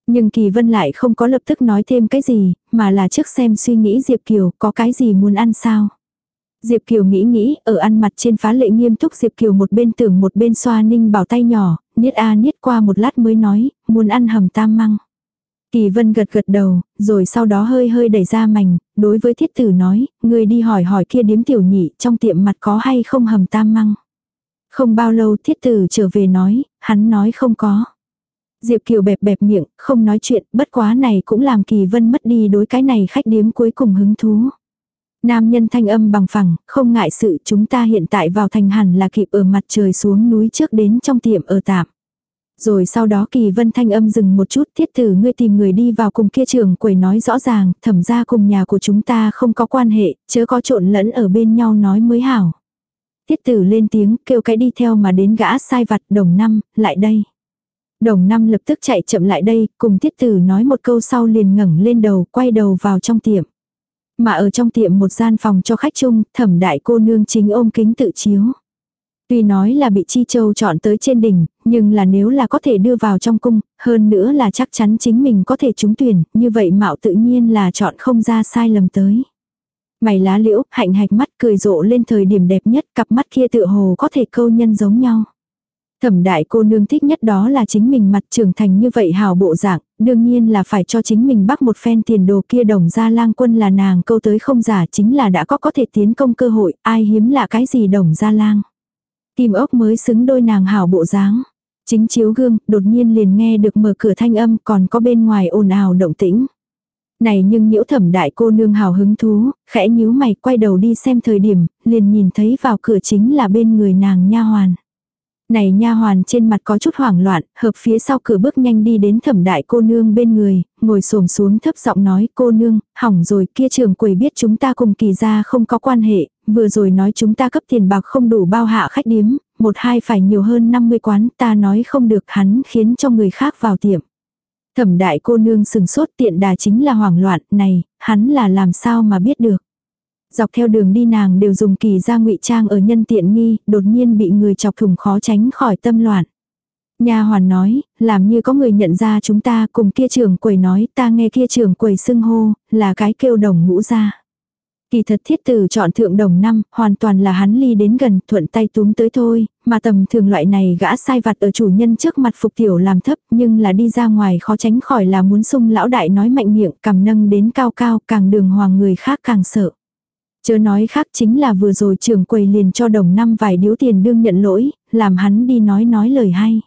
Nhưng Kỳ Vân lại không có lập tức nói thêm cái gì, mà là trước xem suy nghĩ Diệp Kiều có cái gì muốn ăn sao. Diệp Kiều nghĩ nghĩ, ở ăn mặt trên phá lệ nghiêm túc Diệp Kiều một bên tưởng một bên xoa ninh bảo tay nhỏ, niết a niết qua một lát mới nói, muốn ăn hầm tam măng. Kỳ vân gật gật đầu, rồi sau đó hơi hơi đẩy ra mảnh, đối với thiết tử nói, người đi hỏi hỏi kia điếm tiểu nhị, trong tiệm mặt có hay không hầm tam măng. Không bao lâu thiết tử trở về nói, hắn nói không có. Diệp Kiều bẹp bẹp miệng, không nói chuyện, bất quá này cũng làm Kỳ Vân mất đi đối cái này khách điếm cuối cùng hứng thú. Nam nhân thanh âm bằng phẳng, không ngại sự chúng ta hiện tại vào thành hẳn là kịp ở mặt trời xuống núi trước đến trong tiệm ở tạm. Rồi sau đó kỳ vân thanh âm dừng một chút thiết tử ngươi tìm người đi vào cùng kia trường quầy nói rõ ràng, thẩm ra cùng nhà của chúng ta không có quan hệ, chớ có trộn lẫn ở bên nhau nói mới hảo. Thiết tử lên tiếng kêu cái đi theo mà đến gã sai vặt đồng năm, lại đây. Đồng năm lập tức chạy chậm lại đây, cùng thiết tử nói một câu sau liền ngẩng lên đầu, quay đầu vào trong tiệm. Mà ở trong tiệm một gian phòng cho khách chung, thẩm đại cô nương chính ôm kính tự chiếu. Tuy nói là bị Chi Châu chọn tới trên đỉnh, nhưng là nếu là có thể đưa vào trong cung, hơn nữa là chắc chắn chính mình có thể trúng tuyển, như vậy mạo tự nhiên là chọn không ra sai lầm tới. Mày lá liễu, hạnh hạch mắt cười rộ lên thời điểm đẹp nhất, cặp mắt kia tựa hồ có thể câu nhân giống nhau. Thẩm đại cô nương thích nhất đó là chính mình mặt trưởng thành như vậy hào bộ dạng, đương nhiên là phải cho chính mình bắt một phen tiền đồ kia đồng ra lang quân là nàng câu tới không giả chính là đã có có thể tiến công cơ hội, ai hiếm lạ cái gì đồng ra lang. Kim ốc mới xứng đôi nàng hảo bộ dáng. Chính chiếu gương, đột nhiên liền nghe được mở cửa thanh âm còn có bên ngoài ồn ào động tĩnh. Này nhưng nhiễu thẩm đại cô nương hào hứng thú, khẽ nhíu mày quay đầu đi xem thời điểm, liền nhìn thấy vào cửa chính là bên người nàng nha hoàn. Này nha hoàn trên mặt có chút hoảng loạn, hợp phía sau cửa bước nhanh đi đến thẩm đại cô nương bên người, ngồi xổm xuống thấp giọng nói cô nương, hỏng rồi kia trường quầy biết chúng ta cùng kỳ ra không có quan hệ, vừa rồi nói chúng ta cấp tiền bạc không đủ bao hạ khách điếm, một hai phải nhiều hơn 50 quán, ta nói không được hắn khiến cho người khác vào tiệm. Thẩm đại cô nương sừng sốt tiện đà chính là hoảng loạn, này, hắn là làm sao mà biết được. Dọc theo đường đi nàng đều dùng kỳ ra ngụy trang ở nhân tiện nghi, đột nhiên bị người chọc thủng khó tránh khỏi tâm loạn. nhà hoàn nói, làm như có người nhận ra chúng ta cùng kia trưởng quầy nói ta nghe kia trưởng quầy xưng hô, là cái kêu đồng ngũ ra. Kỳ thật thiết tử chọn thượng đồng năm, hoàn toàn là hắn ly đến gần, thuận tay túm tới thôi, mà tầm thường loại này gã sai vặt ở chủ nhân trước mặt phục tiểu làm thấp, nhưng là đi ra ngoài khó tránh khỏi là muốn sung lão đại nói mạnh miệng, cầm nâng đến cao cao, càng đường hoàng người khác càng sợ. Chớ nói khác chính là vừa rồi trưởng quầy liền cho đồng năm vài điếu tiền đương nhận lỗi, làm hắn đi nói nói lời hay.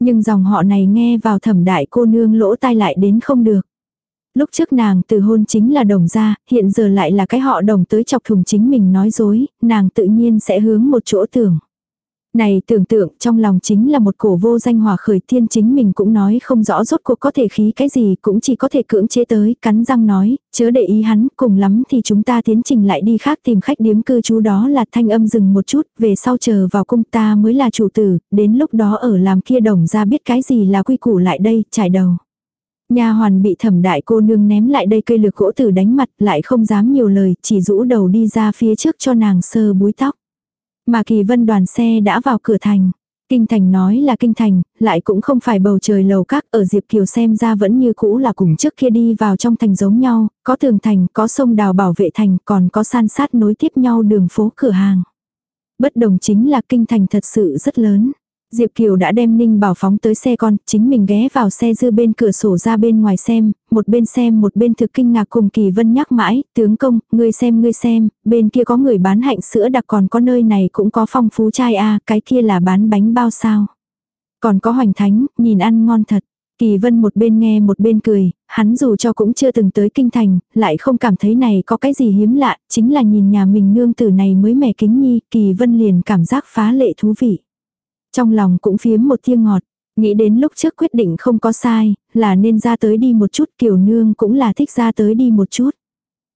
Nhưng dòng họ này nghe vào thẩm đại cô nương lỗ tai lại đến không được. Lúc trước nàng từ hôn chính là đồng gia, hiện giờ lại là cái họ đồng tới chọc thùng chính mình nói dối, nàng tự nhiên sẽ hướng một chỗ tưởng. Này tưởng tượng trong lòng chính là một cổ vô danh hòa khởi thiên chính mình cũng nói không rõ rốt cuộc có thể khí cái gì cũng chỉ có thể cưỡng chế tới, cắn răng nói, chớ để ý hắn, cùng lắm thì chúng ta tiến trình lại đi khác tìm khách điếm cư trú đó là thanh âm dừng một chút, về sau chờ vào cung ta mới là chủ tử, đến lúc đó ở làm kia đồng ra biết cái gì là quy củ lại đây, trải đầu. Nha hoàn bị thẩm đại cô nương ném lại đây cây lược gỗ tử đánh mặt lại không dám nhiều lời, chỉ rũ đầu đi ra phía trước cho nàng sơ búi tóc. Mà kỳ vân đoàn xe đã vào cửa thành. Kinh thành nói là kinh thành, lại cũng không phải bầu trời lầu các ở Diệp Kiều xem ra vẫn như cũ là cùng trước kia đi vào trong thành giống nhau, có tường thành, có sông đào bảo vệ thành, còn có san sát nối tiếp nhau đường phố cửa hàng. Bất đồng chính là kinh thành thật sự rất lớn. Diệp Kiều đã đem Ninh Bảo phóng tới xe con, chính mình ghé vào xe dư bên cửa sổ ra bên ngoài xem, một bên xem một bên thực kinh ngạc cùng Kỳ Vân nhắc mãi, tướng công, ngươi xem ngươi xem, bên kia có người bán hạnh sữa đặc còn có nơi này cũng có phong phú chai a cái kia là bán bánh bao sao. Còn có hoành thánh, nhìn ăn ngon thật. Kỳ Vân một bên nghe một bên cười, hắn dù cho cũng chưa từng tới kinh thành, lại không cảm thấy này có cái gì hiếm lạ, chính là nhìn nhà mình nương tử này mới mẻ kính nhi, Kỳ Vân liền cảm giác phá lệ thú vị. Trong lòng cũng phiếm một tia ngọt, nghĩ đến lúc trước quyết định không có sai, là nên ra tới đi một chút kiểu nương cũng là thích ra tới đi một chút.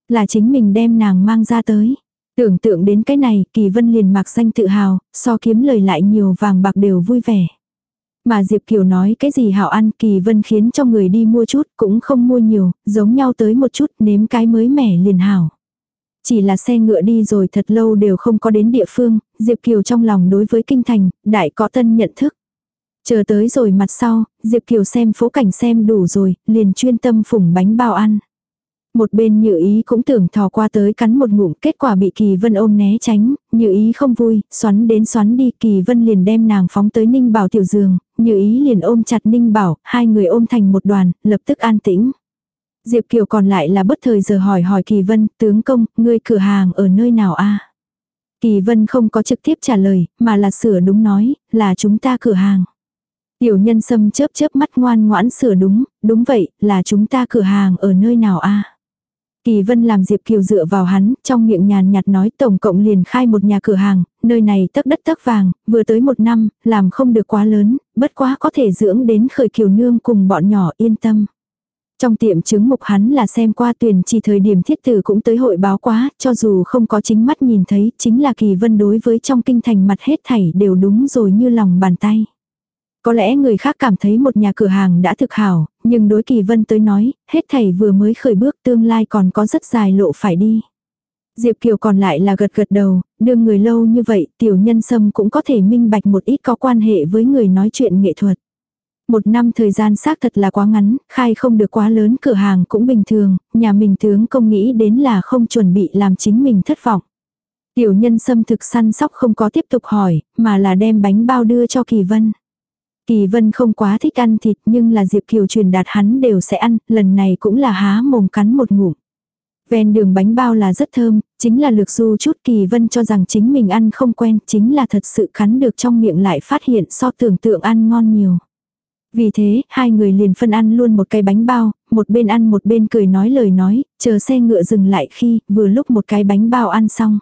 Là chính mình đem nàng mang ra tới. Tưởng tượng đến cái này, Kỳ Vân liền mặc danh tự hào, so kiếm lời lại nhiều vàng bạc đều vui vẻ. Mà Diệp Kiều nói cái gì hảo ăn Kỳ Vân khiến cho người đi mua chút, cũng không mua nhiều, giống nhau tới một chút nếm cái mới mẻ liền hảo. Chỉ là xe ngựa đi rồi thật lâu đều không có đến địa phương, Diệp Kiều trong lòng đối với kinh thành, đại có tân nhận thức. Chờ tới rồi mặt sau, Diệp Kiều xem phố cảnh xem đủ rồi, liền chuyên tâm phủng bánh bao ăn. Một bên như ý cũng tưởng thò qua tới cắn một ngụm, kết quả bị Kỳ Vân ôm né tránh, như ý không vui, xoắn đến xoắn đi, Kỳ Vân liền đem nàng phóng tới Ninh Bảo tiểu giường, như ý liền ôm chặt Ninh Bảo, hai người ôm thành một đoàn, lập tức an tĩnh. Diệp Kiều còn lại là bất thời giờ hỏi hỏi Kỳ Vân, tướng công, ngươi cửa hàng ở nơi nào a? Kỳ Vân không có trực tiếp trả lời, mà là sửa đúng nói, là chúng ta cửa hàng. Tiểu nhân sâm chớp chớp mắt ngoan ngoãn sửa đúng, đúng vậy, là chúng ta cửa hàng ở nơi nào a Kỳ Vân làm Diệp Kiều dựa vào hắn, trong miệng nhàn nhạt nói tổng cộng liền khai một nhà cửa hàng, nơi này tấc đất tấc vàng, vừa tới một năm, làm không được quá lớn, bất quá có thể dưỡng đến khởi Kiều Nương cùng bọn nhỏ yên tâm. Trong tiệm chứng mục hắn là xem qua tuyển chỉ thời điểm thiết tử cũng tới hội báo quá, cho dù không có chính mắt nhìn thấy, chính là Kỳ Vân đối với trong kinh thành mặt hết thảy đều đúng rồi như lòng bàn tay. Có lẽ người khác cảm thấy một nhà cửa hàng đã thực hảo, nhưng đối kỳ vân tới nói, hết thảy vừa mới khởi bước tương lai còn có rất dài lộ phải đi. Diệp Kiều còn lại là gật gật đầu, đương người lâu như vậy, tiểu nhân sâm cũng có thể minh bạch một ít có quan hệ với người nói chuyện nghệ thuật. Một năm thời gian xác thật là quá ngắn, khai không được quá lớn cửa hàng cũng bình thường, nhà mình tướng công nghĩ đến là không chuẩn bị làm chính mình thất vọng. Tiểu nhân xâm thực săn sóc không có tiếp tục hỏi, mà là đem bánh bao đưa cho Kỳ Vân. Kỳ Vân không quá thích ăn thịt nhưng là Diệp Kiều truyền đạt hắn đều sẽ ăn, lần này cũng là há mồm cắn một ngụm. Ven đường bánh bao là rất thơm, chính là lược du chút Kỳ Vân cho rằng chính mình ăn không quen, chính là thật sự cắn được trong miệng lại phát hiện so tưởng tượng ăn ngon nhiều. Vì thế, hai người liền phân ăn luôn một cái bánh bao, một bên ăn một bên cười nói lời nói, chờ xe ngựa dừng lại khi vừa lúc một cái bánh bao ăn xong.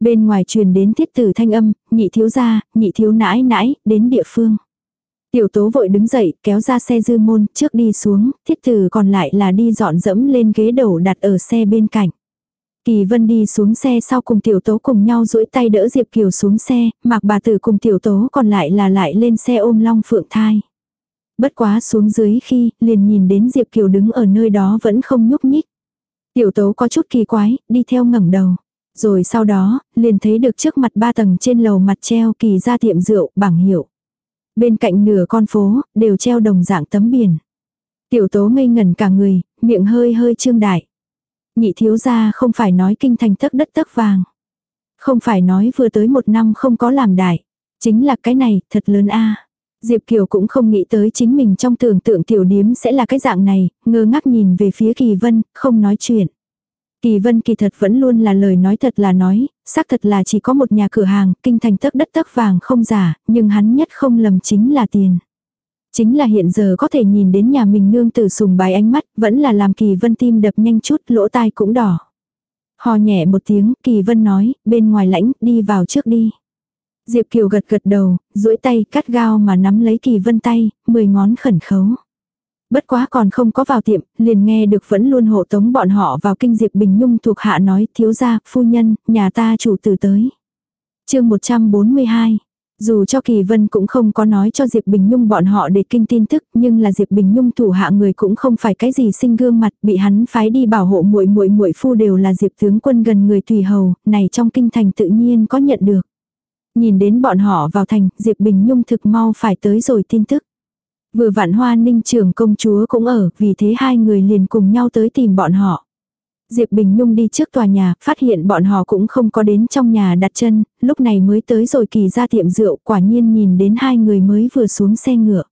Bên ngoài truyền đến thiết tử thanh âm, nhị thiếu gia, nhị thiếu nãi nãi, đến địa phương. Tiểu tố vội đứng dậy, kéo ra xe dư môn, trước đi xuống, thiết tử còn lại là đi dọn dẫm lên ghế đầu đặt ở xe bên cạnh. Kỳ vân đi xuống xe sau cùng tiểu tố cùng nhau duỗi tay đỡ Diệp Kiều xuống xe, mặc bà tử cùng tiểu tố còn lại là lại lên xe ôm long phượng thai. Bất quá xuống dưới khi, liền nhìn đến Diệp Kiều đứng ở nơi đó vẫn không nhúc nhích. Tiểu tố có chút kỳ quái, đi theo ngẩng đầu. Rồi sau đó, liền thấy được trước mặt ba tầng trên lầu mặt treo kỳ ra tiệm rượu, bảng hiệu. Bên cạnh nửa con phố, đều treo đồng dạng tấm biển. Tiểu tố ngây ngẩn cả người, miệng hơi hơi trương đại. Nhị thiếu gia không phải nói kinh thành thất đất tấc vàng. Không phải nói vừa tới một năm không có làm đại. Chính là cái này, thật lớn a Diệp Kiều cũng không nghĩ tới chính mình trong tưởng tượng tiểu điếm sẽ là cái dạng này, ngơ ngác nhìn về phía Kỳ Vân, không nói chuyện. Kỳ Vân kỳ thật vẫn luôn là lời nói thật là nói, xác thật là chỉ có một nhà cửa hàng, kinh thành tấc đất tấc vàng không giả, nhưng hắn nhất không lầm chính là tiền. Chính là hiện giờ có thể nhìn đến nhà mình nương tử sùng bái ánh mắt, vẫn là làm Kỳ Vân tim đập nhanh chút, lỗ tai cũng đỏ. Hò nhẹ một tiếng, Kỳ Vân nói, bên ngoài lãnh, đi vào trước đi. Diệp Kiều gật gật đầu, duỗi tay cắt gao mà nắm lấy Kỳ Vân tay, mười ngón khẩn khấu. Bất quá còn không có vào tiệm, liền nghe được vẫn luôn hộ tống bọn họ vào kinh Diệp Bình Nhung thuộc hạ nói thiếu gia, phu nhân, nhà ta chủ tử tới. chương 142 dù cho Kỳ Vân cũng không có nói cho Diệp Bình Nhung bọn họ để kinh tin tức, nhưng là Diệp Bình Nhung thủ hạ người cũng không phải cái gì sinh gương mặt, bị hắn phái đi bảo hộ muội muội muội phu đều là Diệp tướng quân gần người tùy hầu, này trong kinh thành tự nhiên có nhận được. Nhìn đến bọn họ vào thành, Diệp Bình Nhung thực mau phải tới rồi tin tức. Vừa vạn hoa ninh trưởng công chúa cũng ở, vì thế hai người liền cùng nhau tới tìm bọn họ. Diệp Bình Nhung đi trước tòa nhà, phát hiện bọn họ cũng không có đến trong nhà đặt chân, lúc này mới tới rồi kỳ ra tiệm rượu, quả nhiên nhìn đến hai người mới vừa xuống xe ngựa.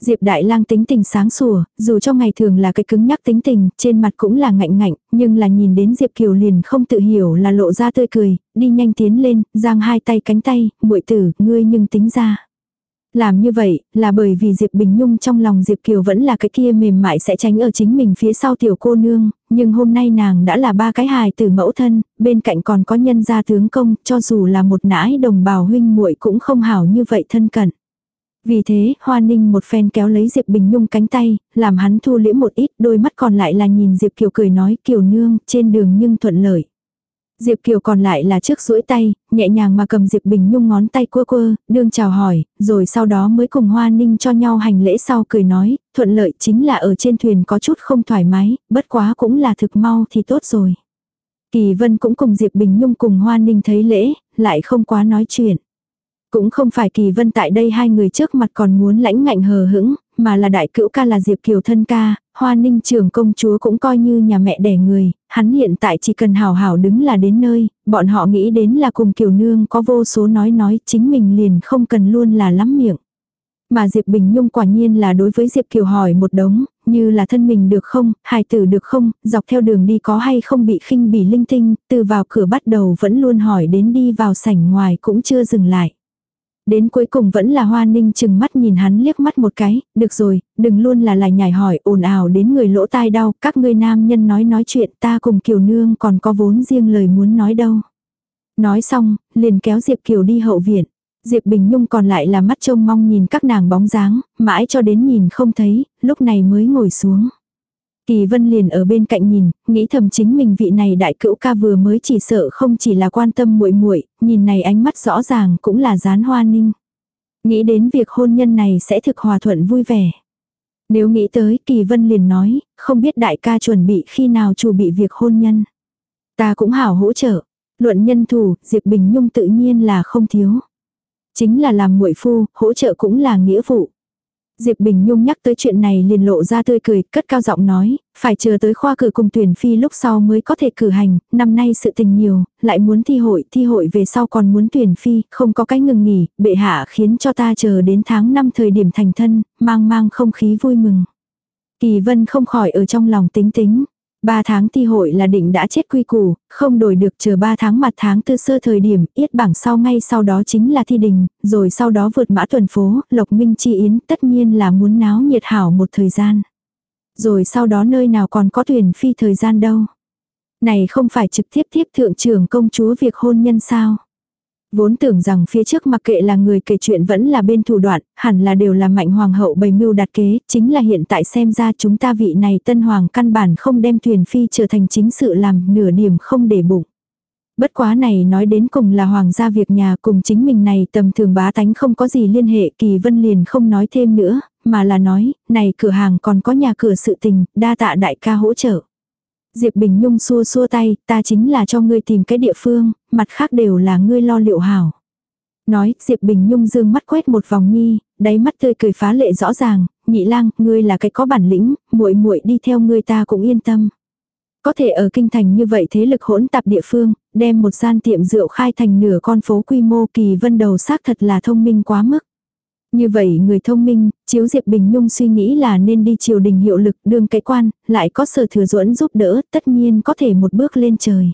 Diệp Đại Lang tính tình sáng sủa, dù cho ngày thường là cái cứng nhắc tính tình, trên mặt cũng là ngạnh ngạnh, nhưng là nhìn đến Diệp Kiều liền không tự hiểu là lộ ra tươi cười, đi nhanh tiến lên, giang hai tay cánh tay, muội tử, ngươi nhưng tính ra. Làm như vậy, là bởi vì Diệp Bình Nhung trong lòng Diệp Kiều vẫn là cái kia mềm mại sẽ tránh ở chính mình phía sau tiểu cô nương, nhưng hôm nay nàng đã là ba cái hài từ mẫu thân, bên cạnh còn có nhân gia tướng công, cho dù là một nãi đồng bào huynh muội cũng không hảo như vậy thân cận. Vì thế, Hoa Ninh một phen kéo lấy Diệp Bình Nhung cánh tay, làm hắn thu liễm một ít, đôi mắt còn lại là nhìn Diệp Kiều cười nói, Kiều nương, trên đường nhưng thuận lợi. Diệp Kiều còn lại là trước duỗi tay, nhẹ nhàng mà cầm Diệp Bình Nhung ngón tay quơ quơ, đương chào hỏi, rồi sau đó mới cùng Hoa Ninh cho nhau hành lễ sau cười nói, thuận lợi chính là ở trên thuyền có chút không thoải mái, bất quá cũng là thực mau thì tốt rồi. Kỳ Vân cũng cùng Diệp Bình Nhung cùng Hoa Ninh thấy lễ, lại không quá nói chuyện. Cũng không phải kỳ vân tại đây hai người trước mặt còn muốn lãnh ngạnh hờ hững, mà là đại cữu ca là Diệp Kiều thân ca, hoa ninh trưởng công chúa cũng coi như nhà mẹ đẻ người, hắn hiện tại chỉ cần hào hào đứng là đến nơi, bọn họ nghĩ đến là cùng Kiều Nương có vô số nói nói chính mình liền không cần luôn là lắm miệng. Mà Diệp Bình Nhung quả nhiên là đối với Diệp Kiều hỏi một đống, như là thân mình được không, hài tử được không, dọc theo đường đi có hay không bị khinh bỉ linh tinh, từ vào cửa bắt đầu vẫn luôn hỏi đến đi vào sảnh ngoài cũng chưa dừng lại. Đến cuối cùng vẫn là Hoa Ninh chừng mắt nhìn hắn liếc mắt một cái, được rồi, đừng luôn là lại nhảy hỏi ồn ào đến người lỗ tai đau, các ngươi nam nhân nói nói chuyện ta cùng Kiều Nương còn có vốn riêng lời muốn nói đâu. Nói xong, liền kéo Diệp Kiều đi hậu viện. Diệp Bình Nhung còn lại là mắt trông mong nhìn các nàng bóng dáng, mãi cho đến nhìn không thấy, lúc này mới ngồi xuống. Kỳ Vân liền ở bên cạnh nhìn, nghĩ thầm chính mình vị này đại cữu ca vừa mới chỉ sợ không chỉ là quan tâm muội muội, nhìn này ánh mắt rõ ràng cũng là dán hoa ninh. Nghĩ đến việc hôn nhân này sẽ thực hòa thuận vui vẻ. Nếu nghĩ tới, Kỳ Vân liền nói, không biết đại ca chuẩn bị khi nào chủ bị việc hôn nhân. Ta cũng hảo hỗ trợ. Luận nhân thủ, Diệp Bình Nhung tự nhiên là không thiếu. Chính là làm muội phu, hỗ trợ cũng là nghĩa vụ. Diệp Bình Nhung nhắc tới chuyện này liền lộ ra tươi cười, cất cao giọng nói, phải chờ tới khoa cử cùng tuyển phi lúc sau mới có thể cử hành, năm nay sự tình nhiều, lại muốn thi hội, thi hội về sau còn muốn tuyển phi, không có cái ngừng nghỉ, bệ hạ khiến cho ta chờ đến tháng 5 thời điểm thành thân, mang mang không khí vui mừng. Kỳ vân không khỏi ở trong lòng tính tính, Ba tháng thi hội là định đã chết quy củ, không đổi được chờ ba tháng mặt tháng tư sơ thời điểm, yết bảng sau ngay sau đó chính là thi đình, rồi sau đó vượt mã tuần phố, lộc minh chi yến, tất nhiên là muốn náo nhiệt hảo một thời gian. Rồi sau đó nơi nào còn có tuyển phi thời gian đâu. Này không phải trực tiếp tiếp thượng trưởng công chúa việc hôn nhân sao. Vốn tưởng rằng phía trước mặc kệ là người kể chuyện vẫn là bên thủ đoạn, hẳn là đều là mạnh hoàng hậu bày mưu đặt kế, chính là hiện tại xem ra chúng ta vị này tân hoàng căn bản không đem thuyền phi trở thành chính sự làm nửa điểm không để bụng. Bất quá này nói đến cùng là hoàng gia việc nhà cùng chính mình này tầm thường bá tánh không có gì liên hệ kỳ vân liền không nói thêm nữa, mà là nói, này cửa hàng còn có nhà cửa sự tình, đa tạ đại ca hỗ trợ. Diệp Bình Nhung xua xua tay, ta chính là cho ngươi tìm cái địa phương, mặt khác đều là ngươi lo liệu hảo. Nói, Diệp Bình Nhung dương mắt quét một vòng nhi, đáy mắt tươi cười phá lệ rõ ràng, nhị lang, ngươi là cái có bản lĩnh, muội muội đi theo ngươi ta cũng yên tâm. Có thể ở kinh thành như vậy thế lực hỗn tạp địa phương, đem một gian tiệm rượu khai thành nửa con phố quy mô kỳ vân đầu xác thật là thông minh quá mức. Như vậy người thông minh, chiếu Diệp Bình Nhung suy nghĩ là nên đi triều đình hiệu lực đương cái quan, lại có sở thừa duẫn giúp đỡ, tất nhiên có thể một bước lên trời.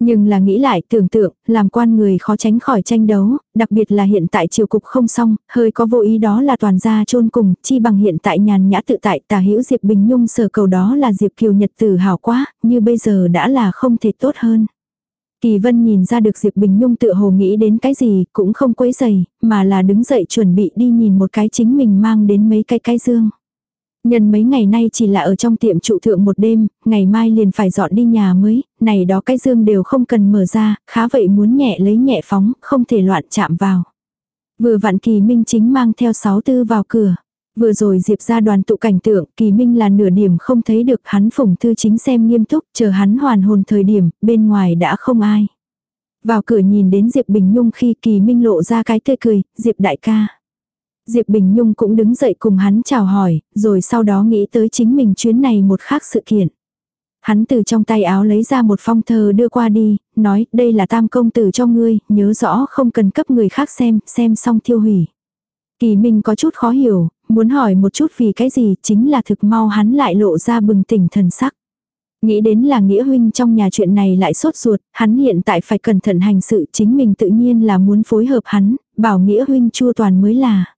Nhưng là nghĩ lại tưởng tượng, làm quan người khó tránh khỏi tranh đấu, đặc biệt là hiện tại triều cục không xong, hơi có vô ý đó là toàn gia chôn cùng, chi bằng hiện tại nhàn nhã tự tại tà hữu Diệp Bình Nhung sở cầu đó là Diệp Kiều Nhật tử hào quá, như bây giờ đã là không thể tốt hơn. Kỳ Vân nhìn ra được Diệp Bình Nhung tự hồ nghĩ đến cái gì, cũng không quấy giày, mà là đứng dậy chuẩn bị đi nhìn một cái chính mình mang đến mấy cái cái dương. Nhân mấy ngày nay chỉ là ở trong tiệm trụ thượng một đêm, ngày mai liền phải dọn đi nhà mới, này đó cái dương đều không cần mở ra, khá vậy muốn nhẹ lấy nhẹ phóng, không thể loạn chạm vào. Vừa vặn kỳ minh chính mang theo sáu tư vào cửa. Vừa rồi Diệp ra đoàn tụ cảnh tượng, kỳ minh là nửa điểm không thấy được hắn phủng thư chính xem nghiêm túc, chờ hắn hoàn hồn thời điểm, bên ngoài đã không ai. Vào cửa nhìn đến Diệp Bình Nhung khi kỳ minh lộ ra cái tươi cười, Diệp đại ca. Diệp Bình Nhung cũng đứng dậy cùng hắn chào hỏi, rồi sau đó nghĩ tới chính mình chuyến này một khác sự kiện. Hắn từ trong tay áo lấy ra một phong thơ đưa qua đi, nói đây là tam công tử cho ngươi, nhớ rõ không cần cấp người khác xem, xem xong thiêu hủy. Kỳ Minh có chút khó hiểu, muốn hỏi một chút vì cái gì chính là thực mau hắn lại lộ ra bừng tỉnh thần sắc. Nghĩ đến là nghĩa huynh trong nhà chuyện này lại sốt ruột, hắn hiện tại phải cẩn thận hành sự chính mình tự nhiên là muốn phối hợp hắn, bảo nghĩa huynh chua toàn mới là.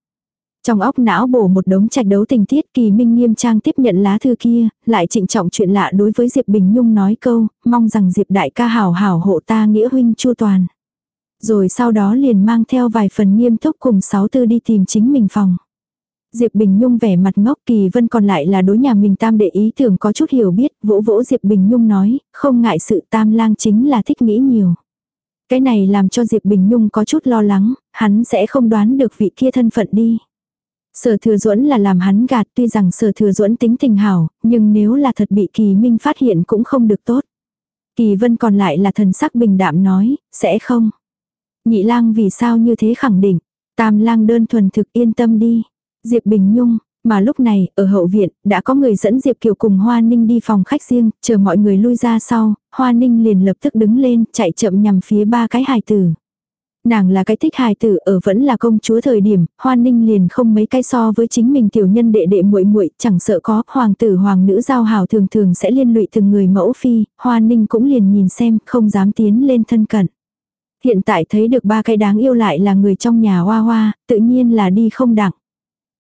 Trong óc não bổ một đống trạch đấu tình tiết kỳ minh nghiêm trang tiếp nhận lá thư kia, lại trịnh trọng chuyện lạ đối với Diệp Bình Nhung nói câu, mong rằng Diệp đại ca hảo hảo hộ ta nghĩa huynh chu toàn. Rồi sau đó liền mang theo vài phần nghiêm túc cùng sáu tư đi tìm chính mình phòng. Diệp Bình Nhung vẻ mặt ngốc kỳ vân còn lại là đối nhà mình tam đệ ý tưởng có chút hiểu biết, vỗ vỗ Diệp Bình Nhung nói, không ngại sự tam lang chính là thích nghĩ nhiều. Cái này làm cho Diệp Bình Nhung có chút lo lắng, hắn sẽ không đoán được vị kia thân phận đi. Sở thừa duẫn là làm hắn gạt tuy rằng sở thừa duẫn tính tình hảo, nhưng nếu là thật bị kỳ minh phát hiện cũng không được tốt. Kỳ vân còn lại là thần sắc bình đạm nói, sẽ không. Nhị lang vì sao như thế khẳng định, tam lang đơn thuần thực yên tâm đi. Diệp Bình Nhung, mà lúc này, ở hậu viện, đã có người dẫn Diệp Kiều cùng Hoa Ninh đi phòng khách riêng, chờ mọi người lui ra sau, Hoa Ninh liền lập tức đứng lên, chạy chậm nhằm phía ba cái hài tử. Nàng là cái thích hài tử ở vẫn là công chúa thời điểm, Hoa Ninh liền không mấy cái so với chính mình tiểu nhân đệ đệ muội muội, chẳng sợ có hoàng tử hoàng nữ giao hảo thường thường sẽ liên lụy từng người mẫu phi, Hoa Ninh cũng liền nhìn xem, không dám tiến lên thân cận. Hiện tại thấy được ba cái đáng yêu lại là người trong nhà hoa hoa, tự nhiên là đi không đặng.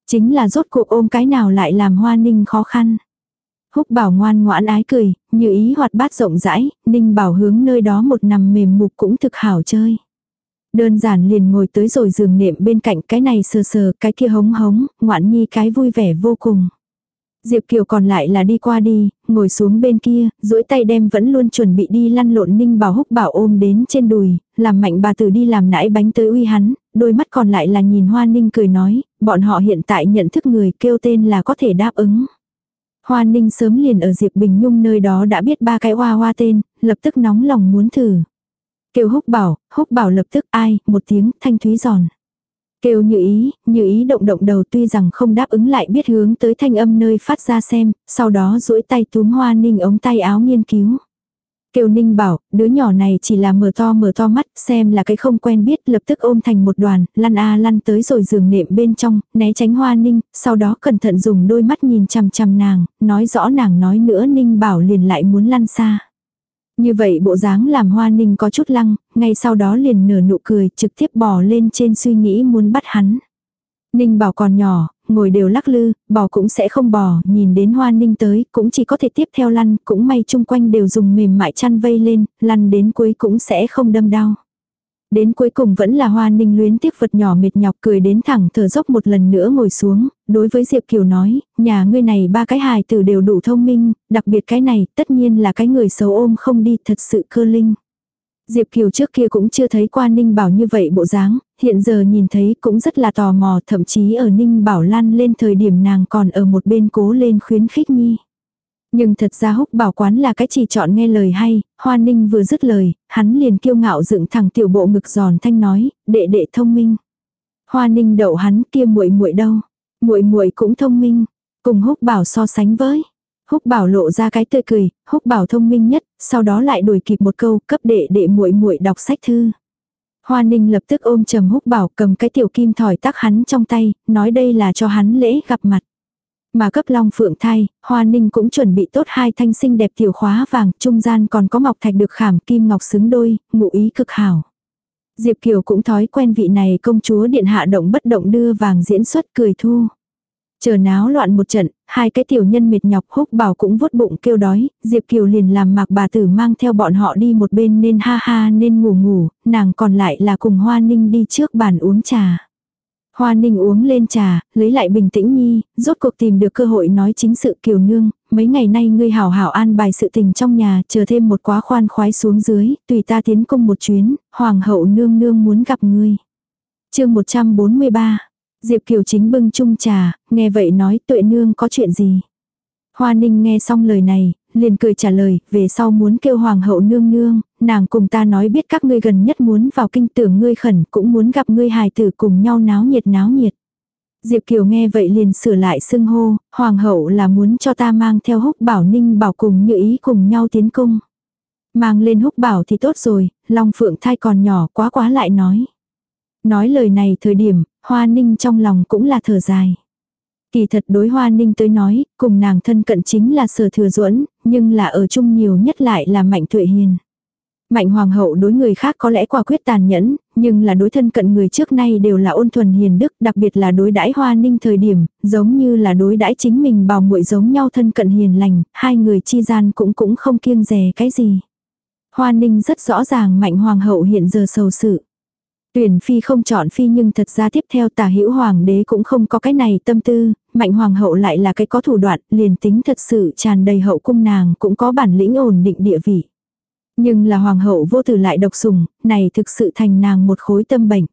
Chính là rốt cuộc ôm cái nào lại làm hoa ninh khó khăn. Húc bảo ngoan ngoãn ái cười, như ý hoạt bát rộng rãi, ninh bảo hướng nơi đó một nằm mềm mục cũng thực hảo chơi. Đơn giản liền ngồi tới rồi giường nệm bên cạnh cái này sờ sờ, cái kia hống hống, ngoạn nhi cái vui vẻ vô cùng. Diệp Kiều còn lại là đi qua đi, ngồi xuống bên kia, duỗi tay đem vẫn luôn chuẩn bị đi lăn lộn Ninh Bảo Húc Bảo ôm đến trên đùi, làm mạnh bà tử đi làm nãi bánh tới uy hắn, đôi mắt còn lại là nhìn Hoa Ninh cười nói, bọn họ hiện tại nhận thức người kêu tên là có thể đáp ứng. Hoa Ninh sớm liền ở Diệp Bình Nhung nơi đó đã biết ba cái hoa hoa tên, lập tức nóng lòng muốn thử. Kêu Húc Bảo, Húc Bảo lập tức ai, một tiếng thanh thúy giòn. Kêu như ý, như ý động động đầu tuy rằng không đáp ứng lại biết hướng tới thanh âm nơi phát ra xem, sau đó duỗi tay túm hoa ninh ống tay áo nghiên cứu. Kêu ninh bảo, đứa nhỏ này chỉ là mở to mở to mắt, xem là cái không quen biết, lập tức ôm thành một đoàn, lăn a lăn tới rồi giường nệm bên trong, né tránh hoa ninh, sau đó cẩn thận dùng đôi mắt nhìn chằm chằm nàng, nói rõ nàng nói nữa ninh bảo liền lại muốn lăn xa. Như vậy bộ dáng làm hoa ninh có chút lăng, ngay sau đó liền nở nụ cười trực tiếp bò lên trên suy nghĩ muốn bắt hắn. Ninh bảo còn nhỏ, ngồi đều lắc lư, bò cũng sẽ không bò, nhìn đến hoa ninh tới, cũng chỉ có thể tiếp theo lăn, cũng may chung quanh đều dùng mềm mại chăn vây lên, lăn đến cuối cũng sẽ không đâm đau. Đến cuối cùng vẫn là hoa ninh luyến tiếc vật nhỏ mệt nhọc cười đến thẳng thở dốc một lần nữa ngồi xuống, đối với Diệp Kiều nói, nhà ngươi này ba cái hài tử đều đủ thông minh, đặc biệt cái này tất nhiên là cái người xấu ôm không đi thật sự cơ linh. Diệp Kiều trước kia cũng chưa thấy qua Ninh Bảo như vậy bộ dáng, hiện giờ nhìn thấy cũng rất là tò mò, thậm chí ở Ninh Bảo lan lên thời điểm nàng còn ở một bên cố lên khuyến khích nhi. Nhưng thật ra húc bảo quán là cái chỉ chọn nghe lời hay, hoa ninh vừa dứt lời, hắn liền kiêu ngạo dựng thẳng tiểu bộ ngực giòn thanh nói, đệ đệ thông minh. Hoa ninh đậu hắn kia muội muội đâu, muội muội cũng thông minh, cùng húc bảo so sánh với. Húc bảo lộ ra cái tươi cười, húc bảo thông minh nhất, sau đó lại đuổi kịp một câu cấp đệ đệ muội muội đọc sách thư. Hoa ninh lập tức ôm trầm húc bảo cầm cái tiểu kim thỏi tắc hắn trong tay, nói đây là cho hắn lễ gặp mặt. Mà cấp long phượng thai, hoa ninh cũng chuẩn bị tốt hai thanh sinh đẹp tiểu khóa vàng, trung gian còn có ngọc thạch được khảm kim ngọc xứng đôi, ngụ ý cực hảo. Diệp Kiều cũng thói quen vị này công chúa điện hạ động bất động đưa vàng diễn xuất cười thu. Chờ náo loạn một trận, hai cái tiểu nhân mệt nhọc húc bảo cũng vuốt bụng kêu đói, Diệp Kiều liền làm mạc bà tử mang theo bọn họ đi một bên nên ha ha nên ngủ ngủ, nàng còn lại là cùng Hoa Ninh đi trước bàn uống trà. Hoa ninh uống lên trà, lấy lại bình tĩnh nhi, rốt cuộc tìm được cơ hội nói chính sự kiều nương, mấy ngày nay ngươi hảo hảo an bài sự tình trong nhà, chờ thêm một quá khoan khoái xuống dưới, tùy ta tiến công một chuyến, hoàng hậu nương nương muốn gặp ngươi. chương 143, Diệp Kiều chính bưng chung trà, nghe vậy nói tuệ nương có chuyện gì. Hoa ninh nghe xong lời này, liền cười trả lời, về sau muốn kêu hoàng hậu nương nương, nàng cùng ta nói biết các ngươi gần nhất muốn vào kinh tưởng ngươi khẩn cũng muốn gặp ngươi hài tử cùng nhau náo nhiệt náo nhiệt. Diệp Kiều nghe vậy liền sửa lại xưng hô, hoàng hậu là muốn cho ta mang theo húc bảo ninh bảo cùng như ý cùng nhau tiến cung. Mang lên húc bảo thì tốt rồi, long phượng thai còn nhỏ quá quá lại nói. Nói lời này thời điểm, hoa ninh trong lòng cũng là thở dài. Kỳ thật đối hoa ninh tới nói, cùng nàng thân cận chính là sở thừa duẫn nhưng là ở chung nhiều nhất lại là mạnh tuệ hiền. Mạnh hoàng hậu đối người khác có lẽ quả quyết tàn nhẫn, nhưng là đối thân cận người trước nay đều là ôn thuần hiền đức, đặc biệt là đối đãi hoa ninh thời điểm, giống như là đối đãi chính mình bào muội giống nhau thân cận hiền lành, hai người chi gian cũng cũng không kiêng dè cái gì. Hoa ninh rất rõ ràng mạnh hoàng hậu hiện giờ sầu sự. Tuyển phi không chọn phi nhưng thật ra tiếp theo tả hữu hoàng đế cũng không có cái này tâm tư, mạnh hoàng hậu lại là cái có thủ đoạn, liền tính thật sự tràn đầy hậu cung nàng cũng có bản lĩnh ổn định địa vị. Nhưng là hoàng hậu vô tử lại độc sủng, này thực sự thành nàng một khối tâm bệnh.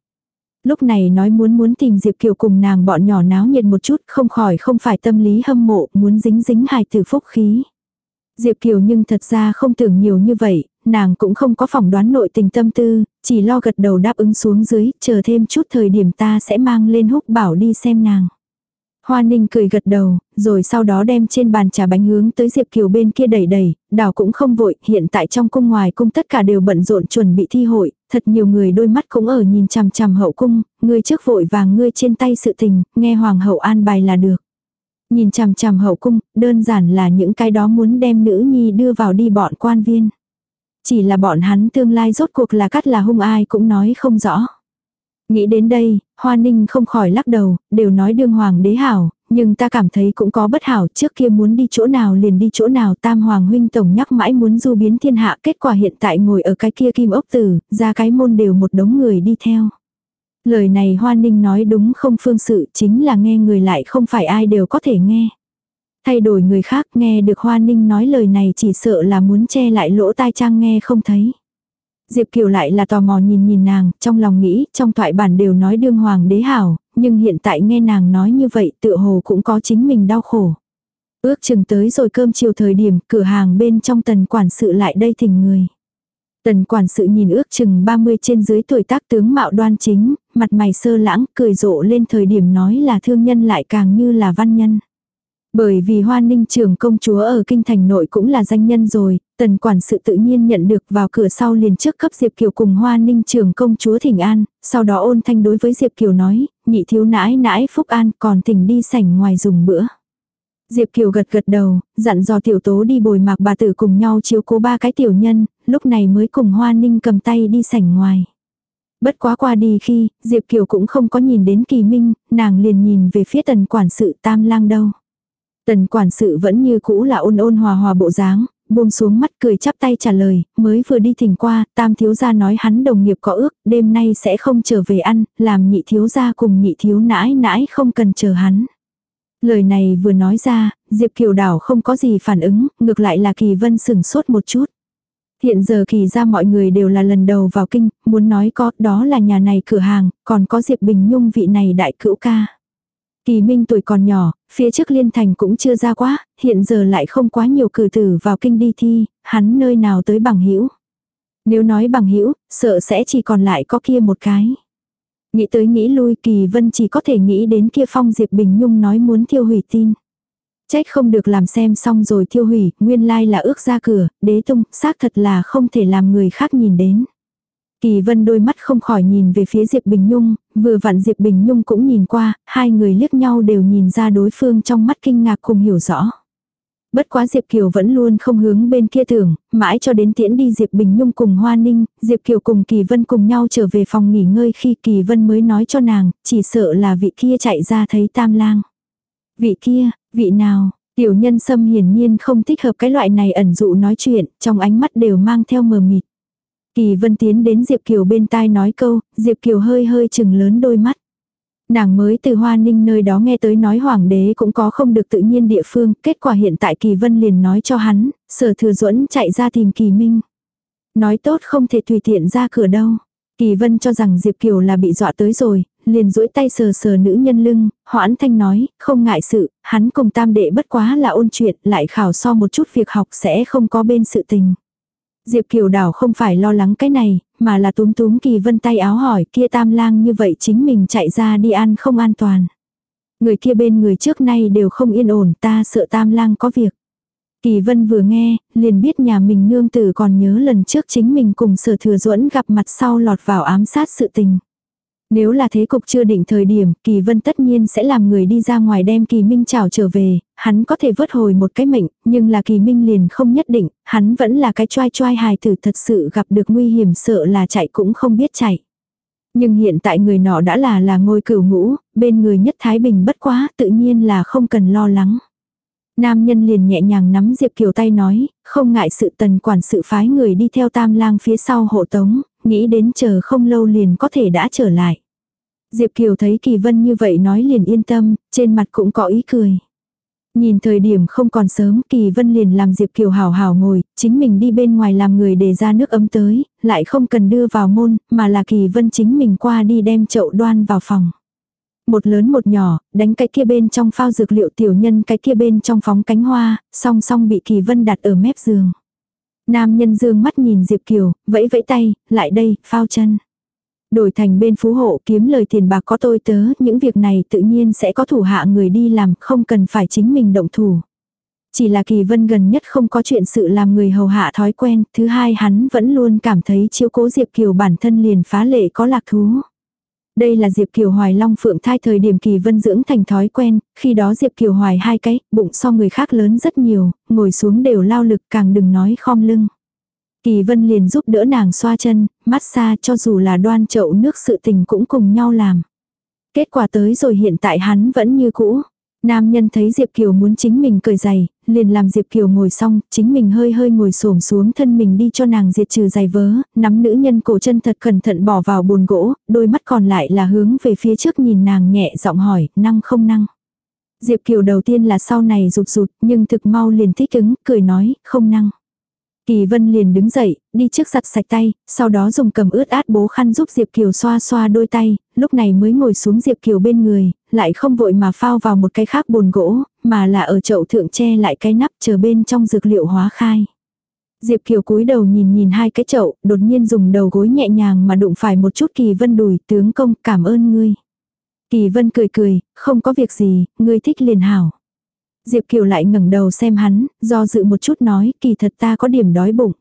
Lúc này nói muốn muốn tìm Diệp Kiều cùng nàng bọn nhỏ náo nhiệt một chút không khỏi không phải tâm lý hâm mộ muốn dính dính hài tử phúc khí. Diệp Kiều nhưng thật ra không tưởng nhiều như vậy, nàng cũng không có phỏng đoán nội tình tâm tư, chỉ lo gật đầu đáp ứng xuống dưới, chờ thêm chút thời điểm ta sẽ mang lên húc bảo đi xem nàng. Hoa Ninh cười gật đầu, rồi sau đó đem trên bàn trà bánh hướng tới Diệp Kiều bên kia đẩy đẩy, đảo cũng không vội, hiện tại trong cung ngoài cung tất cả đều bận rộn chuẩn bị thi hội, thật nhiều người đôi mắt cũng ở nhìn chằm chằm hậu cung, ngươi trước vội vàng ngươi trên tay sự tình, nghe hoàng hậu an bài là được. Nhìn chằm chằm hậu cung, đơn giản là những cái đó muốn đem nữ nhi đưa vào đi bọn quan viên. Chỉ là bọn hắn tương lai rốt cuộc là cắt là hung ai cũng nói không rõ. Nghĩ đến đây, Hoa Ninh không khỏi lắc đầu, đều nói đương hoàng đế hảo, nhưng ta cảm thấy cũng có bất hảo, trước kia muốn đi chỗ nào liền đi chỗ nào, Tam Hoàng huynh tổng nhắc mãi muốn du biến thiên hạ, kết quả hiện tại ngồi ở cái kia kim ốc tử, ra cái môn đều một đống người đi theo. Lời này Hoa Ninh nói đúng không phương sự, chính là nghe người lại không phải ai đều có thể nghe. Thay đổi người khác nghe được Hoa Ninh nói lời này chỉ sợ là muốn che lại lỗ tai trang nghe không thấy. Diệp Kiều lại là tò mò nhìn nhìn nàng, trong lòng nghĩ, trong thoại bản đều nói đương hoàng đế hảo, nhưng hiện tại nghe nàng nói như vậy tựa hồ cũng có chính mình đau khổ. Ước chừng tới rồi cơm chiều thời điểm, cửa hàng bên trong tần quản sự lại đây thỉnh người. Tần quản sự nhìn ước chừng 30 trên dưới tuổi tác tướng mạo đoan chính, mặt mày sơ lãng, cười rộ lên thời điểm nói là thương nhân lại càng như là văn nhân. Bởi vì hoa ninh trưởng công chúa ở kinh thành nội cũng là danh nhân rồi, tần quản sự tự nhiên nhận được vào cửa sau liền trước cấp Diệp Kiều cùng hoa ninh trưởng công chúa thỉnh an, sau đó ôn thanh đối với Diệp Kiều nói, nhị thiếu nãi nãi phúc an còn thỉnh đi sảnh ngoài dùng bữa. Diệp Kiều gật gật đầu, dặn dò tiểu tố đi bồi mạc bà tử cùng nhau chiếu cố ba cái tiểu nhân, lúc này mới cùng hoa ninh cầm tay đi sảnh ngoài. Bất quá qua đi khi, Diệp Kiều cũng không có nhìn đến kỳ minh, nàng liền nhìn về phía tần quản sự tam lang đâu. Tần quản sự vẫn như cũ là ôn ôn hòa hòa bộ dáng, buông xuống mắt cười chắp tay trả lời, mới vừa đi thỉnh qua, tam thiếu gia nói hắn đồng nghiệp có ước, đêm nay sẽ không trở về ăn, làm nhị thiếu gia cùng nhị thiếu nãi nãi không cần chờ hắn. Lời này vừa nói ra, Diệp Kiều Đảo không có gì phản ứng, ngược lại là Kỳ Vân sừng sốt một chút. Hiện giờ kỳ ra mọi người đều là lần đầu vào kinh, muốn nói có, đó là nhà này cửa hàng, còn có Diệp Bình Nhung vị này đại cữu ca. Kỳ Minh tuổi còn nhỏ, phía trước liên thành cũng chưa ra quá, hiện giờ lại không quá nhiều cử tử vào kinh đi thi, hắn nơi nào tới bằng hữu Nếu nói bằng hữu sợ sẽ chỉ còn lại có kia một cái. Nghĩ tới nghĩ lui Kỳ Vân chỉ có thể nghĩ đến kia phong Diệp Bình Nhung nói muốn thiêu hủy tin. Trách không được làm xem xong rồi thiêu hủy, nguyên lai là ước ra cửa, đế tung, xác thật là không thể làm người khác nhìn đến. Kỳ vân đôi mắt không khỏi nhìn về phía Diệp Bình Nhung, vừa vặn Diệp Bình Nhung cũng nhìn qua, hai người liếc nhau đều nhìn ra đối phương trong mắt kinh ngạc cùng hiểu rõ. Bất quá Diệp Kiều vẫn luôn không hướng bên kia tưởng, mãi cho đến tiễn đi Diệp Bình Nhung cùng Hoa Ninh, Diệp Kiều cùng Kỳ Vân cùng nhau trở về phòng nghỉ ngơi khi Kỳ Vân mới nói cho nàng, chỉ sợ là vị kia chạy ra thấy tam lang. Vị kia, vị nào, tiểu nhân sâm hiển nhiên không thích hợp cái loại này ẩn dụ nói chuyện, trong ánh mắt đều mang theo mờ mịt. Kỳ vân tiến đến Diệp Kiều bên tai nói câu, Diệp Kiều hơi hơi chừng lớn đôi mắt. Nàng mới từ Hoa Ninh nơi đó nghe tới nói hoàng đế cũng có không được tự nhiên địa phương, kết quả hiện tại Kỳ Vân liền nói cho hắn, sở thừa duẫn chạy ra tìm Kỳ Minh. Nói tốt không thể tùy tiện ra cửa đâu. Kỳ Vân cho rằng Diệp Kiều là bị dọa tới rồi, liền duỗi tay sờ sờ nữ nhân lưng, hoãn thanh nói, không ngại sự, hắn cùng tam đệ bất quá là ôn chuyện, lại khảo so một chút việc học sẽ không có bên sự tình. Diệp Kiều Đảo không phải lo lắng cái này, mà là túm túm Kỳ Vân tay áo hỏi kia tam lang như vậy chính mình chạy ra đi ăn không an toàn. Người kia bên người trước nay đều không yên ổn ta sợ tam lang có việc. Kỳ Vân vừa nghe, liền biết nhà mình nương tử còn nhớ lần trước chính mình cùng sở thừa duẫn gặp mặt sau lọt vào ám sát sự tình. Nếu là thế cục chưa định thời điểm, Kỳ Vân tất nhiên sẽ làm người đi ra ngoài đem Kỳ Minh chào trở về, hắn có thể vớt hồi một cái mệnh, nhưng là Kỳ Minh liền không nhất định, hắn vẫn là cái choai choai hài tử thật sự gặp được nguy hiểm sợ là chạy cũng không biết chạy. Nhưng hiện tại người nọ đã là là ngôi cửu ngũ, bên người nhất Thái Bình bất quá, tự nhiên là không cần lo lắng. Nam nhân liền nhẹ nhàng nắm Diệp Kiều tay nói, không ngại sự tần quản sự phái người đi theo tam lang phía sau hộ tống, nghĩ đến chờ không lâu liền có thể đã trở lại. Diệp Kiều thấy Kỳ Vân như vậy nói liền yên tâm, trên mặt cũng có ý cười. Nhìn thời điểm không còn sớm, Kỳ Vân liền làm Diệp Kiều hào hào ngồi, chính mình đi bên ngoài làm người để ra nước ấm tới, lại không cần đưa vào môn, mà là Kỳ Vân chính mình qua đi đem chậu đoan vào phòng. Một lớn một nhỏ, đánh cái kia bên trong phao dược liệu tiểu nhân cái kia bên trong phóng cánh hoa, song song bị Kỳ Vân đặt ở mép giường. Nam nhân dương mắt nhìn Diệp Kiều, vẫy vẫy tay, lại đây, phao chân. Đổi thành bên phú hộ kiếm lời tiền bạc có tôi tớ, những việc này tự nhiên sẽ có thủ hạ người đi làm, không cần phải chính mình động thủ. Chỉ là kỳ vân gần nhất không có chuyện sự làm người hầu hạ thói quen, thứ hai hắn vẫn luôn cảm thấy chiếu cố Diệp Kiều bản thân liền phá lệ có lạc thú. Đây là Diệp Kiều Hoài Long Phượng thai thời điểm kỳ vân dưỡng thành thói quen, khi đó Diệp Kiều Hoài hai cái, bụng so người khác lớn rất nhiều, ngồi xuống đều lao lực càng đừng nói khom lưng. Kỳ Vân liền giúp đỡ nàng xoa chân, massage cho dù là đoan chậu nước sự tình cũng cùng nhau làm. Kết quả tới rồi hiện tại hắn vẫn như cũ. Nam nhân thấy Diệp Kiều muốn chính mình cười giày, liền làm Diệp Kiều ngồi xong, chính mình hơi hơi ngồi xổm xuống thân mình đi cho nàng diệt trừ giày vớ, nắm nữ nhân cổ chân thật cẩn thận bỏ vào bồn gỗ, đôi mắt còn lại là hướng về phía trước nhìn nàng nhẹ giọng hỏi, năng không năng. Diệp Kiều đầu tiên là sau này rụt rụt, nhưng thực mau liền thích ứng, cười nói, không năng. Kỳ Vân liền đứng dậy, đi trước giặt sạch tay, sau đó dùng cầm ướt át bố khăn giúp Diệp Kiều xoa xoa đôi tay, lúc này mới ngồi xuống Diệp Kiều bên người, lại không vội mà phao vào một cái khác bồn gỗ, mà là ở chậu thượng che lại cái nắp chờ bên trong dược liệu hóa khai. Diệp Kiều cúi đầu nhìn nhìn hai cái chậu, đột nhiên dùng đầu gối nhẹ nhàng mà đụng phải một chút Kỳ Vân đùi, tướng công cảm ơn ngươi. Kỳ Vân cười cười, không có việc gì, ngươi thích liền hảo. Diệp Kiều lại ngẩng đầu xem hắn, do dự một chút nói, kỳ thật ta có điểm đói bụng.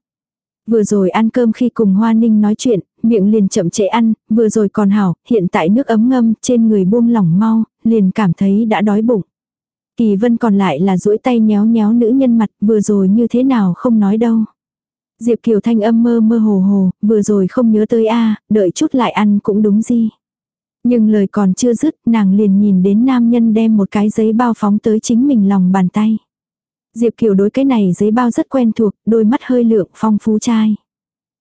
Vừa rồi ăn cơm khi cùng Hoa Ninh nói chuyện, miệng liền chậm trễ ăn, vừa rồi còn hảo, hiện tại nước ấm ngâm, trên người buông lỏng mau, liền cảm thấy đã đói bụng. Kỳ vân còn lại là duỗi tay nhéo nhéo nữ nhân mặt, vừa rồi như thế nào không nói đâu. Diệp Kiều thanh âm mơ mơ hồ hồ, vừa rồi không nhớ tới a đợi chút lại ăn cũng đúng gì. Nhưng lời còn chưa dứt, nàng liền nhìn đến nam nhân đem một cái giấy bao phóng tới chính mình lòng bàn tay. Diệp Kiều đối cái này giấy bao rất quen thuộc, đôi mắt hơi lượng phong phú trai.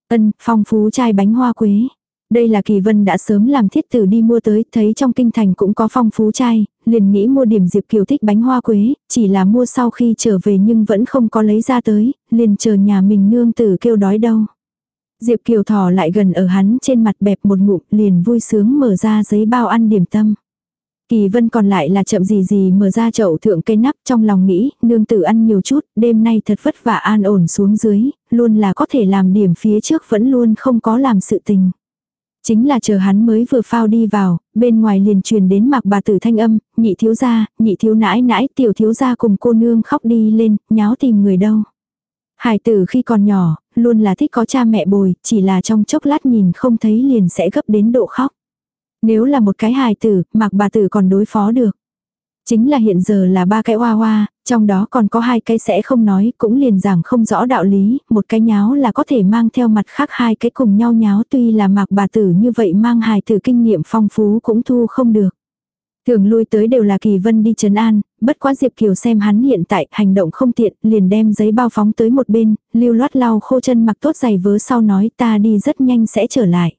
Ân, phong phú trai bánh hoa quế. Đây là kỳ vân đã sớm làm thiết tử đi mua tới, thấy trong kinh thành cũng có phong phú trai, liền nghĩ mua điểm Diệp Kiều thích bánh hoa quế, chỉ là mua sau khi trở về nhưng vẫn không có lấy ra tới, liền chờ nhà mình nương tử kêu đói đâu. Diệp Kiều thò lại gần ở hắn trên mặt bẹp một ngụm liền vui sướng mở ra giấy bao ăn điểm tâm. Kỳ vân còn lại là chậm gì gì mở ra chậu thượng cây nắp trong lòng nghĩ, nương tử ăn nhiều chút, đêm nay thật vất vả an ổn xuống dưới, luôn là có thể làm điểm phía trước vẫn luôn không có làm sự tình. Chính là chờ hắn mới vừa phao đi vào, bên ngoài liền truyền đến mặc bà tử thanh âm, nhị thiếu gia, nhị thiếu nãi nãi, tiểu thiếu gia cùng cô nương khóc đi lên, nháo tìm người đâu. Hải tử khi còn nhỏ, luôn là thích có cha mẹ bồi, chỉ là trong chốc lát nhìn không thấy liền sẽ gấp đến độ khóc. Nếu là một cái hài tử, mặc bà tử còn đối phó được. Chính là hiện giờ là ba cái hoa hoa, trong đó còn có hai cái sẽ không nói, cũng liền giảng không rõ đạo lý, một cái nháo là có thể mang theo mặt khác hai cái cùng nhau nháo tuy là mặc bà tử như vậy mang hài tử kinh nghiệm phong phú cũng thu không được. Thường lui tới đều là Kỳ Vân đi trấn an, bất quá Diệp Kiều xem hắn hiện tại hành động không tiện, liền đem giấy bao phóng tới một bên, lưu loát lau khô chân mặc tốt giày vớ sau nói ta đi rất nhanh sẽ trở lại.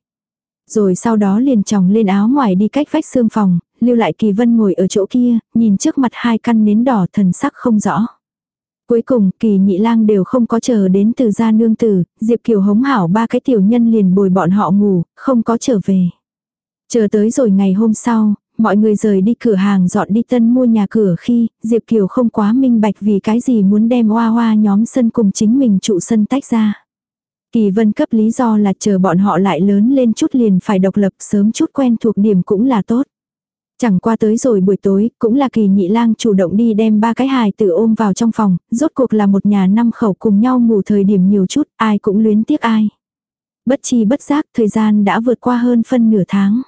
Rồi sau đó liền tròng lên áo ngoài đi cách vách xương phòng, lưu lại Kỳ Vân ngồi ở chỗ kia, nhìn trước mặt hai căn nến đỏ thần sắc không rõ. Cuối cùng, kỳ nhị lang đều không có chờ đến từ gia nương tử, Diệp Kiều hống hảo ba cái tiểu nhân liền bồi bọn họ ngủ, không có trở về. Chờ tới rồi ngày hôm sau, mọi người rời đi cửa hàng dọn đi tân mua nhà cửa khi, Diệp Kiều không quá minh bạch vì cái gì muốn đem hoa hoa nhóm sân cùng chính mình trụ sân tách ra. Kỳ vân cấp lý do là chờ bọn họ lại lớn lên chút liền phải độc lập sớm chút quen thuộc điểm cũng là tốt. Chẳng qua tới rồi buổi tối, cũng là kỳ nhị lang chủ động đi đem ba cái hài tử ôm vào trong phòng, rốt cuộc là một nhà năm khẩu cùng nhau ngủ thời điểm nhiều chút, ai cũng luyến tiếc ai. Bất chi bất giác, thời gian đã vượt qua hơn phân nửa tháng.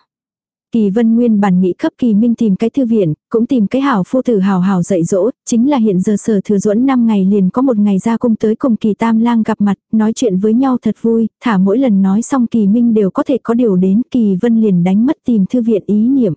Kỳ Vân Nguyên bản nghĩ cấp Kỳ Minh tìm cái thư viện, cũng tìm cái hảo phu tử hảo hảo dạy dỗ, chính là hiện giờ sở thừa duẫn 5 ngày liền có một ngày ra cung tới cùng Kỳ Tam Lang gặp mặt, nói chuyện với nhau thật vui, thả mỗi lần nói xong Kỳ Minh đều có thể có điều đến Kỳ Vân liền đánh mất tìm thư viện ý niệm.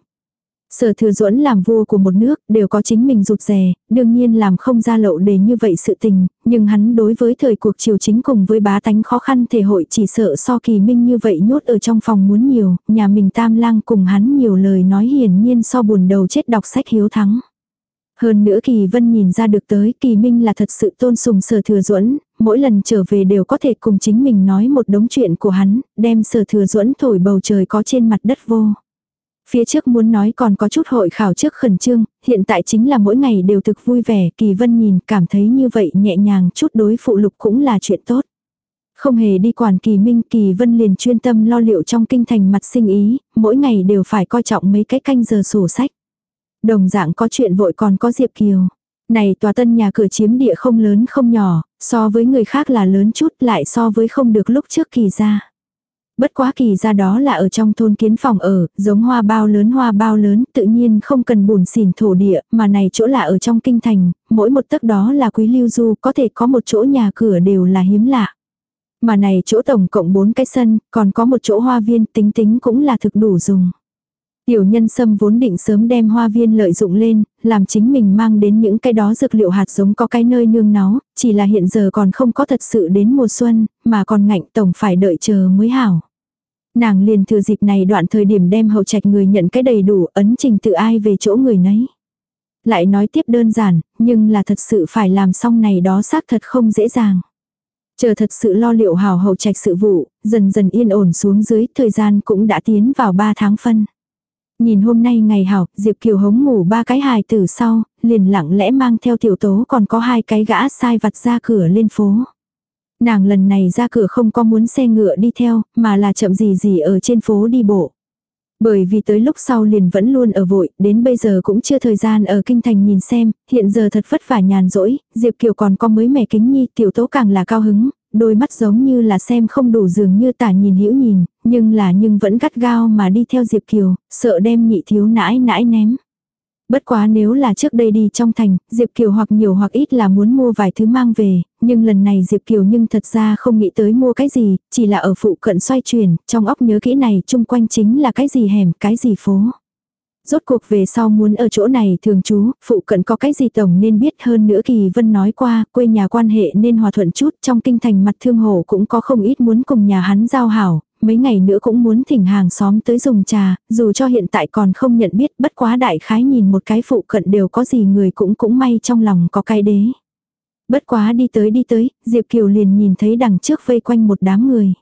Sở thừa duẫn làm vua của một nước, đều có chính mình rụt rè, đương nhiên làm không ra lộ đề như vậy sự tình, nhưng hắn đối với thời cuộc triều chính cùng với bá tánh khó khăn thể hội chỉ sợ so kỳ minh như vậy nhốt ở trong phòng muốn nhiều, nhà mình tam lang cùng hắn nhiều lời nói hiển nhiên so buồn đầu chết đọc sách hiếu thắng. Hơn nữa Kỳ Vân nhìn ra được tới Kỳ Minh là thật sự tôn sùng sở thừa duẫn mỗi lần trở về đều có thể cùng chính mình nói một đống chuyện của hắn, đem sở thừa duẫn thổi bầu trời có trên mặt đất vô. Phía trước muốn nói còn có chút hội khảo trước khẩn trương, hiện tại chính là mỗi ngày đều thực vui vẻ, Kỳ Vân nhìn cảm thấy như vậy nhẹ nhàng chút đối phụ lục cũng là chuyện tốt. Không hề đi quản Kỳ Minh, Kỳ Vân liền chuyên tâm lo liệu trong kinh thành mặt sinh ý, mỗi ngày đều phải coi trọng mấy cái canh giờ sổ sách. Đồng dạng có chuyện vội còn có Diệp Kiều. Này tòa tân nhà cửa chiếm địa không lớn không nhỏ, so với người khác là lớn chút lại so với không được lúc trước kỳ ra. Bất quá kỳ ra đó là ở trong thôn kiến phòng ở, giống hoa bao lớn hoa bao lớn, tự nhiên không cần bùn xỉn thổ địa, mà này chỗ là ở trong kinh thành, mỗi một tấc đó là quý lưu du, có thể có một chỗ nhà cửa đều là hiếm lạ. Mà này chỗ tổng cộng 4 cái sân, còn có một chỗ hoa viên tính tính cũng là thực đủ dùng. Tiểu nhân sâm vốn định sớm đem hoa viên lợi dụng lên, làm chính mình mang đến những cái đó dược liệu hạt giống có cái nơi nương náu, chỉ là hiện giờ còn không có thật sự đến mùa xuân, mà còn ngạnh tổng phải đợi chờ mới hảo. Nàng liền thừa dịp này đoạn thời điểm đem hậu trạch người nhận cái đầy đủ ấn trình tự ai về chỗ người nấy. Lại nói tiếp đơn giản, nhưng là thật sự phải làm xong này đó xác thật không dễ dàng. Chờ thật sự lo liệu hào hậu trạch sự vụ, dần dần yên ổn xuống dưới, thời gian cũng đã tiến vào 3 tháng phân. Nhìn hôm nay ngày hảo, Diệp Kiều hống ngủ ba cái hài tử sau, liền lặng lẽ mang theo tiểu tố còn có hai cái gã sai vặt ra cửa lên phố. Nàng lần này ra cửa không có muốn xe ngựa đi theo, mà là chậm gì gì ở trên phố đi bộ. Bởi vì tới lúc sau liền vẫn luôn ở vội, đến bây giờ cũng chưa thời gian ở kinh thành nhìn xem, hiện giờ thật vất vả nhàn rỗi, Diệp Kiều còn có mới mẻ kính nhi, tiểu tố càng là cao hứng, đôi mắt giống như là xem không đủ dường như tả nhìn hữu nhìn, nhưng là nhưng vẫn gắt gao mà đi theo Diệp Kiều, sợ đem nhị thiếu nãi nãi ném. Bất quá nếu là trước đây đi trong thành, Diệp Kiều hoặc nhiều hoặc ít là muốn mua vài thứ mang về, nhưng lần này Diệp Kiều nhưng thật ra không nghĩ tới mua cái gì, chỉ là ở phụ cận xoay chuyển, trong óc nhớ kỹ này chung quanh chính là cái gì hẻm, cái gì phố. Rốt cuộc về sau muốn ở chỗ này thường chú phụ cận có cái gì tổng nên biết hơn nữa Kỳ Vân nói qua, quê nhà quan hệ nên hòa thuận chút, trong kinh thành mặt thương hồ cũng có không ít muốn cùng nhà hắn giao hảo, mấy ngày nữa cũng muốn thỉnh hàng xóm tới dùng trà, dù cho hiện tại còn không nhận biết, bất quá đại khái nhìn một cái phụ cận đều có gì người cũng cũng may trong lòng có cái đế. Bất quá đi tới đi tới, Diệp Kiều liền nhìn thấy đằng trước vây quanh một đám người.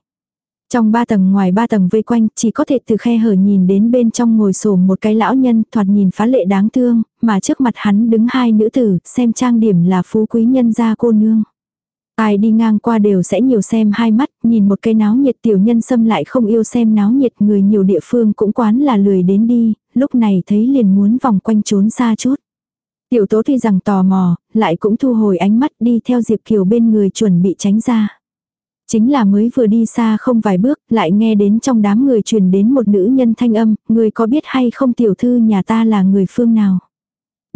Trong ba tầng ngoài ba tầng vây quanh, chỉ có thể từ khe hở nhìn đến bên trong ngồi sổm một cái lão nhân thoạt nhìn phá lệ đáng thương, mà trước mặt hắn đứng hai nữ tử, xem trang điểm là phú quý nhân gia cô nương. Ai đi ngang qua đều sẽ nhiều xem hai mắt, nhìn một cái náo nhiệt tiểu nhân xâm lại không yêu xem náo nhiệt người nhiều địa phương cũng quán là lười đến đi, lúc này thấy liền muốn vòng quanh trốn xa chút. Tiểu tố tuy rằng tò mò, lại cũng thu hồi ánh mắt đi theo Diệp Kiều bên người chuẩn bị tránh ra. Chính là mới vừa đi xa không vài bước, lại nghe đến trong đám người truyền đến một nữ nhân thanh âm, người có biết hay không tiểu thư nhà ta là người phương nào.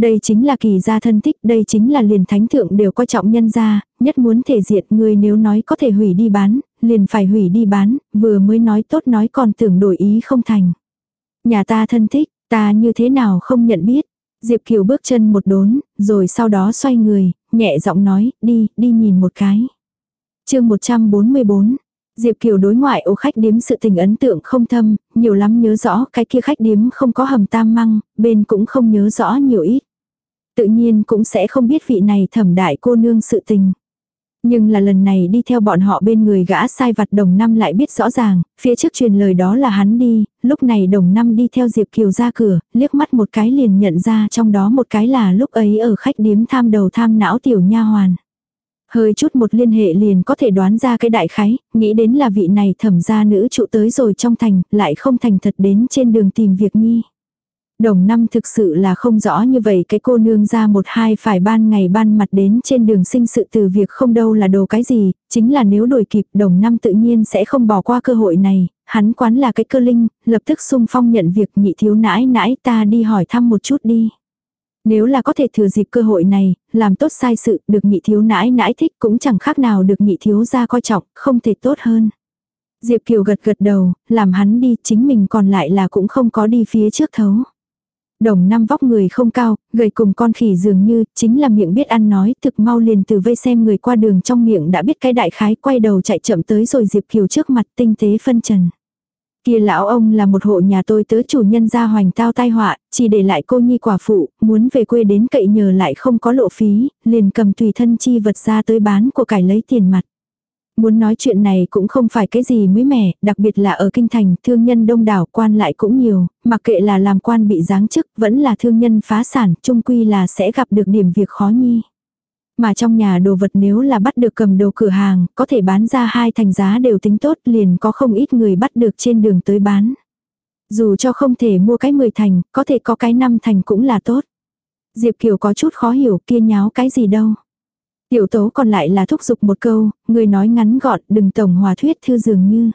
Đây chính là kỳ gia thân thích, đây chính là liền thánh thượng đều coi trọng nhân gia, nhất muốn thể diệt người nếu nói có thể hủy đi bán, liền phải hủy đi bán, vừa mới nói tốt nói còn tưởng đổi ý không thành. Nhà ta thân thích, ta như thế nào không nhận biết. Diệp Kiều bước chân một đốn, rồi sau đó xoay người, nhẹ giọng nói, đi, đi nhìn một cái. chương 144, Diệp Kiều đối ngoại ô khách điếm sự tình ấn tượng không thâm, nhiều lắm nhớ rõ cái kia khách điếm không có hầm tam măng, bên cũng không nhớ rõ nhiều ít. Tự nhiên cũng sẽ không biết vị này thẩm đại cô nương sự tình. Nhưng là lần này đi theo bọn họ bên người gã sai vặt đồng năm lại biết rõ ràng, phía trước truyền lời đó là hắn đi, lúc này đồng năm đi theo Diệp Kiều ra cửa, liếc mắt một cái liền nhận ra trong đó một cái là lúc ấy ở khách điếm tham đầu tham não tiểu nha hoàn. Hơi chút một liên hệ liền có thể đoán ra cái đại khái, nghĩ đến là vị này thẩm gia nữ trụ tới rồi trong thành, lại không thành thật đến trên đường tìm việc nhi. Đồng năm thực sự là không rõ như vậy cái cô nương ra một hai phải ban ngày ban mặt đến trên đường sinh sự từ việc không đâu là đồ cái gì, chính là nếu đổi kịp đồng năm tự nhiên sẽ không bỏ qua cơ hội này, hắn quán là cái cơ linh, lập tức sung phong nhận việc nhị thiếu nãi nãi ta đi hỏi thăm một chút đi. Nếu là có thể thừa dịp cơ hội này, làm tốt sai sự, được nhị thiếu nãi nãi thích cũng chẳng khác nào được nhị thiếu ra coi trọng, không thể tốt hơn. Diệp Kiều gật gật đầu, làm hắn đi, chính mình còn lại là cũng không có đi phía trước thấu. Đồng năm vóc người không cao, gầy cùng con khỉ dường như, chính là miệng biết ăn nói, thực mau liền từ vây xem người qua đường trong miệng đã biết cái đại khái quay đầu chạy chậm tới rồi Diệp Kiều trước mặt tinh tế phân trần. Kia lão ông là một hộ nhà tôi tớ chủ nhân gia hoành tao tai họa, chỉ để lại cô nhi quả phụ, muốn về quê đến cậy nhờ lại không có lộ phí, liền cầm tùy thân chi vật ra tới bán của cải lấy tiền mặt. Muốn nói chuyện này cũng không phải cái gì mới mẻ, đặc biệt là ở kinh thành, thương nhân đông đảo quan lại cũng nhiều, mặc kệ là làm quan bị giáng chức, vẫn là thương nhân phá sản, chung quy là sẽ gặp được điểm việc khó nhi. Mà trong nhà đồ vật nếu là bắt được cầm đồ cửa hàng, có thể bán ra hai thành giá đều tính tốt liền có không ít người bắt được trên đường tới bán. Dù cho không thể mua cái 10 thành, có thể có cái 5 thành cũng là tốt. Diệp Kiều có chút khó hiểu kia nháo cái gì đâu. Tiểu tố còn lại là thúc giục một câu, người nói ngắn gọn đừng tổng hòa thuyết thư dường như.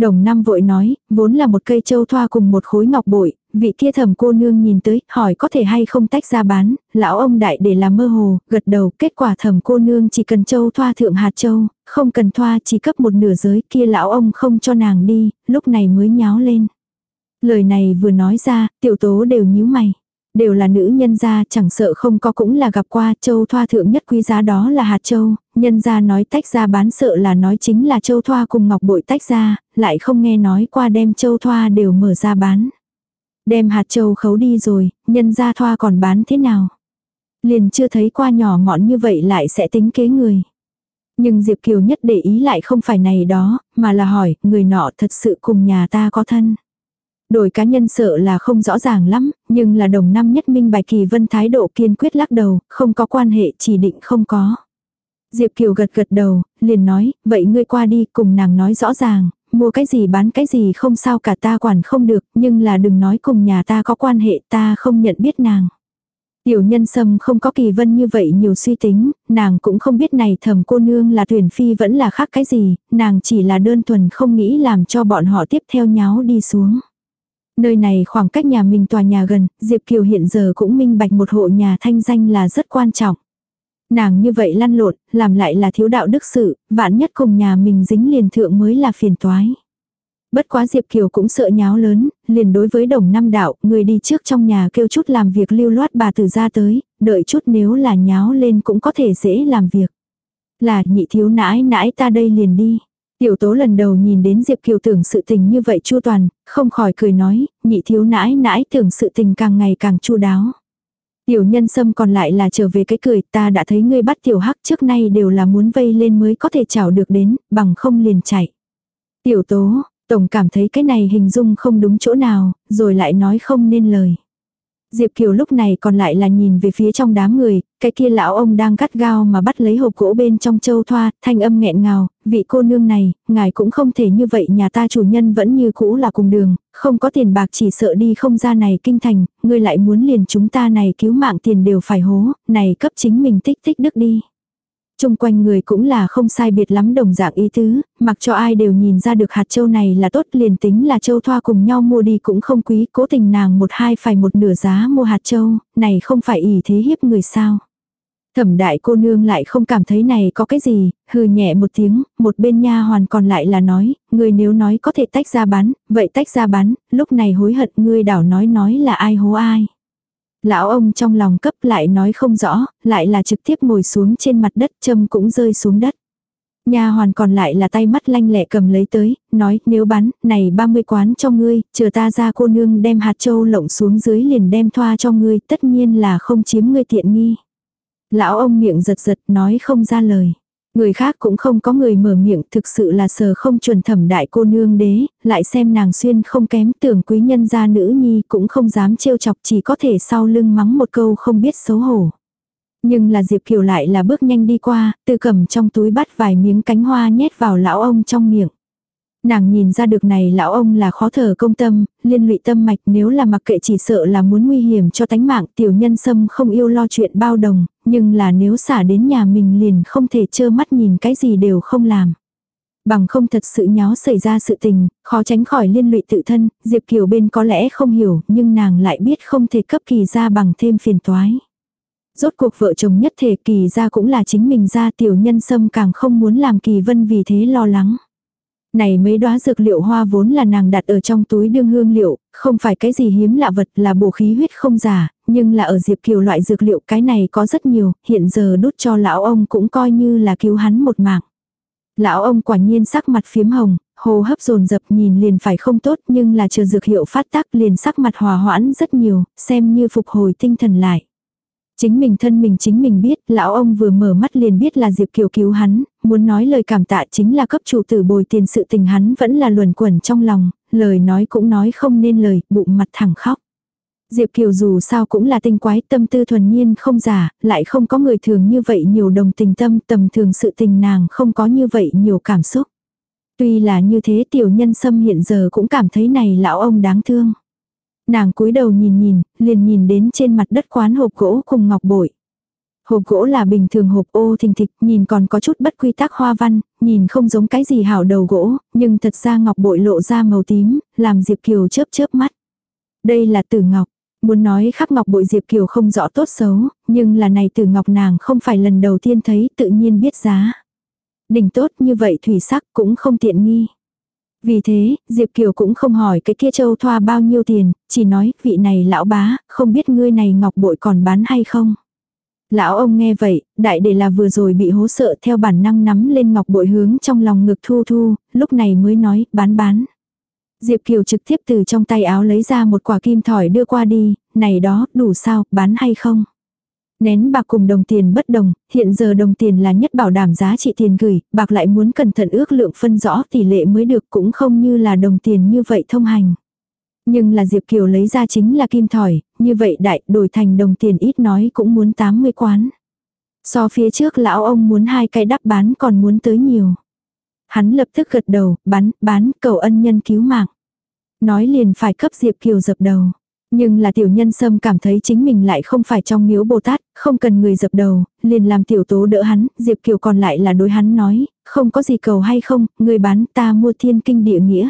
Đồng Năm vội nói, vốn là một cây châu thoa cùng một khối ngọc bội, vị kia thẩm cô nương nhìn tới, hỏi có thể hay không tách ra bán, lão ông đại để làm mơ hồ, gật đầu, kết quả thẩm cô nương chỉ cần châu thoa thượng hạt châu, không cần thoa chỉ cấp một nửa giới kia lão ông không cho nàng đi, lúc này mới nháo lên. Lời này vừa nói ra, tiểu tố đều nhíu mày. Đều là nữ nhân gia chẳng sợ không có cũng là gặp qua châu thoa thượng nhất quý giá đó là hạt châu, nhân gia nói tách ra bán sợ là nói chính là châu thoa cùng ngọc bội tách ra, lại không nghe nói qua đem châu thoa đều mở ra bán. Đem hạt châu khấu đi rồi, nhân gia thoa còn bán thế nào? Liền chưa thấy qua nhỏ mọn như vậy lại sẽ tính kế người. Nhưng Diệp Kiều nhất để ý lại không phải này đó, mà là hỏi, người nọ thật sự cùng nhà ta có thân. Đổi cá nhân sợ là không rõ ràng lắm, nhưng là đồng năm nhất minh bài kỳ vân thái độ kiên quyết lắc đầu, không có quan hệ chỉ định không có. Diệp Kiều gật gật đầu, liền nói, vậy ngươi qua đi cùng nàng nói rõ ràng, mua cái gì bán cái gì không sao cả ta quản không được, nhưng là đừng nói cùng nhà ta có quan hệ ta không nhận biết nàng. Tiểu nhân sâm không có kỳ vân như vậy nhiều suy tính, nàng cũng không biết này thầm cô nương là tuyển phi vẫn là khác cái gì, nàng chỉ là đơn thuần không nghĩ làm cho bọn họ tiếp theo nháo đi xuống. Nơi này khoảng cách nhà mình tòa nhà gần, Diệp Kiều hiện giờ cũng minh bạch một hộ nhà thanh danh là rất quan trọng. Nàng như vậy lăn lộn, làm lại là thiếu đạo đức sự, vạn nhất cùng nhà mình dính liền thượng mới là phiền toái. Bất quá Diệp Kiều cũng sợ nháo lớn, liền đối với đồng năm đạo, người đi trước trong nhà kêu chút làm việc lưu loát bà tử ra tới, đợi chút nếu là nháo lên cũng có thể dễ làm việc. Là nhị thiếu nãi nãi ta đây liền đi. Tiểu tố lần đầu nhìn đến Diệp Kiều tưởng sự tình như vậy chu toàn, không khỏi cười nói, nhị thiếu nãi nãi tưởng sự tình càng ngày càng chu đáo. Tiểu nhân sâm còn lại là trở về cái cười, ta đã thấy ngươi bắt tiểu hắc trước nay đều là muốn vây lên mới có thể chảo được đến, bằng không liền chạy. Tiểu tố, tổng cảm thấy cái này hình dung không đúng chỗ nào, rồi lại nói không nên lời. Diệp Kiều lúc này còn lại là nhìn về phía trong đám người, cái kia lão ông đang cắt gao mà bắt lấy hộp gỗ bên trong châu thoa, thanh âm nghẹn ngào, vị cô nương này, ngài cũng không thể như vậy nhà ta chủ nhân vẫn như cũ là cùng đường, không có tiền bạc chỉ sợ đi không ra này kinh thành, ngươi lại muốn liền chúng ta này cứu mạng tiền đều phải hố, này cấp chính mình tích tích đức đi. Trung quanh người cũng là không sai biệt lắm đồng dạng ý tứ, mặc cho ai đều nhìn ra được hạt châu này là tốt liền tính là châu thoa cùng nhau mua đi cũng không quý, cố tình nàng một hai phải một nửa giá mua hạt châu, này không phải ỷ thế hiếp người sao. Thẩm đại cô nương lại không cảm thấy này có cái gì, hừ nhẹ một tiếng, một bên nha hoàn còn lại là nói, người nếu nói có thể tách ra bán, vậy tách ra bán, lúc này hối hận ngươi đảo nói nói là ai hố ai. Lão ông trong lòng cấp lại nói không rõ, lại là trực tiếp ngồi xuống trên mặt đất châm cũng rơi xuống đất. Nhà hoàn còn lại là tay mắt lanh lẹ cầm lấy tới, nói nếu bán, này 30 quán cho ngươi, chờ ta ra cô nương đem hạt châu lộng xuống dưới liền đem thoa cho ngươi, tất nhiên là không chiếm ngươi tiện nghi. Lão ông miệng giật giật nói không ra lời. Người khác cũng không có người mở miệng thực sự là sờ không chuẩn thẩm đại cô nương đế, lại xem nàng xuyên không kém tưởng quý nhân gia nữ nhi cũng không dám trêu chọc chỉ có thể sau lưng mắng một câu không biết xấu hổ. Nhưng là Diệp Kiều lại là bước nhanh đi qua, từ cầm trong túi bắt vài miếng cánh hoa nhét vào lão ông trong miệng. Nàng nhìn ra được này lão ông là khó thở công tâm, liên lụy tâm mạch nếu là mặc kệ chỉ sợ là muốn nguy hiểm cho tánh mạng tiểu nhân sâm không yêu lo chuyện bao đồng, nhưng là nếu xả đến nhà mình liền không thể trơ mắt nhìn cái gì đều không làm. Bằng không thật sự nháo xảy ra sự tình, khó tránh khỏi liên lụy tự thân, Diệp Kiều bên có lẽ không hiểu, nhưng nàng lại biết không thể cấp kỳ ra bằng thêm phiền toái. Rốt cuộc vợ chồng nhất thể kỳ ra cũng là chính mình ra tiểu nhân sâm càng không muốn làm kỳ vân vì thế lo lắng. Này mấy đóa dược liệu hoa vốn là nàng đặt ở trong túi đương hương liệu, không phải cái gì hiếm lạ vật là bổ khí huyết không giả, nhưng là ở Diệp Kiều loại dược liệu cái này có rất nhiều, hiện giờ đút cho lão ông cũng coi như là cứu hắn một mạng. Lão ông quả nhiên sắc mặt phiếm hồng, hô hấp dồn dập nhìn liền phải không tốt nhưng là chờ dược hiệu phát tác liền sắc mặt hòa hoãn rất nhiều, xem như phục hồi tinh thần lại. Chính mình thân mình chính mình biết, lão ông vừa mở mắt liền biết là Diệp Kiều cứu hắn, muốn nói lời cảm tạ chính là cấp chủ tử bồi tiền sự tình hắn vẫn là luẩn quẩn trong lòng, lời nói cũng nói không nên lời, bụng mặt thẳng khóc. Diệp Kiều dù sao cũng là tinh quái tâm tư thuần nhiên không giả, lại không có người thường như vậy nhiều đồng tình tâm tầm thường sự tình nàng không có như vậy nhiều cảm xúc. Tuy là như thế tiểu nhân sâm hiện giờ cũng cảm thấy này lão ông đáng thương. Nàng cúi đầu nhìn nhìn, liền nhìn đến trên mặt đất quán hộp gỗ cùng ngọc bội. Hộp gỗ là bình thường hộp ô thình thịch, nhìn còn có chút bất quy tắc hoa văn, nhìn không giống cái gì hảo đầu gỗ, nhưng thật ra ngọc bội lộ ra màu tím, làm Diệp Kiều chớp chớp mắt. Đây là tử ngọc. Muốn nói khắc ngọc bội Diệp Kiều không rõ tốt xấu, nhưng là này tử ngọc nàng không phải lần đầu tiên thấy tự nhiên biết giá. Đỉnh tốt như vậy thủy sắc cũng không tiện nghi. Vì thế, Diệp Kiều cũng không hỏi cái kia châu thoa bao nhiêu tiền, chỉ nói vị này lão bá, không biết ngươi này ngọc bội còn bán hay không. Lão ông nghe vậy, đại để là vừa rồi bị hố sợ theo bản năng nắm lên ngọc bội hướng trong lòng ngực thu thu, lúc này mới nói, bán bán. Diệp Kiều trực tiếp từ trong tay áo lấy ra một quả kim thỏi đưa qua đi, này đó, đủ sao, bán hay không? Nén bạc cùng đồng tiền bất đồng, hiện giờ đồng tiền là nhất bảo đảm giá trị tiền gửi, bạc lại muốn cẩn thận ước lượng phân rõ tỷ lệ mới được cũng không như là đồng tiền như vậy thông hành. Nhưng là Diệp Kiều lấy ra chính là kim thỏi, như vậy đại đổi thành đồng tiền ít nói cũng muốn 80 quán. So phía trước lão ông muốn hai cái đắp bán còn muốn tới nhiều. Hắn lập tức gật đầu, bán, bán, cầu ân nhân cứu mạng. Nói liền phải cấp Diệp Kiều dập đầu. Nhưng là tiểu nhân sâm cảm thấy chính mình lại không phải trong miếu Bồ Tát, không cần người dập đầu, liền làm tiểu tố đỡ hắn, Diệp Kiều còn lại là đối hắn nói, không có gì cầu hay không, người bán ta mua thiên kinh địa nghĩa.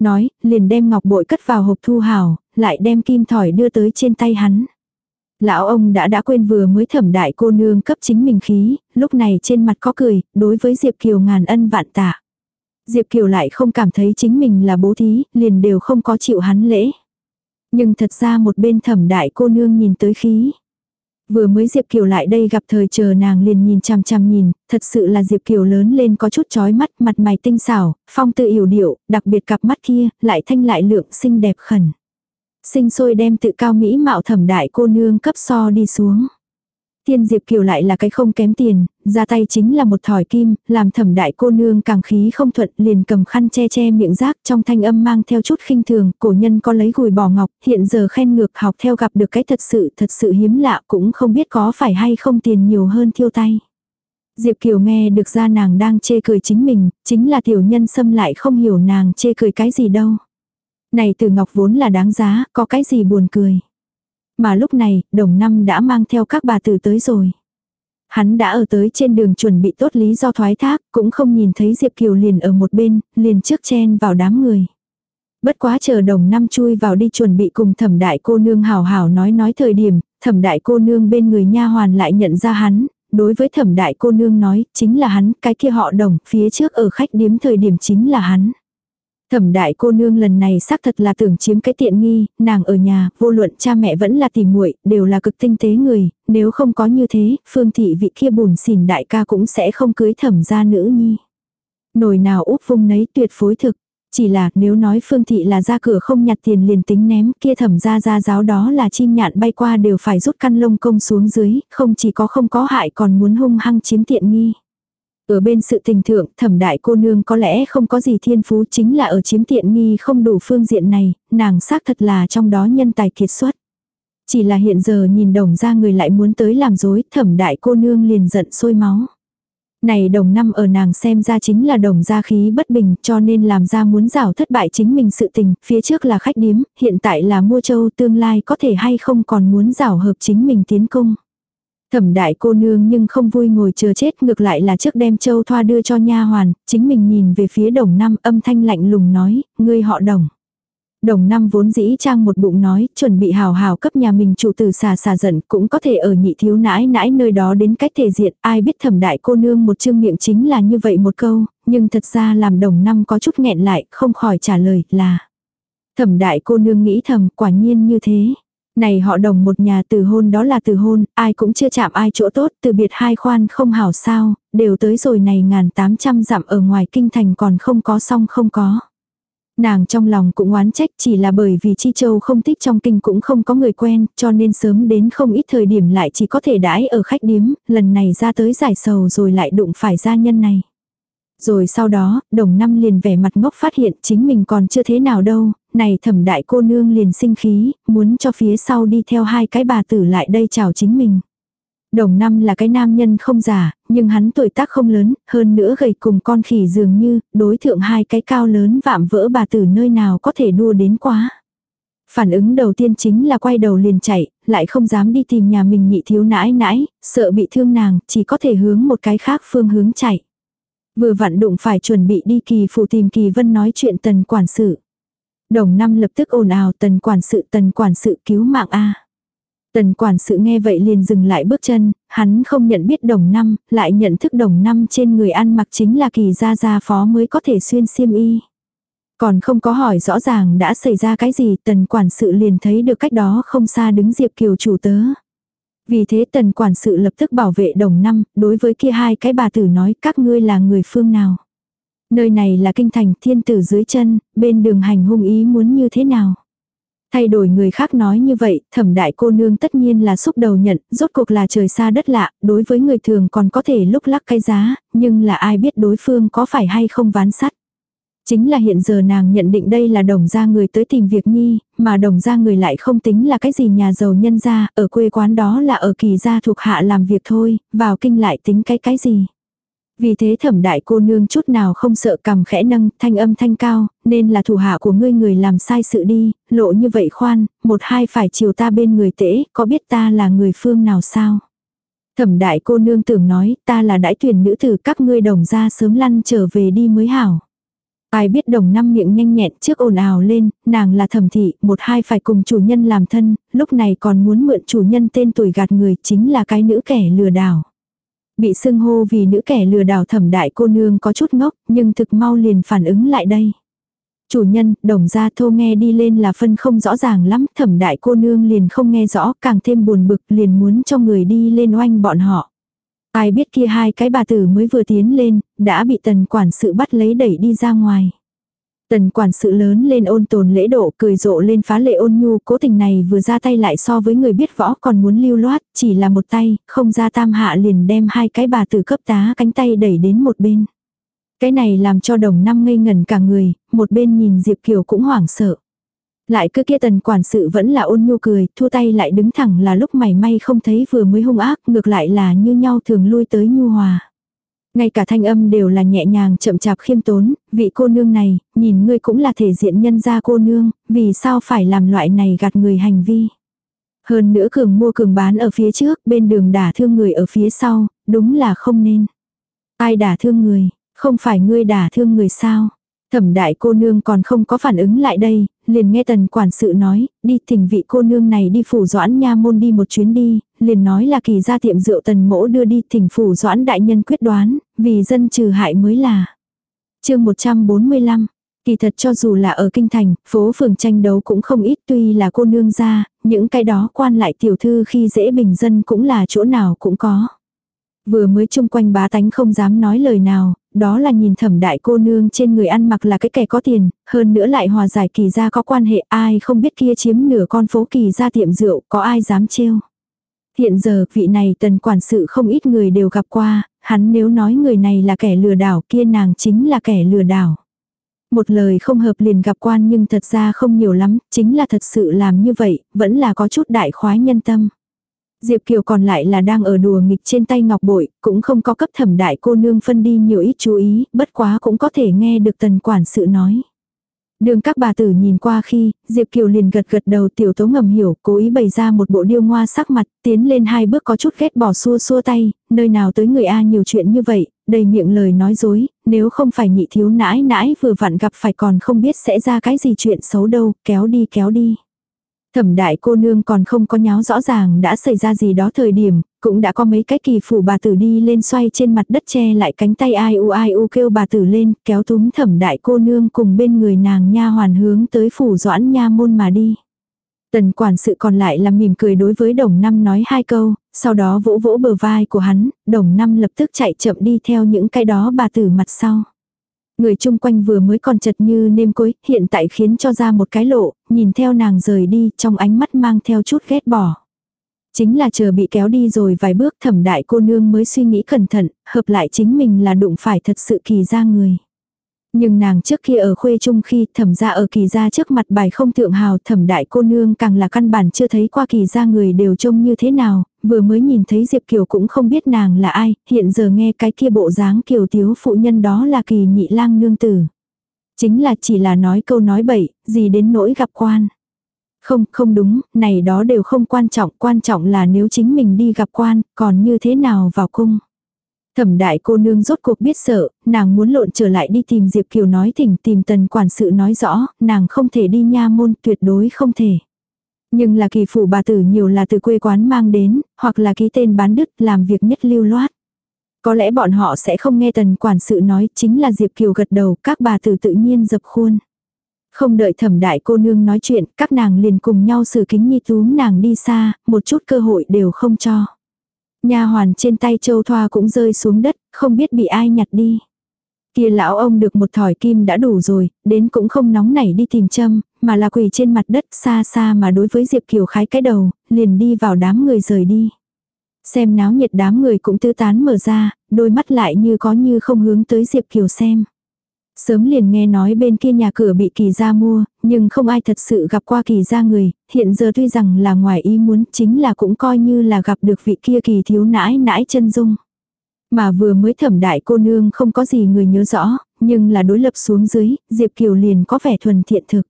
Nói, liền đem ngọc bội cất vào hộp thu hào, lại đem kim thỏi đưa tới trên tay hắn. Lão ông đã đã quên vừa mới thẩm đại cô nương cấp chính mình khí, lúc này trên mặt có cười, đối với Diệp Kiều ngàn ân vạn tạ. Diệp Kiều lại không cảm thấy chính mình là bố thí, liền đều không có chịu hắn lễ. Nhưng thật ra một bên thẩm đại cô nương nhìn tới khí. Vừa mới Diệp Kiều lại đây gặp thời chờ nàng liền nhìn chằm chằm nhìn, thật sự là Diệp Kiều lớn lên có chút chói mắt, mặt mày tinh xảo, phong tự yểu điệu, đặc biệt cặp mắt kia, lại thanh lại lượng xinh đẹp khẩn. Sinh sôi đem tự cao mỹ mạo thẩm đại cô nương cấp so đi xuống. Tiên Diệp Kiều lại là cái không kém tiền, ra tay chính là một thỏi kim, làm thẩm đại cô nương càng khí không thuận liền cầm khăn che che miệng rác trong thanh âm mang theo chút khinh thường, cổ nhân có lấy gùi bỏ ngọc, hiện giờ khen ngược học theo gặp được cái thật sự thật sự hiếm lạ cũng không biết có phải hay không tiền nhiều hơn thiêu tay. Diệp Kiều nghe được ra nàng đang chê cười chính mình, chính là tiểu nhân xâm lại không hiểu nàng chê cười cái gì đâu. Này từ ngọc vốn là đáng giá, có cái gì buồn cười. Mà lúc này, đồng năm đã mang theo các bà tử tới rồi. Hắn đã ở tới trên đường chuẩn bị tốt lý do thoái thác, cũng không nhìn thấy Diệp Kiều liền ở một bên, liền trước chen vào đám người. Bất quá chờ đồng năm chui vào đi chuẩn bị cùng thẩm đại cô nương hào hào nói nói thời điểm, thẩm đại cô nương bên người nha hoàn lại nhận ra hắn, đối với thẩm đại cô nương nói, chính là hắn, cái kia họ đồng, phía trước ở khách điếm thời điểm chính là hắn. Thẩm đại cô nương lần này xác thật là tưởng chiếm cái tiện nghi, nàng ở nhà, vô luận cha mẹ vẫn là tìm muội, đều là cực tinh tế người, nếu không có như thế, phương thị vị kia bùn xỉn đại ca cũng sẽ không cưới thẩm gia nữ nhi. Nồi nào úp vung nấy tuyệt phối thực, chỉ là nếu nói phương thị là ra cửa không nhặt tiền liền tính ném kia thẩm gia gia giáo đó là chim nhạn bay qua đều phải rút căn lông công xuống dưới, không chỉ có không có hại còn muốn hung hăng chiếm tiện nghi. Ở bên sự tình thượng, thẩm đại cô nương có lẽ không có gì thiên phú chính là ở chiếm tiện nghi không đủ phương diện này, nàng xác thật là trong đó nhân tài kiệt xuất. Chỉ là hiện giờ nhìn đồng ra người lại muốn tới làm dối, thẩm đại cô nương liền giận sôi máu. Này đồng năm ở nàng xem ra chính là đồng gia khí bất bình cho nên làm ra muốn rảo thất bại chính mình sự tình, phía trước là khách điếm, hiện tại là mua châu tương lai có thể hay không còn muốn rảo hợp chính mình tiến công. Thẩm đại cô nương nhưng không vui ngồi chờ chết ngược lại là trước đem châu thoa đưa cho nha hoàn, chính mình nhìn về phía đồng năm âm thanh lạnh lùng nói, ngươi họ đồng. Đồng năm vốn dĩ trang một bụng nói, chuẩn bị hào hào cấp nhà mình chủ tử xà xà giận, cũng có thể ở nhị thiếu nãi nãi nơi đó đến cách thể diện, ai biết thẩm đại cô nương một chương miệng chính là như vậy một câu, nhưng thật ra làm đồng năm có chút nghẹn lại, không khỏi trả lời là. Thẩm đại cô nương nghĩ thầm, quả nhiên như thế. Này họ đồng một nhà từ hôn đó là từ hôn, ai cũng chưa chạm ai chỗ tốt, từ biệt hai khoan không hảo sao, đều tới rồi này ngàn tám trăm dặm ở ngoài kinh thành còn không có xong không có. Nàng trong lòng cũng oán trách chỉ là bởi vì Chi Châu không thích trong kinh cũng không có người quen, cho nên sớm đến không ít thời điểm lại chỉ có thể đãi ở khách điếm, lần này ra tới giải sầu rồi lại đụng phải gia nhân này. Rồi sau đó, đồng năm liền vẻ mặt ngốc phát hiện chính mình còn chưa thế nào đâu, này thẩm đại cô nương liền sinh khí, muốn cho phía sau đi theo hai cái bà tử lại đây chào chính mình. Đồng năm là cái nam nhân không già nhưng hắn tuổi tác không lớn, hơn nữa gầy cùng con khỉ dường như, đối thượng hai cái cao lớn vạm vỡ bà tử nơi nào có thể đua đến quá. Phản ứng đầu tiên chính là quay đầu liền chạy, lại không dám đi tìm nhà mình nhị thiếu nãi nãi, sợ bị thương nàng, chỉ có thể hướng một cái khác phương hướng chạy. Vừa vặn đụng phải chuẩn bị đi kỳ phụ tìm kỳ vân nói chuyện tần quản sự. Đồng năm lập tức ồn ào tần quản sự tần quản sự cứu mạng a Tần quản sự nghe vậy liền dừng lại bước chân, hắn không nhận biết đồng năm, lại nhận thức đồng năm trên người ăn mặc chính là kỳ gia gia phó mới có thể xuyên xiêm y. Còn không có hỏi rõ ràng đã xảy ra cái gì tần quản sự liền thấy được cách đó không xa đứng Diệp Kiều chủ tớ. Vì thế tần quản sự lập tức bảo vệ đồng năm, đối với kia hai cái bà tử nói các ngươi là người phương nào. Nơi này là kinh thành thiên tử dưới chân, bên đường hành hung ý muốn như thế nào. Thay đổi người khác nói như vậy, thẩm đại cô nương tất nhiên là xúc đầu nhận, rốt cuộc là trời xa đất lạ, đối với người thường còn có thể lúc lắc cái giá, nhưng là ai biết đối phương có phải hay không ván sắt. Chính là hiện giờ nàng nhận định đây là đồng gia người tới tìm việc nhi, mà đồng gia người lại không tính là cái gì nhà giàu nhân gia, ở quê quán đó là ở kỳ gia thuộc hạ làm việc thôi, vào kinh lại tính cái cái gì. Vì thế thẩm đại cô nương chút nào không sợ cầm khẽ nâng, thanh âm thanh cao, nên là thủ hạ của ngươi người làm sai sự đi, lộ như vậy khoan, một hai phải chiều ta bên người tễ, có biết ta là người phương nào sao? Thẩm đại cô nương tưởng nói, ta là đãi tuyển nữ tử các ngươi đồng ra sớm lăn trở về đi mới hảo. Ai biết đồng năm miệng nhanh nhẹn trước ồn ào lên, nàng là thẩm thị, một hai phải cùng chủ nhân làm thân, lúc này còn muốn mượn chủ nhân tên tuổi gạt người chính là cái nữ kẻ lừa đảo. Bị xưng hô vì nữ kẻ lừa đảo thẩm đại cô nương có chút ngốc, nhưng thực mau liền phản ứng lại đây. Chủ nhân, đồng gia thô nghe đi lên là phân không rõ ràng lắm, thẩm đại cô nương liền không nghe rõ, càng thêm buồn bực liền muốn cho người đi lên oanh bọn họ. Ai biết kia hai cái bà tử mới vừa tiến lên, đã bị tần quản sự bắt lấy đẩy đi ra ngoài. Tần quản sự lớn lên ôn tồn lễ độ cười rộ lên phá lệ ôn nhu cố tình này vừa ra tay lại so với người biết võ còn muốn lưu loát, chỉ là một tay, không ra tam hạ liền đem hai cái bà từ cấp tá cánh tay đẩy đến một bên. Cái này làm cho đồng năm ngây ngẩn cả người, một bên nhìn Diệp Kiều cũng hoảng sợ. Lại cứ kia tần quản sự vẫn là ôn nhu cười, thua tay lại đứng thẳng là lúc mày may không thấy vừa mới hung ác, ngược lại là như nhau thường lui tới nhu hòa. Ngay cả thanh âm đều là nhẹ nhàng chậm chạp khiêm tốn, vị cô nương này, nhìn ngươi cũng là thể diện nhân gia cô nương, vì sao phải làm loại này gạt người hành vi. Hơn nữa cường mua cường bán ở phía trước, bên đường đả thương người ở phía sau, đúng là không nên. Ai đả thương người, không phải ngươi đả thương người sao. Thẩm đại cô nương còn không có phản ứng lại đây, liền nghe tần quản sự nói, đi thỉnh vị cô nương này đi phủ doãn nha môn đi một chuyến đi, liền nói là kỳ ra tiệm rượu tần mỗ đưa đi thỉnh phủ doãn đại nhân quyết đoán, vì dân trừ hại mới là. chương 145 Kỳ thật cho dù là ở kinh thành, phố phường tranh đấu cũng không ít tuy là cô nương ra, những cái đó quan lại tiểu thư khi dễ bình dân cũng là chỗ nào cũng có. Vừa mới chung quanh bá tánh không dám nói lời nào, đó là nhìn thẩm đại cô nương trên người ăn mặc là cái kẻ có tiền, hơn nữa lại hòa giải kỳ ra có quan hệ ai không biết kia chiếm nửa con phố kỳ ra tiệm rượu, có ai dám trêu. Hiện giờ vị này tần quản sự không ít người đều gặp qua, hắn nếu nói người này là kẻ lừa đảo kia nàng chính là kẻ lừa đảo. Một lời không hợp liền gặp quan nhưng thật ra không nhiều lắm, chính là thật sự làm như vậy, vẫn là có chút đại khoái nhân tâm. Diệp Kiều còn lại là đang ở đùa nghịch trên tay ngọc bội, cũng không có cấp thẩm đại cô nương phân đi nhiều ít chú ý, bất quá cũng có thể nghe được tần quản sự nói. Đường các bà tử nhìn qua khi, Diệp Kiều liền gật gật đầu tiểu tố ngầm hiểu, cố ý bày ra một bộ điêu ngoa sắc mặt, tiến lên hai bước có chút ghét bỏ xua xua tay, nơi nào tới người A nhiều chuyện như vậy, đầy miệng lời nói dối, nếu không phải nhị thiếu nãi nãi vừa vặn gặp phải còn không biết sẽ ra cái gì chuyện xấu đâu, kéo đi kéo đi. Thẩm đại cô nương còn không có nháo rõ ràng đã xảy ra gì đó thời điểm, cũng đã có mấy cái kỳ phủ bà tử đi lên xoay trên mặt đất che lại cánh tay ai u ai u kêu bà tử lên, kéo túm thẩm đại cô nương cùng bên người nàng nha hoàn hướng tới phủ doãn nha môn mà đi. Tần quản sự còn lại là mỉm cười đối với đồng năm nói hai câu, sau đó vỗ vỗ bờ vai của hắn, đồng năm lập tức chạy chậm đi theo những cái đó bà tử mặt sau. Người chung quanh vừa mới còn chật như nêm cối, hiện tại khiến cho ra một cái lộ, nhìn theo nàng rời đi, trong ánh mắt mang theo chút ghét bỏ. Chính là chờ bị kéo đi rồi vài bước thẩm đại cô nương mới suy nghĩ cẩn thận, hợp lại chính mình là đụng phải thật sự kỳ ra người. Nhưng nàng trước kia ở khuê trung khi thẩm ra ở kỳ gia trước mặt bài không thượng hào thẩm đại cô nương càng là căn bản chưa thấy qua kỳ gia người đều trông như thế nào, vừa mới nhìn thấy Diệp Kiều cũng không biết nàng là ai, hiện giờ nghe cái kia bộ dáng kiều thiếu phụ nhân đó là kỳ nhị lang nương tử. Chính là chỉ là nói câu nói bậy, gì đến nỗi gặp quan. Không, không đúng, này đó đều không quan trọng, quan trọng là nếu chính mình đi gặp quan, còn như thế nào vào cung. Thẩm đại cô nương rốt cuộc biết sợ, nàng muốn lộn trở lại đi tìm Diệp Kiều nói thỉnh tìm tần quản sự nói rõ, nàng không thể đi nha môn, tuyệt đối không thể. Nhưng là kỳ phủ bà tử nhiều là từ quê quán mang đến, hoặc là ký tên bán đứt làm việc nhất lưu loát. Có lẽ bọn họ sẽ không nghe tần quản sự nói chính là Diệp Kiều gật đầu các bà tử tự nhiên dập khuôn. Không đợi thẩm đại cô nương nói chuyện, các nàng liền cùng nhau xử kính nhi túm nàng đi xa, một chút cơ hội đều không cho. Nha hoàn trên tay châu thoa cũng rơi xuống đất, không biết bị ai nhặt đi. Kia lão ông được một thỏi kim đã đủ rồi, đến cũng không nóng nảy đi tìm châm, mà là quỳ trên mặt đất xa xa mà đối với Diệp Kiều khái cái đầu, liền đi vào đám người rời đi. Xem náo nhiệt đám người cũng tư tán mở ra, đôi mắt lại như có như không hướng tới Diệp Kiều xem. Sớm liền nghe nói bên kia nhà cửa bị kỳ gia mua, nhưng không ai thật sự gặp qua kỳ gia người, hiện giờ tuy rằng là ngoài ý muốn chính là cũng coi như là gặp được vị kia kỳ thiếu nãi nãi chân dung. Mà vừa mới thẩm đại cô nương không có gì người nhớ rõ, nhưng là đối lập xuống dưới, Diệp Kiều liền có vẻ thuần thiện thực.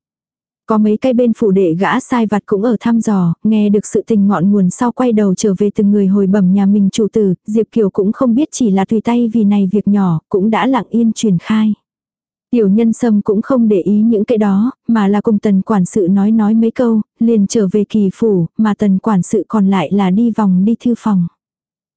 Có mấy cái bên phủ đệ gã sai vặt cũng ở thăm dò, nghe được sự tình ngọn nguồn sau quay đầu trở về từng người hồi bẩm nhà mình chủ tử, Diệp Kiều cũng không biết chỉ là tùy tay vì này việc nhỏ, cũng đã lặng yên truyền khai. Tiểu nhân sâm cũng không để ý những cái đó, mà là cùng tần quản sự nói nói mấy câu, liền trở về kỳ phủ, mà tần quản sự còn lại là đi vòng đi thư phòng.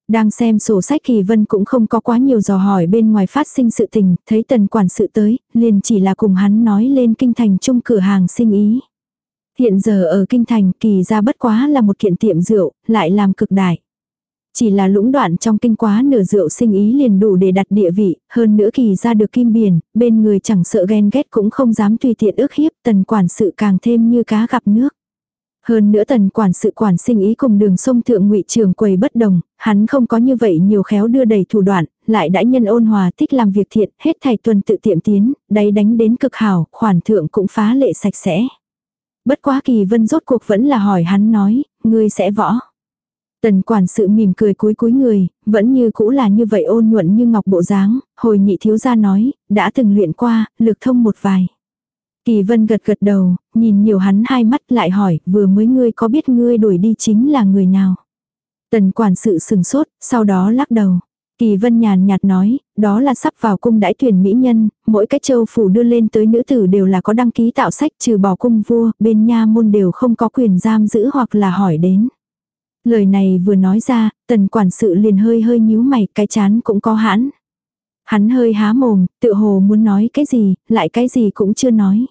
Đang xem sổ sách kỳ vân cũng không có quá nhiều dò hỏi bên ngoài phát sinh sự tình, thấy tần quản sự tới, liền chỉ là cùng hắn nói lên kinh thành chung cửa hàng sinh ý. Hiện giờ ở kinh thành kỳ ra bất quá là một kiện tiệm rượu, lại làm cực đại. Chỉ là lũng đoạn trong kinh quá nửa rượu sinh ý liền đủ để đặt địa vị, hơn nữa kỳ ra được kim biển, bên người chẳng sợ ghen ghét cũng không dám tùy tiện ước hiếp, tần quản sự càng thêm như cá gặp nước. Hơn nữa tần quản sự quản sinh ý cùng đường sông thượng ngụy trường quầy bất đồng, hắn không có như vậy nhiều khéo đưa đầy thủ đoạn, lại đã nhân ôn hòa thích làm việc thiện, hết thầy tuần tự tiệm tiến, đáy đánh đến cực hảo, khoản thượng cũng phá lệ sạch sẽ. Bất quá kỳ vân rốt cuộc vẫn là hỏi hắn nói, ngươi sẽ võ. Tần quản sự mỉm cười cúi cúi người, vẫn như cũ là như vậy ôn nhuận như ngọc bộ dáng, hồi nhị thiếu gia nói, đã từng luyện qua, lực thông một vài. Kỳ vân gật gật đầu, nhìn nhiều hắn hai mắt lại hỏi, vừa mới ngươi có biết ngươi đuổi đi chính là người nào. Tần quản sự sừng sốt, sau đó lắc đầu. Kỳ vân nhàn nhạt nói, đó là sắp vào cung đãi tuyển mỹ nhân, mỗi cái châu phủ đưa lên tới nữ tử đều là có đăng ký tạo sách trừ bỏ cung vua, bên nha môn đều không có quyền giam giữ hoặc là hỏi đến. Lời này vừa nói ra, tần quản sự liền hơi hơi nhíu mày, cái chán cũng có hãn. Hắn hơi há mồm, tự hồ muốn nói cái gì, lại cái gì cũng chưa nói.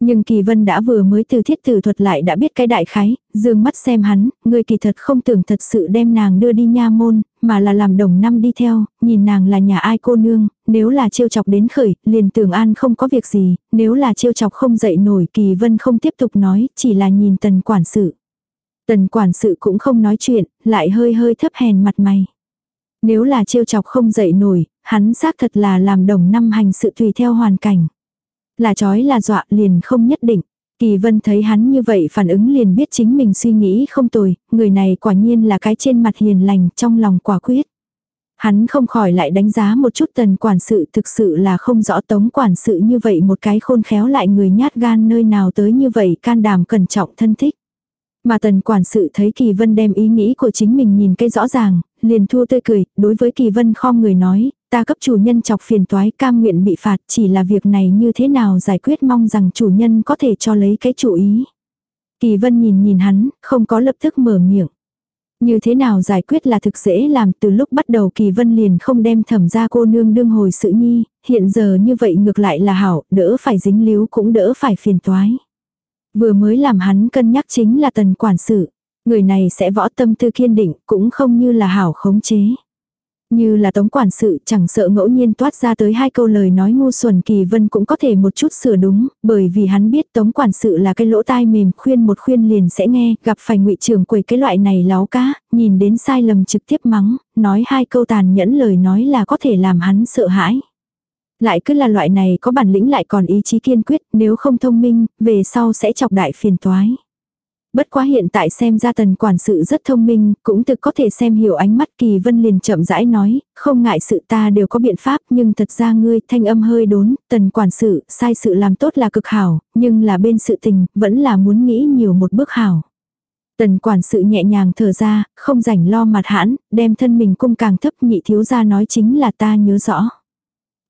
Nhưng Kỳ Vân đã vừa mới từ thiết tử thuật lại đã biết cái đại khái, dương mắt xem hắn, người kỳ thật không tưởng thật sự đem nàng đưa đi nha môn, mà là làm đồng năm đi theo, nhìn nàng là nhà ai cô nương, nếu là trêu chọc đến khởi, liền tưởng an không có việc gì, nếu là trêu chọc không dậy nổi Kỳ Vân không tiếp tục nói, chỉ là nhìn tần quản sự. Tần quản sự cũng không nói chuyện, lại hơi hơi thấp hèn mặt mày. Nếu là trêu chọc không dậy nổi, hắn xác thật là làm đồng năm hành sự tùy theo hoàn cảnh. Là chói là dọa liền không nhất định. Kỳ vân thấy hắn như vậy phản ứng liền biết chính mình suy nghĩ không tồi, người này quả nhiên là cái trên mặt hiền lành trong lòng quả quyết. Hắn không khỏi lại đánh giá một chút tần quản sự thực sự là không rõ tống quản sự như vậy một cái khôn khéo lại người nhát gan nơi nào tới như vậy can đảm cẩn trọng thân thích. Mà tần quản sự thấy Kỳ Vân đem ý nghĩ của chính mình nhìn cái rõ ràng, liền thua tươi cười, đối với Kỳ Vân khom người nói, ta cấp chủ nhân chọc phiền toái cam nguyện bị phạt chỉ là việc này như thế nào giải quyết mong rằng chủ nhân có thể cho lấy cái chủ ý. Kỳ Vân nhìn nhìn hắn, không có lập tức mở miệng. Như thế nào giải quyết là thực dễ làm từ lúc bắt đầu Kỳ Vân liền không đem thẩm ra cô nương đương hồi sự nhi, hiện giờ như vậy ngược lại là hảo, đỡ phải dính líu cũng đỡ phải phiền toái. Vừa mới làm hắn cân nhắc chính là tần quản sự. Người này sẽ võ tâm tư kiên định, cũng không như là hảo khống chế. Như là tống quản sự chẳng sợ ngẫu nhiên toát ra tới hai câu lời nói ngu xuẩn kỳ vân cũng có thể một chút sửa đúng, bởi vì hắn biết tống quản sự là cái lỗ tai mềm khuyên một khuyên liền sẽ nghe, gặp phải ngụy trưởng quầy cái loại này láo cá, nhìn đến sai lầm trực tiếp mắng, nói hai câu tàn nhẫn lời nói là có thể làm hắn sợ hãi. Lại cứ là loại này có bản lĩnh lại còn ý chí kiên quyết, nếu không thông minh, về sau sẽ chọc đại phiền toái. Bất quá hiện tại xem ra tần quản sự rất thông minh, cũng thực có thể xem hiểu ánh mắt kỳ vân liền chậm rãi nói, không ngại sự ta đều có biện pháp nhưng thật ra ngươi thanh âm hơi đốn, tần quản sự, sai sự làm tốt là cực hảo, nhưng là bên sự tình, vẫn là muốn nghĩ nhiều một bước hảo. Tần quản sự nhẹ nhàng thở ra, không rảnh lo mặt hãn, đem thân mình cung càng thấp nhị thiếu ra nói chính là ta nhớ rõ.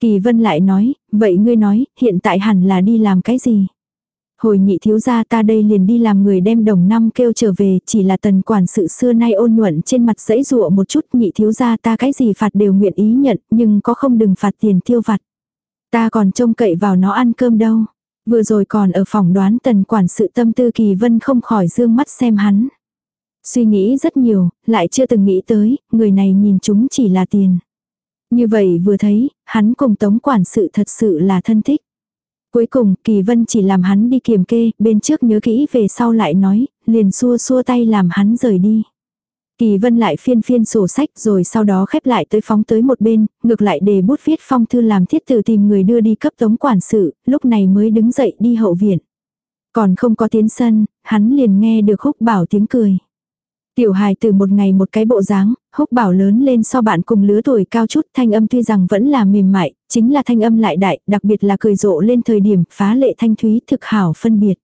Kỳ vân lại nói, vậy ngươi nói, hiện tại hẳn là đi làm cái gì? Hồi nhị thiếu gia ta đây liền đi làm người đem đồng năm kêu trở về, chỉ là tần quản sự xưa nay ôn nhuận trên mặt dãy rụa một chút nhị thiếu gia ta cái gì phạt đều nguyện ý nhận, nhưng có không đừng phạt tiền tiêu vặt. Ta còn trông cậy vào nó ăn cơm đâu. Vừa rồi còn ở phòng đoán tần quản sự tâm tư kỳ vân không khỏi dương mắt xem hắn. Suy nghĩ rất nhiều, lại chưa từng nghĩ tới, người này nhìn chúng chỉ là tiền. Như vậy vừa thấy, hắn cùng tống quản sự thật sự là thân thích. Cuối cùng, Kỳ Vân chỉ làm hắn đi kiểm kê, bên trước nhớ kỹ về sau lại nói, liền xua xua tay làm hắn rời đi. Kỳ Vân lại phiên phiên sổ sách rồi sau đó khép lại tới phóng tới một bên, ngược lại để bút viết phong thư làm thiết từ tìm người đưa đi cấp tống quản sự, lúc này mới đứng dậy đi hậu viện. Còn không có tiến sân, hắn liền nghe được húc bảo tiếng cười. Tiểu hài từ một ngày một cái bộ dáng, húc bảo lớn lên so bạn cùng lứa tuổi cao chút thanh âm tuy rằng vẫn là mềm mại, chính là thanh âm lại đại, đặc biệt là cười rộ lên thời điểm phá lệ thanh thúy thực hảo phân biệt.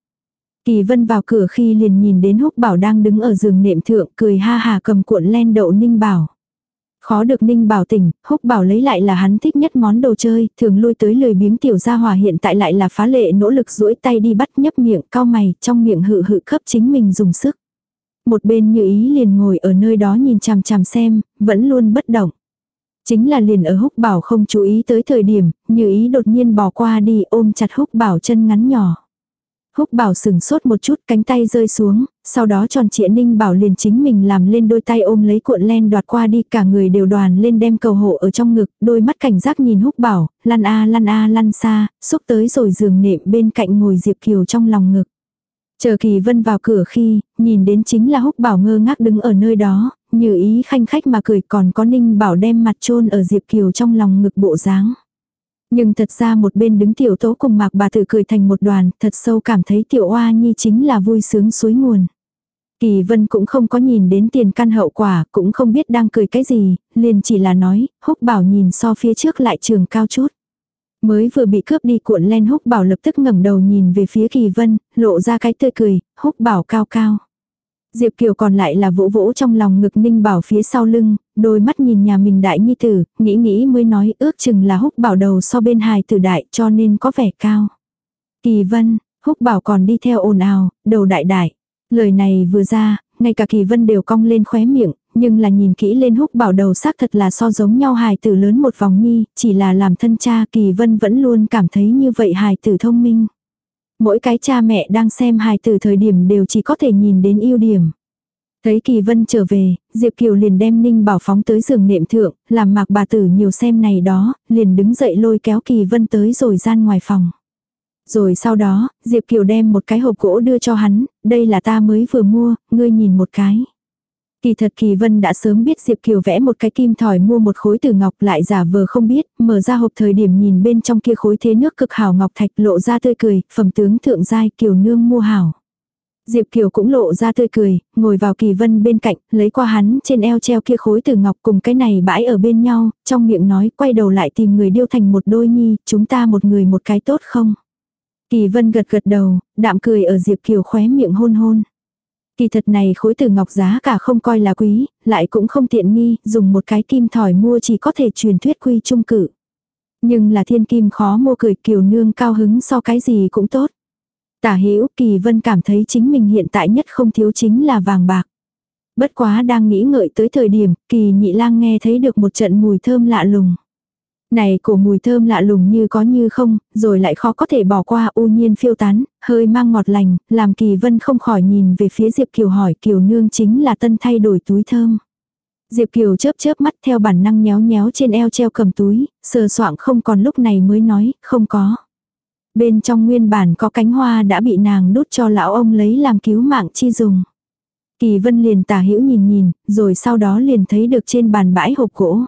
Kỳ vân vào cửa khi liền nhìn đến húc bảo đang đứng ở giường nệm thượng cười ha hà cầm cuộn len đậu ninh bảo. Khó được ninh bảo tỉnh, húc bảo lấy lại là hắn thích nhất món đồ chơi, thường lui tới lười biếng tiểu gia hòa hiện tại lại là phá lệ nỗ lực duỗi tay đi bắt nhấp miệng cao mày trong miệng hự hự cấp chính mình dùng sức. Một bên như ý liền ngồi ở nơi đó nhìn chằm chằm xem, vẫn luôn bất động. Chính là liền ở húc bảo không chú ý tới thời điểm, như ý đột nhiên bỏ qua đi ôm chặt húc bảo chân ngắn nhỏ. Húc bảo sừng sốt một chút cánh tay rơi xuống, sau đó tròn trịa ninh bảo liền chính mình làm lên đôi tay ôm lấy cuộn len đoạt qua đi cả người đều đoàn lên đem cầu hộ ở trong ngực, đôi mắt cảnh giác nhìn húc bảo, lăn a lăn a lăn xa, xúc tới rồi giường nệm bên cạnh ngồi Diệp Kiều trong lòng ngực. Chờ kỳ vân vào cửa khi, nhìn đến chính là húc bảo ngơ ngác đứng ở nơi đó, như ý khanh khách mà cười còn có ninh bảo đem mặt chôn ở Diệp Kiều trong lòng ngực bộ dáng. Nhưng thật ra một bên đứng tiểu tố cùng mạc bà tự cười thành một đoàn, thật sâu cảm thấy tiểu oa nhi chính là vui sướng suối nguồn. Kỳ vân cũng không có nhìn đến tiền căn hậu quả, cũng không biết đang cười cái gì, liền chỉ là nói, húc bảo nhìn so phía trước lại trường cao chút. Mới vừa bị cướp đi cuộn len húc bảo lập tức ngẩng đầu nhìn về phía kỳ vân, lộ ra cái tươi cười, húc bảo cao cao. Diệp Kiều còn lại là vỗ vỗ trong lòng ngực ninh bảo phía sau lưng, đôi mắt nhìn nhà mình đại nhi tử, nghĩ nghĩ mới nói ước chừng là húc bảo đầu so bên hài tử đại cho nên có vẻ cao. Kỳ vân, húc bảo còn đi theo ồn ào, đầu đại đại. Lời này vừa ra, ngay cả kỳ vân đều cong lên khóe miệng, nhưng là nhìn kỹ lên húc bảo đầu xác thật là so giống nhau hài tử lớn một vòng nhi, chỉ là làm thân cha kỳ vân vẫn luôn cảm thấy như vậy hài tử thông minh. Mỗi cái cha mẹ đang xem hài tử thời điểm đều chỉ có thể nhìn đến ưu điểm. Thấy Kỳ Vân trở về, Diệp Kiều liền đem Ninh Bảo phóng tới giường nệm thượng, làm mạc bà tử nhiều xem này đó, liền đứng dậy lôi kéo Kỳ Vân tới rồi gian ngoài phòng. Rồi sau đó, Diệp Kiều đem một cái hộp gỗ đưa cho hắn, đây là ta mới vừa mua, ngươi nhìn một cái. Kỳ thật Kỳ Vân đã sớm biết Diệp Kiều vẽ một cái kim thỏi mua một khối từ ngọc lại giả vờ không biết, mở ra hộp thời điểm nhìn bên trong kia khối thế nước cực hảo ngọc thạch lộ ra tươi cười, phẩm tướng thượng giai Kiều nương mua hảo. Diệp Kiều cũng lộ ra tươi cười, ngồi vào Kỳ Vân bên cạnh, lấy qua hắn trên eo treo kia khối từ ngọc cùng cái này bãi ở bên nhau, trong miệng nói quay đầu lại tìm người điêu thành một đôi nhi, chúng ta một người một cái tốt không? Kỳ Vân gật gật đầu, đạm cười ở Diệp Kiều khóe miệng hôn hôn. Kỳ thật này khối từ ngọc giá cả không coi là quý, lại cũng không tiện nghi, dùng một cái kim thỏi mua chỉ có thể truyền thuyết quy trung cử. Nhưng là thiên kim khó mua cười kiều nương cao hứng so cái gì cũng tốt. Tả hữu kỳ vân cảm thấy chính mình hiện tại nhất không thiếu chính là vàng bạc. Bất quá đang nghĩ ngợi tới thời điểm, kỳ nhị lang nghe thấy được một trận mùi thơm lạ lùng. Này cổ mùi thơm lạ lùng như có như không, rồi lại khó có thể bỏ qua u nhiên phiêu tán, hơi mang ngọt lành, làm kỳ vân không khỏi nhìn về phía Diệp Kiều hỏi Kiều nương chính là tân thay đổi túi thơm. Diệp Kiều chớp chớp mắt theo bản năng nhéo nhéo trên eo treo cầm túi, sờ soạng không còn lúc này mới nói, không có. Bên trong nguyên bản có cánh hoa đã bị nàng đút cho lão ông lấy làm cứu mạng chi dùng. Kỳ vân liền tả hữu nhìn nhìn, rồi sau đó liền thấy được trên bàn bãi hộp gỗ.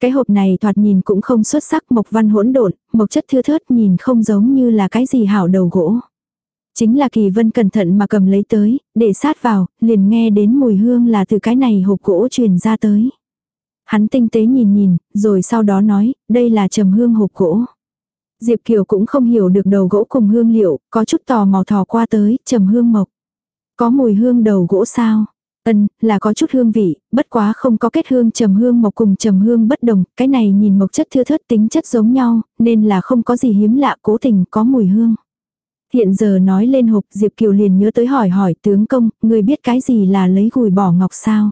Cái hộp này thoạt nhìn cũng không xuất sắc mộc văn hỗn độn, mộc chất thưa thớt nhìn không giống như là cái gì hảo đầu gỗ. Chính là kỳ vân cẩn thận mà cầm lấy tới, để sát vào, liền nghe đến mùi hương là từ cái này hộp gỗ truyền ra tới. Hắn tinh tế nhìn nhìn, rồi sau đó nói, đây là trầm hương hộp gỗ. Diệp Kiều cũng không hiểu được đầu gỗ cùng hương liệu, có chút tò mò thò qua tới, trầm hương mộc. Có mùi hương đầu gỗ sao? Ân, là có chút hương vị, bất quá không có kết hương trầm hương mộc cùng trầm hương bất đồng, cái này nhìn mộc chất thưa thớt tính chất giống nhau, nên là không có gì hiếm lạ cố tình có mùi hương. Hiện giờ nói lên hộp Diệp Kiều liền nhớ tới hỏi hỏi tướng công, người biết cái gì là lấy gùi bỏ ngọc sao?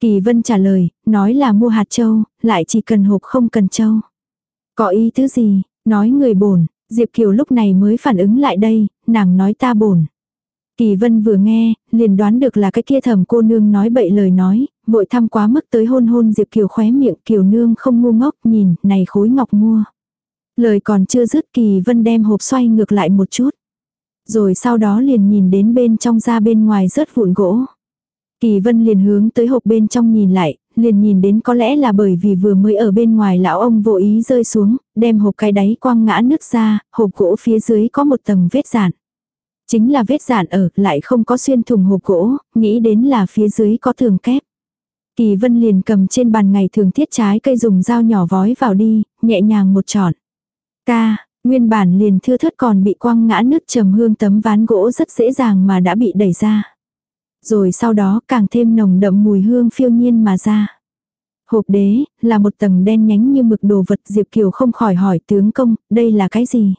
Kỳ Vân trả lời, nói là mua hạt châu, lại chỉ cần hộp không cần châu. Có ý tứ gì, nói người bổn, Diệp Kiều lúc này mới phản ứng lại đây, nàng nói ta bổn. Kỳ Vân vừa nghe, liền đoán được là cái kia thầm cô nương nói bậy lời nói, vội thăm quá mức tới hôn hôn Diệp Kiều khóe miệng Kiều nương không ngu ngốc nhìn, này khối ngọc mua. Lời còn chưa dứt Kỳ Vân đem hộp xoay ngược lại một chút. Rồi sau đó liền nhìn đến bên trong ra bên ngoài rớt vụn gỗ. Kỳ Vân liền hướng tới hộp bên trong nhìn lại, liền nhìn đến có lẽ là bởi vì vừa mới ở bên ngoài lão ông vô ý rơi xuống, đem hộp cái đáy quăng ngã nước ra, hộp gỗ phía dưới có một tầng vết dạn. Chính là vết dạn ở, lại không có xuyên thùng hộp gỗ, nghĩ đến là phía dưới có tường kép. Kỳ Vân liền cầm trên bàn ngày thường thiết trái cây dùng dao nhỏ vói vào đi, nhẹ nhàng một trọn. Ca, nguyên bản liền thưa thớt còn bị quăng ngã nước trầm hương tấm ván gỗ rất dễ dàng mà đã bị đẩy ra. Rồi sau đó càng thêm nồng đậm mùi hương phiêu nhiên mà ra. Hộp đế, là một tầng đen nhánh như mực đồ vật Diệp Kiều không khỏi hỏi tướng công, đây là cái gì?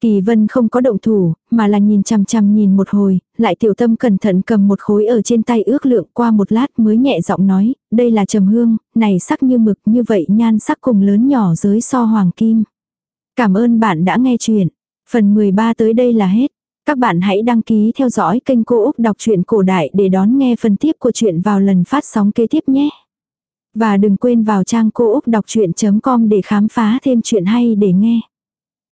Kỳ vân không có động thủ, mà là nhìn chằm chằm nhìn một hồi, lại tiểu tâm cẩn thận cầm một khối ở trên tay ước lượng qua một lát mới nhẹ giọng nói, đây là trầm hương, này sắc như mực như vậy nhan sắc cùng lớn nhỏ giới so hoàng kim. Cảm ơn bạn đã nghe chuyện. Phần 13 tới đây là hết. Các bạn hãy đăng ký theo dõi kênh Cô Úc Đọc truyện Cổ Đại để đón nghe phần tiếp của chuyện vào lần phát sóng kế tiếp nhé. Và đừng quên vào trang cô úc đọc chuyện.com để khám phá thêm chuyện hay để nghe.